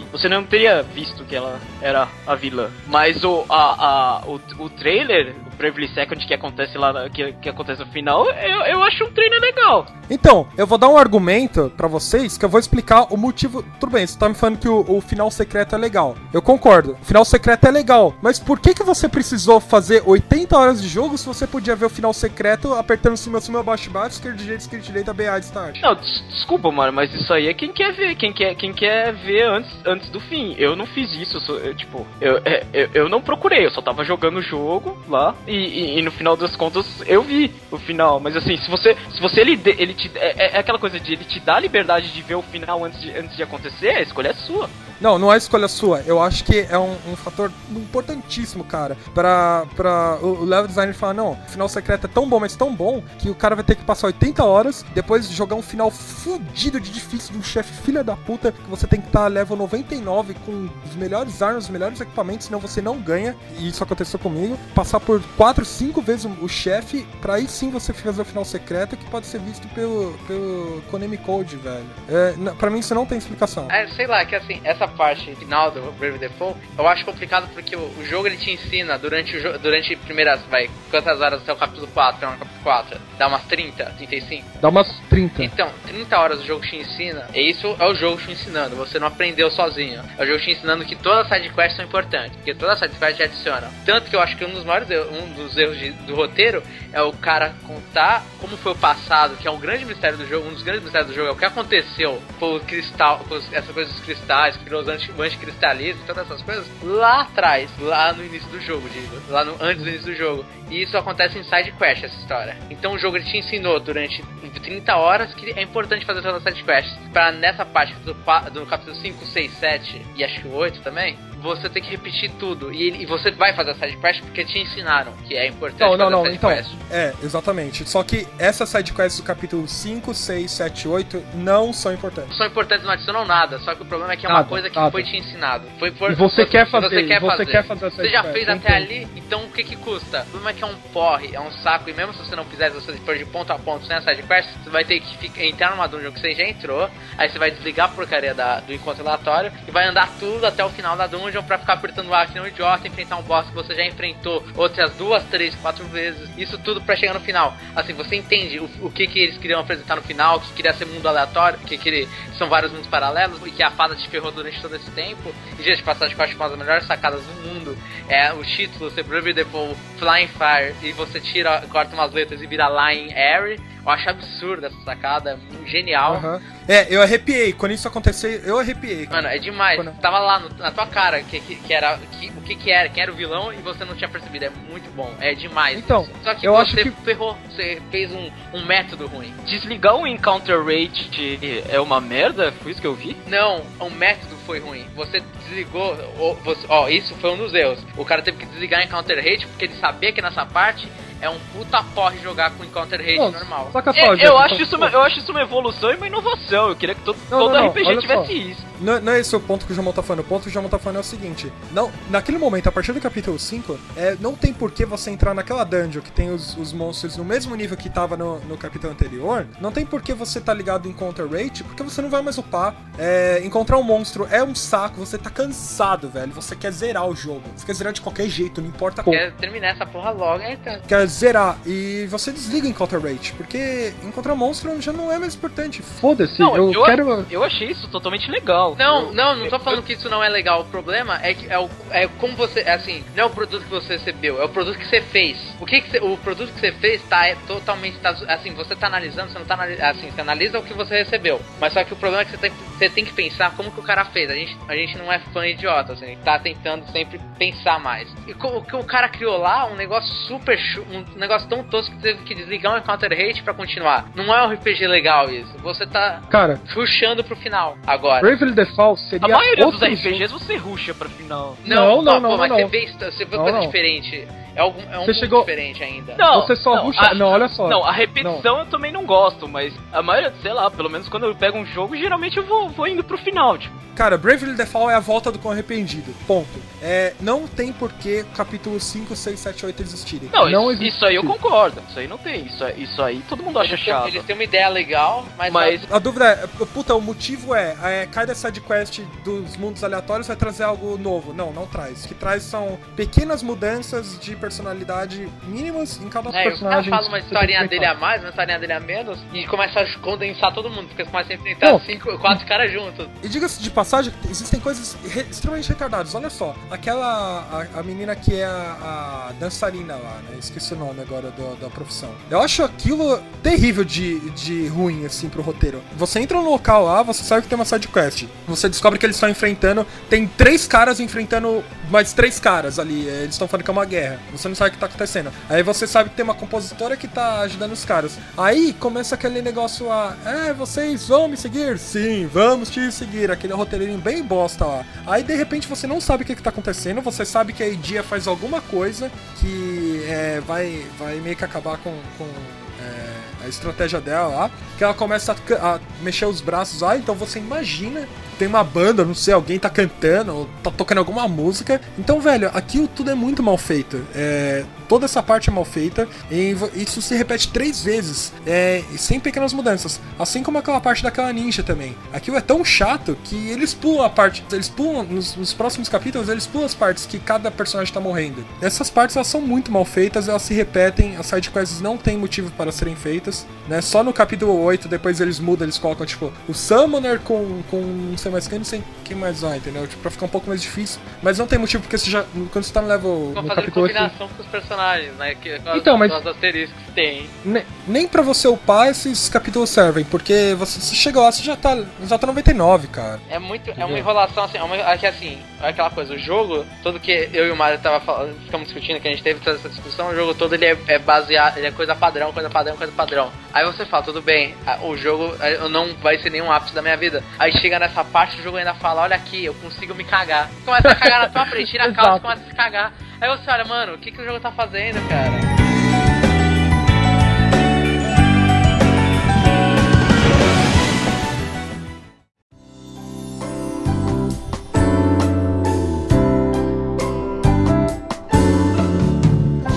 [SPEAKER 6] e você não teria visto que ela era a vilã. Mas o, a, a, o, o trailer, o Bravely Second que acontece lá, que, que acontece no final, eu, eu acho um trailer legal.
[SPEAKER 2] Então, eu vou dar um argumento pra vocês que eu vou explicar o motivo. Tudo bem, você tá me falando que o, o final secreto é legal. Eu concordo. O final secreto é legal. Mas por que, que você precisou fazer 80 horas de jogo se você podia ver o final secreto apertando cima, cima, baixo, baixo, esquerda, direita, esquerda, direita, BA start?
[SPEAKER 6] Não, des- desculpa, mano, mas isso aí é quem quer ver, quem quer, quem quer ver antes, antes do fim. Eu não fiz isso, eu sou- eu, tipo, eu, é, eu, eu não procurei, eu só tava jogando o jogo lá e, e- e no final das contas eu vi o final. Mas assim, se você, se você ele, ele te, é, é aquela coisa de ele te dar a liberdade de ver o final antes de, antes de acontecer, a escolha é sua.
[SPEAKER 2] Não, não é escolha sua. Eu acho que é um, um fator importantíssimo, cara. Pra, pra o o level designer falar, não, o final secreto é tão bom, mas tão bom, que o cara vai ter que passar 80 horas, depois jogar um final fudido de difícil de um chefe filha da puta, que você tem que estar level 99 com os melhores armas, os melhores equipamentos, senão você não ganha. E isso aconteceu comigo. Passar por 4, 5 vezes o, chefe, pra aí sim você fazer o final secreto, que pode ser visto pelo, pelo Konami Code, velho. É, pra mim isso não tem explicação.
[SPEAKER 4] É, sei lá, que assim, essa parte final do Brave Default, eu acho complicado porque o, o jogo ele te ensina durante o jogo, durante primeiras, vai, quantas horas até o capítulo 4, que é no capítulo 4? Dá umas 30, 35?
[SPEAKER 5] Dá umas 30.
[SPEAKER 4] Então, 30 horas o jogo te ensina, e isso é o jogo te ensinando, você não aprendeu sozinho. É o jogo te ensinando que todas as sidequests são importantes, porque todas as sidequests te adicionam. Tanto que eu acho que um dos maiores um dos erros de- do roteiro é o cara contar como foi o passado, que é um grande mistério do jogo, um dos grandes mistérios do jogo é o que aconteceu com o cristal, com essa coisa dos cristais, que os anti, o anticristalismo, todas essas coisas, lá atrás, lá no início do jogo, digo, lá no, antes do início do jogo. E isso acontece em side quest, essa história. Então o jogo ele te ensinou durante 30 horas que é importante fazer todas as side quests. Pra nessa parte do, qua- do capítulo 5, 6, 7 e acho que o 8 também, você tem que repetir tudo. E, e você vai fazer a side quest porque te ensinaram que é importante
[SPEAKER 2] Não, não,
[SPEAKER 4] fazer
[SPEAKER 2] não, então. É, exatamente. Só que essas sidequests do capítulo 5, 6, 7, 8 não são importantes.
[SPEAKER 4] São importantes, não adicionam nada. Só que o problema é que é uma
[SPEAKER 5] Nada,
[SPEAKER 4] coisa que
[SPEAKER 5] nada.
[SPEAKER 4] foi te ensinado. Foi por,
[SPEAKER 5] E você
[SPEAKER 4] se
[SPEAKER 5] quer fazer,
[SPEAKER 4] Você quer
[SPEAKER 5] você
[SPEAKER 4] fazer.
[SPEAKER 5] quer fazer a
[SPEAKER 4] Você já fez até
[SPEAKER 5] eu
[SPEAKER 4] ali, então o que que custa? O problema é que é um porre, é um saco. E mesmo se você não fizer, se você for de ponto a ponto sem a side quest, você vai ter que ficar, entrar numa dungeon que você já entrou. Aí você vai desligar a porcaria da, do encontro aleatório e vai andar tudo até o final da dungeon pra ficar apertando o ar que não idiota, enfrentar um boss que você já enfrentou outras duas, três, quatro vezes. Isso tudo pra chegar no final. Assim, você entende o, o que que eles queriam apresentar no final, que queria ser mundo aleatório, que, que são vários mundos paralelos e que a fada te ferrou durante todo esse tempo. E, gente, de passagem, que eu acho uma das melhores sacadas do mundo é o título, você Brave Default Flying Fire, e você tira, corta umas letras e vira Lying Airy. Eu acho absurda essa sacada, genial.
[SPEAKER 2] Aham. É, eu arrepiei. Quando isso aconteceu, eu arrepiei.
[SPEAKER 4] Mano, é demais.
[SPEAKER 2] Quando-
[SPEAKER 4] Tava lá no- na tua cara que, que, que era que, o que, que era, quem era o vilão e você não tinha percebido. É muito bom. É demais.
[SPEAKER 5] Então,
[SPEAKER 4] isso. Só que
[SPEAKER 5] eu
[SPEAKER 4] você
[SPEAKER 5] acho que-
[SPEAKER 4] ferrou. Você fez um, um método ruim.
[SPEAKER 6] Desligar o encounter rate de- é uma merda? Foi isso que eu vi?
[SPEAKER 4] Não, o método foi ruim. Você desligou. Ó, você- ó, isso foi um dos erros. O cara teve que desligar em counter rate porque ele sabia que nessa parte é um puta porre jogar com Encounter Rate
[SPEAKER 2] Não,
[SPEAKER 4] normal.
[SPEAKER 2] Saca só,
[SPEAKER 6] É, eu, acho isso uma, eu acho isso uma evolução e uma inovação. Eu queria que todo,
[SPEAKER 2] Não,
[SPEAKER 6] todo
[SPEAKER 2] não, não,
[SPEAKER 6] RPG tivesse
[SPEAKER 2] só.
[SPEAKER 6] isso.
[SPEAKER 2] Não, não é esse o ponto que o Jamon tá falando. O ponto que o Jamon tá falando é o seguinte: não, naquele momento, a partir do capítulo 5, é, não tem por que você entrar naquela dungeon que tem os, os monstros no mesmo nível que tava no, no capítulo anterior. Não tem por que você tá ligado em counter rate, porque você não vai mais upar. É, encontrar um monstro é um saco, você tá cansado, velho. Você quer zerar o jogo. Você quer zerar de qualquer jeito, não importa como.
[SPEAKER 4] Quer terminar essa porra logo, então.
[SPEAKER 2] Quer zerar. E você desliga encounter rate, porque encontrar monstro já não é mais importante. Foda-se, eu,
[SPEAKER 6] eu,
[SPEAKER 2] quero.
[SPEAKER 6] eu achei isso totalmente legal.
[SPEAKER 4] Não,
[SPEAKER 6] Eu-
[SPEAKER 4] não, não tô falando que isso não é legal. O problema é que é, o, é como você. É assim, não é o produto que você recebeu, é o produto que você fez. O que, que você- o produto que você fez tá é, totalmente. Tá, assim, você tá analisando, você não tá analisando. Assim, você analisa o que você recebeu. Mas só que o problema é que você tem, você tem que pensar como que o cara fez. A gente, a gente não é fã idiota, assim, a gente tá tentando sempre pensar mais. E o que o cara criou lá, um negócio super. Um negócio tão tosco que teve que desligar um encounter rate pra continuar. Não é um RPG legal isso. Você tá
[SPEAKER 2] Cara,
[SPEAKER 4] rushando pro final agora.
[SPEAKER 2] Bravely Default seria.
[SPEAKER 6] A maioria dos RPGs você rusha pra final.
[SPEAKER 2] Não, não, não,
[SPEAKER 4] pô, mas
[SPEAKER 2] não,
[SPEAKER 4] você
[SPEAKER 2] não.
[SPEAKER 4] vê, isso- você vê
[SPEAKER 2] Não,
[SPEAKER 4] coisa
[SPEAKER 2] não.
[SPEAKER 4] diferente. É, algum, é um
[SPEAKER 2] Você
[SPEAKER 4] mundo
[SPEAKER 2] chegou-
[SPEAKER 4] diferente ainda.
[SPEAKER 6] Não,
[SPEAKER 2] Você só
[SPEAKER 6] não,
[SPEAKER 2] ruxa.
[SPEAKER 6] a-
[SPEAKER 2] Não, olha só.
[SPEAKER 6] Não, a repetição eu também não gosto, mas a maioria, sei lá, pelo menos quando eu pego um jogo, geralmente eu vou, vou indo pro final, tipo.
[SPEAKER 2] Cara, Bravely Default é a volta do com arrependido. Ponto. É, não tem por que capítulo 5, 6, 7, 8 existirem.
[SPEAKER 6] Não,
[SPEAKER 2] não
[SPEAKER 6] isso,
[SPEAKER 2] existe.
[SPEAKER 6] isso aí eu concordo. Isso aí não tem. Isso, aí- isso aí todo mundo acha
[SPEAKER 4] eles, têm,
[SPEAKER 6] chato.
[SPEAKER 4] eles têm uma ideia legal, mas,
[SPEAKER 6] Mas
[SPEAKER 2] A dúvida é, puta, o motivo é, é cada sidequest dos mundos aleatórios vai trazer algo novo. Não, não traz. O que traz são pequenas mudanças de personalidade mínimas em cada
[SPEAKER 4] É,
[SPEAKER 2] personagem.
[SPEAKER 4] fala uma historinha dele a mais, uma historinha dele a menos, e começa a condensar todo mundo, porque começa a enfrentar
[SPEAKER 2] Não.
[SPEAKER 4] cinco, quatro caras juntos.
[SPEAKER 2] E diga-se de passagem, existem coisas re- extremamente retardadas. Olha só, aquela. A, a menina que é a, a dançarina lá, né? Esqueci o nome agora do- da profissão. Eu acho aquilo terrível de, de ruim, assim, pro roteiro. Você entra no local lá, você sabe que tem uma side quest. Você descobre que eles estão enfrentando. Tem três caras enfrentando mais três caras ali. Eles estão falando que é uma guerra. Você não sabe o que tá acontecendo. Aí você sabe que tem uma compositora que tá ajudando os caras. Aí começa aquele negócio lá. É, vocês vão me seguir? Sim, vamos te seguir. Aquele roteirinho bem bosta lá. Aí de repente você não sabe o que, que tá acontecendo. Você sabe que a Idia faz alguma coisa que é, vai, vai meio que acabar com. com é, a estratégia dela lá, que ela começa a, a mexer os braços lá, então você imagina tem uma banda, não sei, alguém tá cantando, ou tá tocando alguma música. Então, velho, aquilo tudo é muito mal feito. É, toda essa parte é mal feita. E isso se repete três vezes, é, sem pequenas mudanças. Assim como aquela parte daquela ninja também. Aquilo é tão chato que eles pulam a parte. Eles pulam, nos, nos próximos capítulos, eles pulam as partes que cada personagem tá morrendo. Essas partes elas são muito mal feitas, elas se repetem, as sidequests não tem motivo para serem feitas. Né? Só no capítulo 8, depois eles mudam, eles colocam, tipo, o Summoner com, com sei mais quem, não sei quem mais vai, entendeu? Tipo, pra ficar um pouco mais difícil. Mas não tem motivo, porque você já. Quando você tá no level.
[SPEAKER 4] Vão
[SPEAKER 2] no
[SPEAKER 4] fazer
[SPEAKER 2] capítulo 8,
[SPEAKER 4] combinação com os personagens, né? Que, as,
[SPEAKER 2] Então, mas-
[SPEAKER 4] asteriscos tem.
[SPEAKER 2] Ne- nem pra você upar esses capítulos servem, porque você, você chega lá, você já tá, já tá 99, cara.
[SPEAKER 4] É muito. É
[SPEAKER 2] Entendeu?
[SPEAKER 4] uma enrolação assim. É, uma, é que assim, é aquela coisa, o jogo, todo que eu e o Mario tava falando, ficamos discutindo, que a gente teve toda essa discussão, o jogo todo ele é, é baseado, ele é coisa padrão, coisa padrão, coisa padrão. Aí você fala, tudo bem, o jogo não vai ser nenhum ápice da minha vida. Aí chega nessa parte, o jogo ainda fala, olha aqui, eu consigo me cagar. Começa a cagar na tua frente, tira a calça e começa a se cagar. Aí você olha, mano, o que, que o jogo tá fazendo, cara?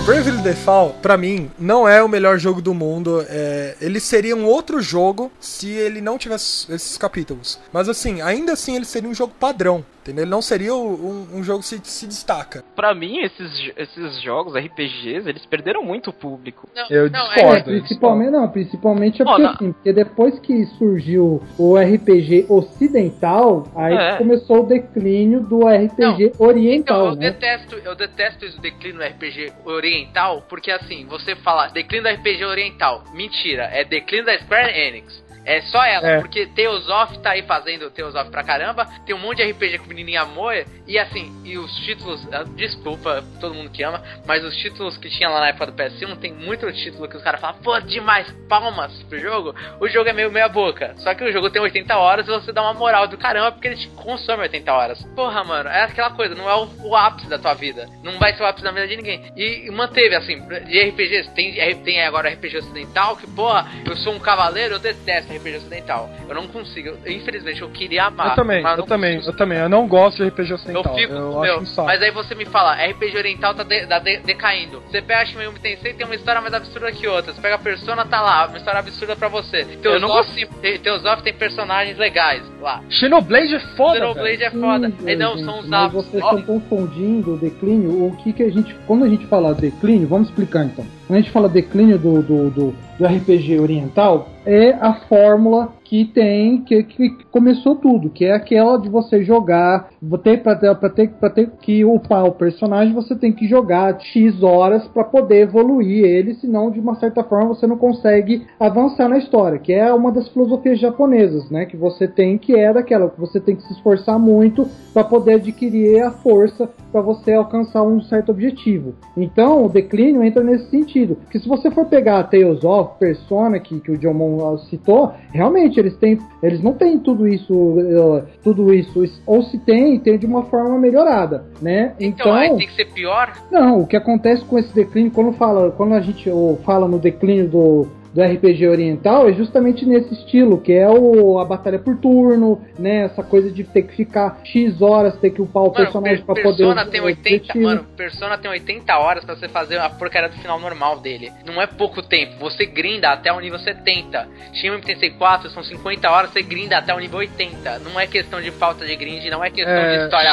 [SPEAKER 2] Bravely Default, pra mim, não é o melhor jogo do mundo. É, ele seria um outro jogo se ele não tivesse esses capítulos. Mas assim, ainda assim ele seria um jogo padrão. Entendeu? Ele não seria um, um jogo que se, se destaca.
[SPEAKER 6] Pra mim, esses, esses jogos, RPGs, eles perderam muito o público.
[SPEAKER 4] Não,
[SPEAKER 2] Eu
[SPEAKER 4] não,
[SPEAKER 2] discordo.
[SPEAKER 5] É, principalmente não, principalmente é porque
[SPEAKER 6] na-
[SPEAKER 5] assim, porque depois que surgiu o RPG ocidental, aí
[SPEAKER 6] É.
[SPEAKER 5] começou o declínio do RPG
[SPEAKER 4] Então,
[SPEAKER 5] oriental,
[SPEAKER 4] eu
[SPEAKER 5] né?
[SPEAKER 4] detesto, eu detesto esse declínio do RPG oriental, porque assim, você fala declínio do RPG oriental. Mentira, é declínio da Square Enix. É só ela,
[SPEAKER 7] É.
[SPEAKER 4] porque Tales of tá aí fazendo Tales of pra caramba, tem um monte de RPG com menininha moia, e assim, e os títulos, ah, desculpa todo mundo que ama, mas os títulos que tinha lá na época do PS1, tem muito título que os caras falam, pô, demais, palmas pro jogo, o jogo é meio meia boca, só que o jogo tem 80 horas e você dá uma moral do caramba, porque ele te consome 80 horas. Porra, mano, é aquela coisa, não é o, o ápice da tua vida, não vai ser o ápice da vida de ninguém. E, e manteve, assim, de RPGs, tem, tem agora RPG ocidental, que porra, eu sou um cavaleiro, eu detesto RPG ocidental. Eu não consigo, eu- infelizmente, eu queria amar.
[SPEAKER 7] Eu também,
[SPEAKER 4] mas
[SPEAKER 7] eu
[SPEAKER 4] não
[SPEAKER 7] também,
[SPEAKER 4] consigo.
[SPEAKER 7] eu também. Eu não gosto de RPG
[SPEAKER 4] Eu
[SPEAKER 7] ocidental.
[SPEAKER 4] fico,
[SPEAKER 7] eu
[SPEAKER 4] meu,
[SPEAKER 7] acho um
[SPEAKER 4] mas aí você me fala, RPG oriental tá, de- tá de- decaindo. Você pega Shin Megami Tensei tem uma história mais absurda que outra. Você pega a Persona, tá lá, uma história absurda pra você. Teus
[SPEAKER 6] não
[SPEAKER 4] Off tem, Teus Off tem personagens legais lá.
[SPEAKER 7] Xenoblade é foda.
[SPEAKER 4] Xenoblade é foda.
[SPEAKER 5] Sim,
[SPEAKER 4] E não,
[SPEAKER 5] gente,
[SPEAKER 4] são os
[SPEAKER 5] mas
[SPEAKER 4] hábitos.
[SPEAKER 5] vocês estão confundindo o declínio. O que que a gente. Quando a gente fala declínio, vamos explicar então. Quando a gente fala declínio do, do, do, do RPG oriental, é a fórmula que tem, que, que começou tudo, que é aquela de você jogar, ter, pra, ter, ter, que upar o personagem, você tem que jogar X horas para poder evoluir ele, senão de uma certa forma você não consegue avançar na história, que é uma das filosofias japonesas, né? Que você tem que é daquela, que você tem que se esforçar muito para poder adquirir a força para você alcançar um certo objetivo. Então, o declínio entra nesse sentido. Que se você for pegar a Tales of, Persona, que, que o John Mon uh, citou, realmente eles têm, eles não têm tudo isso, uh, tudo isso, ou se tem, tem de uma forma melhorada, né?
[SPEAKER 4] então, aí tem que ser pior?
[SPEAKER 5] Não, o que acontece com esse declínio, quando fala, quando a gente fala no declínio do, do RPG oriental, é justamente nesse estilo, que é o, a batalha por turno, né? Essa coisa de ter que ficar X horas, ter que upar o
[SPEAKER 4] Mano,
[SPEAKER 5] personagem
[SPEAKER 4] per
[SPEAKER 5] pra poder.
[SPEAKER 4] Persona tem
[SPEAKER 5] o
[SPEAKER 4] 80,
[SPEAKER 5] objetivo.
[SPEAKER 4] mano, Persona tem 80 horas pra você fazer a porcaria do final normal dele. Não é pouco tempo, você grinda até o nível 70. Shin Megami Tensei 4 são 50 horas, você grinda até o nível 80. Não é questão de falta de grind, não é questão
[SPEAKER 7] É.
[SPEAKER 4] de história.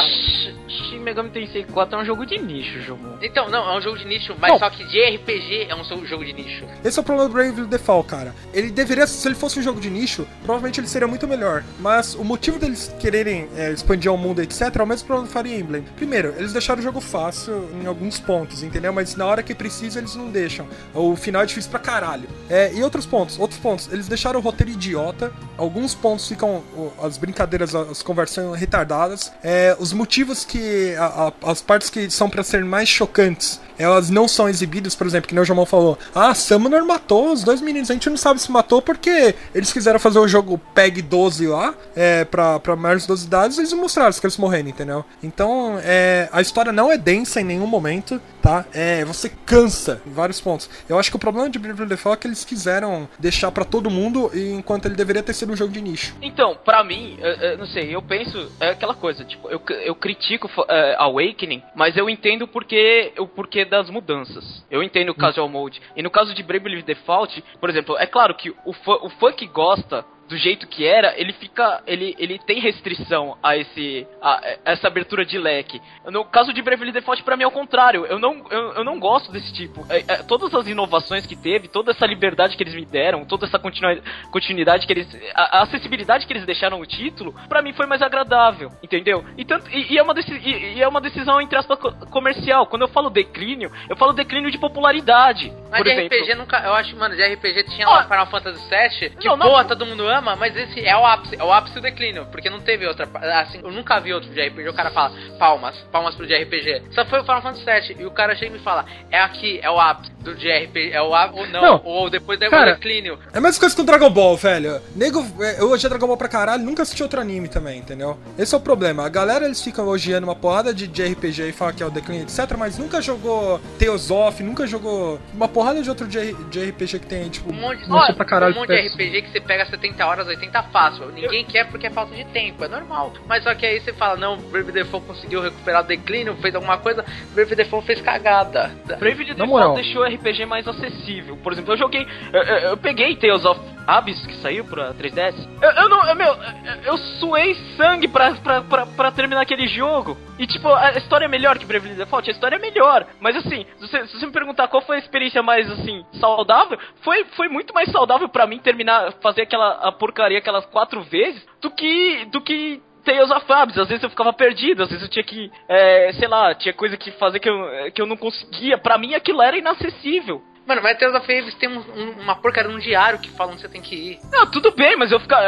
[SPEAKER 6] Shin Megami Tensei 4 é um jogo de nicho, jogo.
[SPEAKER 4] Então, não, é um jogo de nicho, mas
[SPEAKER 2] Não.
[SPEAKER 4] só que de RPG é um jogo de nicho.
[SPEAKER 2] Esse é o problema do Bravely Default, cara. Ele deveria, se ele fosse um jogo de nicho, provavelmente ele seria muito melhor. Mas o motivo deles quererem é, expandir ao mundo, etc., é o mesmo problema do Fire Emblem. Primeiro, eles deixaram o jogo fácil em alguns pontos, entendeu? Mas na hora que precisa, eles não deixam. O final é difícil pra caralho. É, e outros pontos, outros pontos, eles deixaram o roteiro idiota. Alguns pontos ficam. As brincadeiras, as conversas retardadas. É, os motivos que. a- a- as partes que são pra ser mais chocantes elas não são exibidas, por exemplo, que nem o Jamon falou. Ah, Summoner matou os dois meninos. A gente não sabe se matou porque eles quiseram fazer o jogo PEG 12 lá, é, pra, pra maiores de 12 idades, e eles mostraram que eles morreram, entendeu? Então, é, a história não é densa em nenhum momento, tá? É, você cansa em vários pontos. Eu acho que o problema de Bravely Default é que eles quiseram deixar pra todo mundo, enquanto ele deveria ter sido um jogo de nicho.
[SPEAKER 6] Então, pra mim, eu, eu não sei, eu penso, é aquela coisa, tipo, eu, eu critico é, Awakening, mas eu entendo o porquê, o porquê das mudanças. Eu entendo o casual mode. E no caso de Bravely Default, por exemplo, é claro que o fã, o fã que gosta do jeito que era, ele fica. Ele, ele tem restrição a esse. a essa abertura de leque. No caso de Bravely Default, pra mim é o contrário. Eu não, eu, eu não gosto desse tipo. É, é, todas as inovações que teve, toda essa liberdade que eles me deram, toda essa continua, continuidade que eles. A, a acessibilidade que eles deixaram no título, pra mim foi mais agradável, entendeu? E, tanto, e, e é, uma e, e é uma decisão, entre aspas, co- comercial. Quando eu falo declínio, eu falo declínio de popularidade.
[SPEAKER 4] Mas
[SPEAKER 6] por
[SPEAKER 4] de
[SPEAKER 6] exemplo.
[SPEAKER 4] RPG nunca. Eu acho, mano, de RPG tinha
[SPEAKER 6] Ó,
[SPEAKER 4] lá Final Fantasy VII, que
[SPEAKER 6] não, não.
[SPEAKER 4] boa, todo mundo ama, mas esse é o ápice, é o ápice do declínio, porque não teve outra. Assim, eu nunca vi outro de RPG. O cara fala, palmas, palmas pro de RPG. Só foi o Final Fantasy VII. E o cara chega e me fala, é aqui, é o ápice do de RPG, é o ápice, ou não,
[SPEAKER 7] Não.
[SPEAKER 4] ou depois do
[SPEAKER 7] Cara,
[SPEAKER 4] declínio.
[SPEAKER 2] É a mesma coisa com Dragon Ball, velho. Nego, é, eu hoje Dragon Ball pra caralho, nunca assisti outro anime também, entendeu? Esse é o problema. A galera, eles ficam elogiando uma porrada de, de RPG e falam que é o declínio, etc, mas nunca jogou Tales of, nunca jogou uma porrada de outro de, R- de RPG que tem, tipo...
[SPEAKER 4] Um monte,
[SPEAKER 7] pra caralho,
[SPEAKER 4] um monte de. RPG que você pega 70 horas, 80 fácil. Ninguém quer porque é falta de tempo, é normal. Mas só que aí você fala, não, Brave Default conseguiu recuperar o declínio, fez alguma coisa, Brave Default fez cagada.
[SPEAKER 6] Bravely
[SPEAKER 7] Na
[SPEAKER 6] Default deixou o RPG mais acessível. Por exemplo, eu joguei. Eu, eu- eu peguei Tales of Abyss, que saiu pra 3DS. Eu, eu não. eu- meu, eu, eu suei sangue pra, pra, pra, pra terminar aquele jogo. E tipo, a história é melhor que Bravely Default? A história é melhor. Mas assim, se você, se você me perguntar qual foi a experiência mais assim, saudável, foi, foi muito mais saudável pra mim terminar, fazer aquela a porcaria aquelas quatro vezes do que. do que Tales of Abyss, às vezes eu ficava perdido, às vezes eu tinha que, é, sei lá, tinha coisa que fazer que eu, que eu não conseguia. Pra mim aquilo era inacessível.
[SPEAKER 4] Mano, mas Tales of Aves tem um, um, uma porcaria num diário que fala onde você tem que ir.
[SPEAKER 6] Não, tudo bem, mas eu ficava.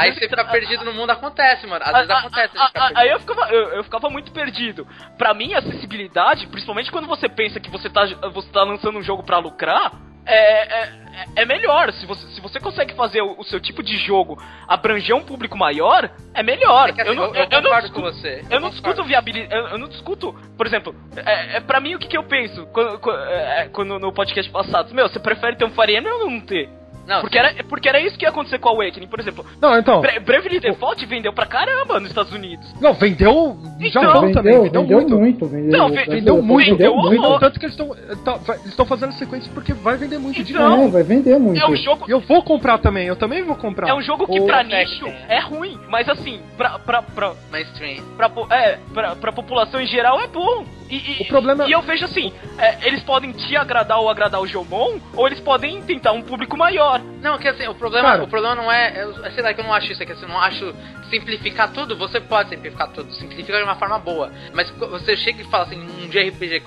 [SPEAKER 4] Aí você fica perdido no mundo, acontece, mano. Às
[SPEAKER 6] a-
[SPEAKER 4] vezes
[SPEAKER 6] a-
[SPEAKER 4] acontece.
[SPEAKER 6] a- Aí eu ficava, eu, eu ficava muito perdido. Pra mim, a acessibilidade, principalmente quando você pensa que você tá, você tá lançando um jogo pra lucrar, é, é, é melhor. Se você, se você consegue fazer o, o seu tipo de jogo abranger um público maior, é melhor.
[SPEAKER 4] É assim,
[SPEAKER 6] eu não,
[SPEAKER 4] eu- eu
[SPEAKER 6] eu não discuto-
[SPEAKER 4] com você.
[SPEAKER 6] Eu,
[SPEAKER 4] Eu
[SPEAKER 6] não discuto viabilidade. Eu, eu não discuto, por exemplo, é, é pra mim o que, que eu penso quando, quando, é, quando no podcast passado. Meu, você prefere ter um Fire Emblem ou não ter?
[SPEAKER 4] Não,
[SPEAKER 6] Porque era, porque era isso que ia acontecer com a Awakening, por exemplo.
[SPEAKER 2] Não, então.
[SPEAKER 6] Bra Bravely Default vendeu pra caramba nos Estados Unidos.
[SPEAKER 2] Não, vendeu.
[SPEAKER 6] Então,
[SPEAKER 2] Japão
[SPEAKER 5] vendeu,
[SPEAKER 2] também, vendeu,
[SPEAKER 5] vendeu
[SPEAKER 2] muito.
[SPEAKER 5] muito. vendeu,
[SPEAKER 6] Não, ve-
[SPEAKER 2] Vendeu muito,
[SPEAKER 6] vendeu
[SPEAKER 5] muito.
[SPEAKER 2] Tanto que eles estão tá, fazendo sequência porque vai vender muito de
[SPEAKER 6] Então,
[SPEAKER 5] É, vai vender muito.
[SPEAKER 6] É um jogo.
[SPEAKER 2] E eu vou comprar também, eu também vou comprar.
[SPEAKER 6] É um jogo que
[SPEAKER 4] O
[SPEAKER 6] pra nicho
[SPEAKER 4] né?
[SPEAKER 6] é ruim, mas assim, pra, pra, pra,
[SPEAKER 4] Mainstream.
[SPEAKER 6] pra, é, pra, pra população em geral é bom. E, e-
[SPEAKER 2] O problema-
[SPEAKER 6] e eu vejo assim, é, eles podem te agradar ou agradar o Jomon, ou eles podem tentar um público maior.
[SPEAKER 4] Não, que assim, o problema,
[SPEAKER 2] Cara.
[SPEAKER 4] o problema não é, eu, sei lá, que eu não acho isso aqui, assim, eu não acho simplificar tudo, você pode simplificar tudo, simplifica de uma forma boa, mas você chega e fala assim, um de RPG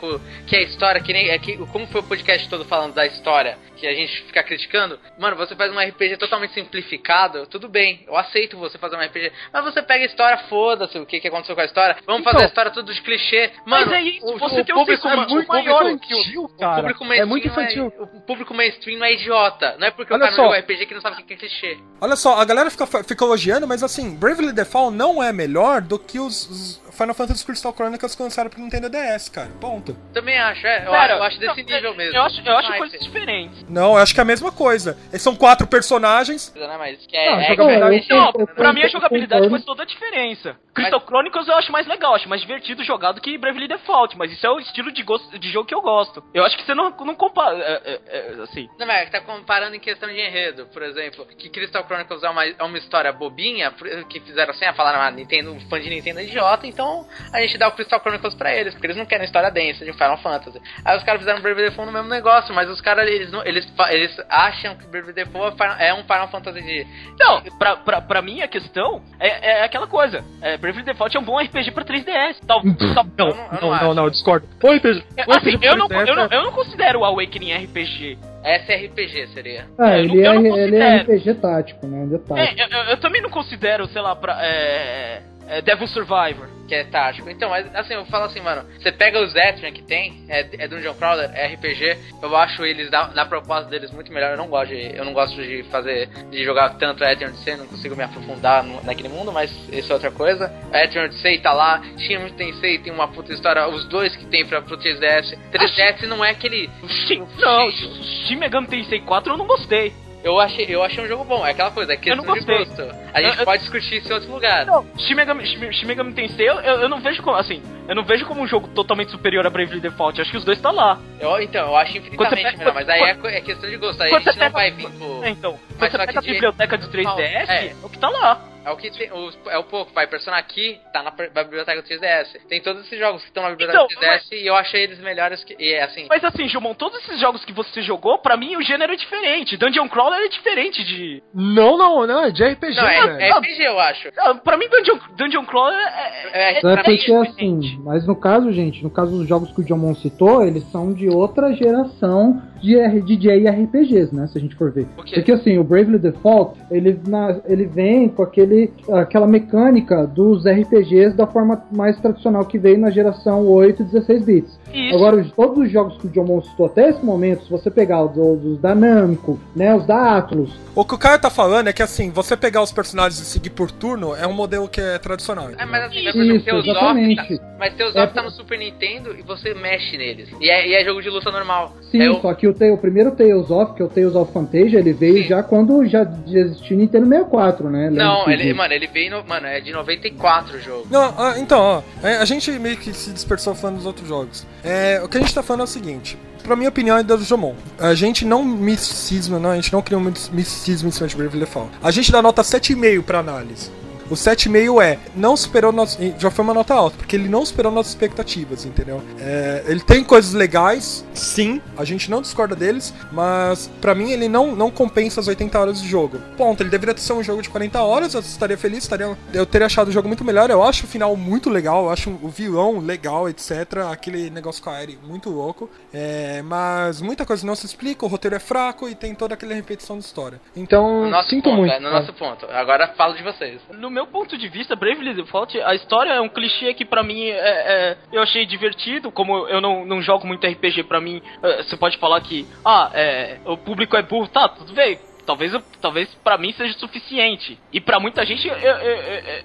[SPEAKER 4] que é a história, que nem, é que, como foi o podcast todo falando da história, que a gente fica criticando, mano, você faz um RPG totalmente simplificado, tudo bem, eu aceito você fazer um RPG, mas você pega a história, foda-se o que, que aconteceu com a história, vamos
[SPEAKER 2] Então.
[SPEAKER 4] fazer a história tudo de clichê, mano,
[SPEAKER 6] Mas é isso,
[SPEAKER 4] o,
[SPEAKER 6] você
[SPEAKER 4] o
[SPEAKER 6] tem um
[SPEAKER 4] público,
[SPEAKER 6] sistema
[SPEAKER 4] ma-
[SPEAKER 6] muito
[SPEAKER 4] o público-
[SPEAKER 6] maior
[SPEAKER 2] é infantil, cara.
[SPEAKER 4] o público
[SPEAKER 2] é
[SPEAKER 4] mainstream
[SPEAKER 2] muito
[SPEAKER 4] não
[SPEAKER 2] infantil.
[SPEAKER 4] o público mainstream não é idiota. Não é porque
[SPEAKER 2] Olha
[SPEAKER 4] o cara
[SPEAKER 2] só.
[SPEAKER 4] não jogou RPG que não sabe o que é clichê.
[SPEAKER 2] Olha só, a galera fica, fica elogiando, mas assim, Bravely Default não é melhor do que os, os Final Fantasy Crystal Chronicles que lançaram pro Nintendo DS, cara. Ponto.
[SPEAKER 4] Também acho, é. Eu,
[SPEAKER 6] Cara,
[SPEAKER 4] eu acho desse
[SPEAKER 6] não,
[SPEAKER 4] nível
[SPEAKER 6] eu-
[SPEAKER 4] mesmo.
[SPEAKER 6] Eu acho, eu acho
[SPEAKER 4] Mas,
[SPEAKER 6] coisas diferentes.
[SPEAKER 2] Não, eu acho que é a mesma coisa. Eles são quatro personagens.
[SPEAKER 4] Né, mas que é,
[SPEAKER 5] Não,
[SPEAKER 4] é,
[SPEAKER 5] jogabilidade-
[SPEAKER 4] é-
[SPEAKER 6] Não,
[SPEAKER 5] eu-
[SPEAKER 6] pra mim a jogabilidade faz toda a diferença. Crystal Chronicles eu acho mais legal, acho mais divertido jogar do que Bravely Default, mas isso é o estilo de, gosto, de jogo que eu gosto. Eu acho que você não, não compara, é, é, é, assim...
[SPEAKER 4] Não, mas tá comparando em questão de enredo, por exemplo, que Crystal Chronicles é uma, é uma história bobinha, que fizeram assim, a falaram, ah, Nintendo, fã de Nintendo é idiota, então a gente dá o Crystal Chronicles pra eles, porque eles não querem história densa de Final Fantasy. Aí os caras fizeram Bravely Default no mesmo negócio, mas os caras, eles, não- eles, fa- eles acham que Bravely Default é Final- é um Final Fantasy de...
[SPEAKER 6] Não, pra, pra, pra mim a questão é, é aquela coisa. É, Bravely Default é um bom RPG pra 3DS. Tal, tal,
[SPEAKER 2] Não,
[SPEAKER 4] Eu não- eu
[SPEAKER 2] não,
[SPEAKER 4] não
[SPEAKER 2] discordo. Oi, RPG.
[SPEAKER 6] É, assim,
[SPEAKER 2] RPG
[SPEAKER 6] eu, não, eu, não,
[SPEAKER 2] 3DS,
[SPEAKER 6] eu não considero o Awakening RPG.
[SPEAKER 4] SRPG seria.
[SPEAKER 5] Ah,
[SPEAKER 6] É, eu
[SPEAKER 5] ele,
[SPEAKER 6] eu
[SPEAKER 5] é, ele é. RPG tático, né? Detalhe.
[SPEAKER 6] É, eu, eu- eu também não considero, sei lá, pra, é, é, Devil Survivor.
[SPEAKER 4] que é tático. Então, mas assim, eu falo assim, mano, você pega os Etrian que tem, é, é Dungeon Crawler, é RPG, eu acho eles na, na proposta deles muito melhor. Eu não gosto de, eu não gosto de fazer, de jogar tanto Etrian Odyssey, não consigo me aprofundar no- naquele mundo, mas isso é outra coisa. Etrian Odyssey tá lá, Shin Tensei tem uma puta história, os dois que tem pra, pro 3DS. 3DS não é aquele...
[SPEAKER 6] Shin, não, Shin Megami Tensei 4 eu não gostei.
[SPEAKER 4] Eu achei, eu achei um jogo bom, é aquela coisa, é
[SPEAKER 6] Eu não
[SPEAKER 4] questão de
[SPEAKER 6] gostei.
[SPEAKER 4] gosto. A gente
[SPEAKER 6] Eu- eu-
[SPEAKER 4] pode discutir isso em outro lugar.
[SPEAKER 6] Não, Shin Megami, Shin, Shin Megami Tensei eu, eu, eu não vejo como, assim, eu não vejo como um jogo totalmente superior a Bravely Default. Acho que os dois tá lá.
[SPEAKER 4] Eu, então, eu acho infinitamente
[SPEAKER 6] pega-
[SPEAKER 4] melhor, mas aí é,
[SPEAKER 6] quando-
[SPEAKER 4] é questão de gosto, aí a gente
[SPEAKER 6] você
[SPEAKER 4] não
[SPEAKER 6] pega-
[SPEAKER 4] vai vir pro...
[SPEAKER 6] É, então,
[SPEAKER 4] Mas
[SPEAKER 6] quando você pega a
[SPEAKER 4] que de-
[SPEAKER 6] biblioteca do 3DS,
[SPEAKER 4] É.
[SPEAKER 6] é o que tá lá.
[SPEAKER 4] É o que tem, o, é o pouco, vai. Persona aqui tá na, na biblioteca do 3DS. Tem todos esses jogos que estão na biblioteca
[SPEAKER 6] Então,
[SPEAKER 4] do 3DS e eu achei eles melhores que. E é assim.
[SPEAKER 6] Mas assim, Gilmon, todos esses jogos que você jogou, pra mim o gênero é diferente. Dungeon Crawler é diferente de.
[SPEAKER 2] Não, não, não, é de RPG,
[SPEAKER 4] Não, é, é RPG, eu acho.
[SPEAKER 6] Pra mim, Dungeon, Dungeon Crawler é.
[SPEAKER 4] É,
[SPEAKER 6] é,
[SPEAKER 5] Não é
[SPEAKER 4] pra mim,
[SPEAKER 5] porque assim, mas no caso, gente, no caso dos jogos que o John citou, eles são de outra geração de, R- de JRPGs, né? Se a gente for ver.
[SPEAKER 4] O quê?
[SPEAKER 5] Porque assim, o Bravely Default, ele, na- ele vem com aquele, aquela mecânica dos RPGs da forma mais tradicional que veio na geração 8 e 16 bits.
[SPEAKER 6] Isso.
[SPEAKER 5] Agora, os- todos os jogos que o John citou até esse momento, se você pegar os, os da Namco, né, os da Atlus,
[SPEAKER 2] O que o cara tá falando é que assim, você pegar os personagens e seguir por turno é um modelo que é tradicional.
[SPEAKER 4] É, mas assim,
[SPEAKER 6] Isso,
[SPEAKER 4] por exemplo,
[SPEAKER 5] Isso,
[SPEAKER 4] Teosop
[SPEAKER 5] exatamente.
[SPEAKER 4] tá, mas Teosop
[SPEAKER 5] É
[SPEAKER 4] tá no Super Nintendo e você mexe neles. E é, e é jogo de luta normal.
[SPEAKER 5] Sim,
[SPEAKER 4] é o-
[SPEAKER 5] só que o, te- o primeiro Tales of, que é o Tales of Fantasia, ele veio
[SPEAKER 4] Sim.
[SPEAKER 5] já quando já existia o Nintendo 64, né?
[SPEAKER 4] Não,
[SPEAKER 5] Lembra
[SPEAKER 4] ele,
[SPEAKER 5] que-
[SPEAKER 4] mano, ele veio no. Mano, é de 94 o jogo.
[SPEAKER 2] Não, ah, então, ó, é, a gente meio que se dispersou falando dos outros jogos. É, o que a gente tá falando é o seguinte. Pra minha opinião é do Jomon. A gente não misticisma, não, a gente não cria um misticismo em cima de Bravely Default. A gente dá nota 7,5 pra análise. O 7,5 é, não superou nosso, já foi uma nota alta, porque ele não superou nossas expectativas, entendeu? É, ele tem coisas legais, sim, a gente não discorda deles, mas para mim ele não, não compensa as 80 horas de jogo. Ponto, ele deveria ser um jogo de 40 horas, eu estaria feliz, estaria, eu teria achado o jogo muito melhor, eu acho o final muito legal, eu acho o vilão legal, etc. Aquele negócio com a Aerie muito louco, é, mas muita coisa não se explica, o roteiro é fraco e tem toda aquela repetição de história. Então,
[SPEAKER 4] No nosso
[SPEAKER 2] sinto
[SPEAKER 4] ponto,
[SPEAKER 2] muito.
[SPEAKER 4] é, no nosso ponto. Agora falo de vocês.
[SPEAKER 6] No meu ponto de vista, Bravely Default, a história é um clichê que pra mim é, é- eu achei divertido, como eu não, não jogo muito RPG, pra mim, é, você pode falar que, ah, é, o público é burro, tá, tudo bem. Talvez, talvez para mim seja suficiente. E pra muita gente,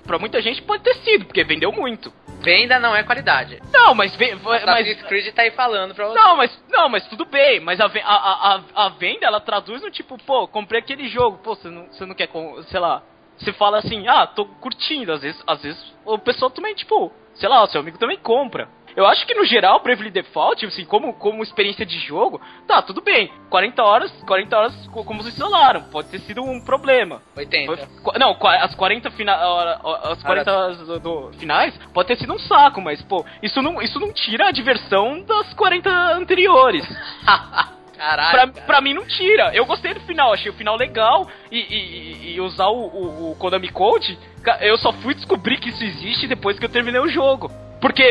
[SPEAKER 6] para muita gente pode ter sido, porque vendeu muito.
[SPEAKER 4] Venda não é qualidade.
[SPEAKER 6] Não, mas, mas
[SPEAKER 4] Creed tá aí falando pra você.
[SPEAKER 6] Não, mas não, mas tudo bem. Mas a, a, a, a- venda ela traduz no tipo, pô, comprei aquele jogo, pô, você não, você não quer, com- sei lá. Você fala assim, ah, tô curtindo. Às vezes, às vezes o pessoal também, tipo, sei lá, o seu amigo também compra. Eu acho que no geral, Bravely Default, assim, como, como experiência de jogo, tá, tudo bem. 40 horas, 40 horas, co- como vocês falaram, pode ter sido um problema.
[SPEAKER 4] 80.
[SPEAKER 6] Foi- Não, as 40 fina, as 40 horas do, do- finais pode ter sido um saco, mas pô, isso não, isso não tira a diversão das 40 anteriores.
[SPEAKER 4] Caralho.
[SPEAKER 6] Pra,
[SPEAKER 4] cara.
[SPEAKER 6] pra mim não tira. Eu gostei do final, achei o final legal e, e- e usar o, o- o Konami Code, eu só fui descobrir que isso existe depois que eu terminei o jogo. Porque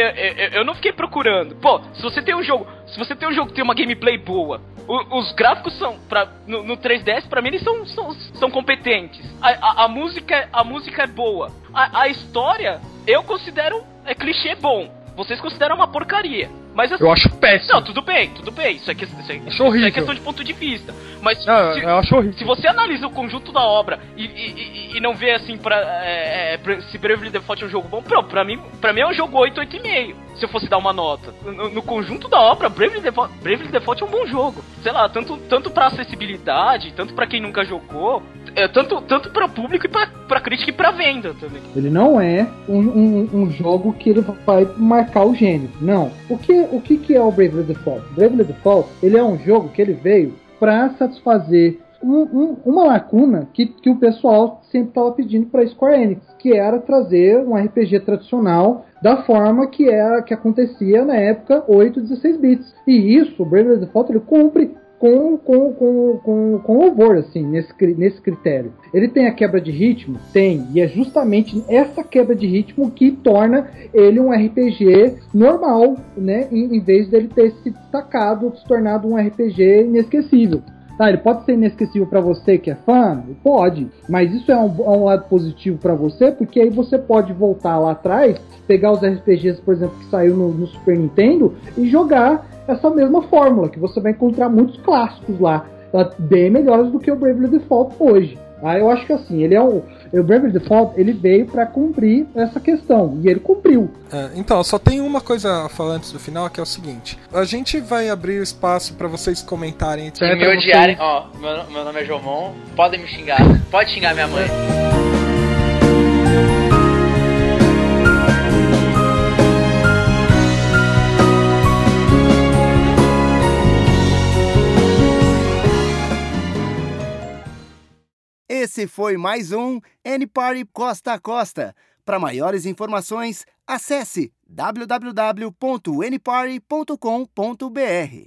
[SPEAKER 6] eu, não fiquei procurando. Pô, se você tem um jogo, se você tem um jogo que tem uma gameplay boa, o- os gráficos são pra, no, no 3DS pra mim eles são, são, são competentes. A, a- a música a música é boa. A, a história eu considero é clichê bom. Vocês consideram uma porcaria. Mas assim,
[SPEAKER 7] Eu acho péssimo.
[SPEAKER 6] não, tudo bem, tudo bem. Isso é, que, isso é, isso é questão de ponto de vista. Mas
[SPEAKER 7] Não,
[SPEAKER 6] se,
[SPEAKER 7] eu acho horrível.
[SPEAKER 6] se você analisa o conjunto da obra e, e- e- e não vê assim pra, é, é, pra- se Bravely Default é um jogo bom, pô, pra mim, pra mim é um jogo 8, 8,5. Se eu fosse dar uma nota. No, no conjunto da obra, Bravely Default, Bravely Default é um bom jogo. Sei lá, tanto, tanto pra acessibilidade, tanto pra quem nunca jogou, é, tanto, tanto pra público e pra, pra crítica e pra venda também.
[SPEAKER 5] Ele não é um, um- um jogo que ele vai marcar o gênero. Não. O que, o que, que é o Bravely Default? Bravely Default ele é um jogo que ele veio para satisfazer um- um- uma lacuna que, que o pessoal sempre estava pedindo para Square Enix, que era trazer um RPG tradicional da forma que era que acontecia na época 8 16 bits. E isso, o Bravely Default ele cumpre com, com, com, com, com louvor, assim, nesse, nesse critério. Ele tem a quebra de ritmo? Tem. E é justamente essa quebra de ritmo que torna ele um RPG normal, né? Em, em vez dele ter se destacado, se tornado um RPG inesquecível. Tá, ele pode ser inesquecível pra você que é fã? Pode. Mas isso é um, é um lado positivo pra você, porque aí você pode voltar lá atrás, pegar os RPGs, por exemplo, que saiu no, no Super Nintendo e jogar essa mesma fórmula, que você vai encontrar muitos clássicos lá, tá? bem melhores do que o Bravely Default hoje. Ah, eu acho que assim, ele é um, o Bravely Default ele veio pra cumprir essa questão e ele cumpriu.
[SPEAKER 2] É, então, só tem uma coisa a falar antes do final, que é o seguinte. A gente vai abrir o espaço pra vocês comentarem, etc.
[SPEAKER 4] Se me
[SPEAKER 2] vocês-
[SPEAKER 4] odiarem, ó, meu, meu nome é Jomon, podem me xingar. Pode xingar minha mãe.
[SPEAKER 1] Esse foi mais um N-Party Costa a Costa. Para maiores informações, acesse www.nparty.com.br.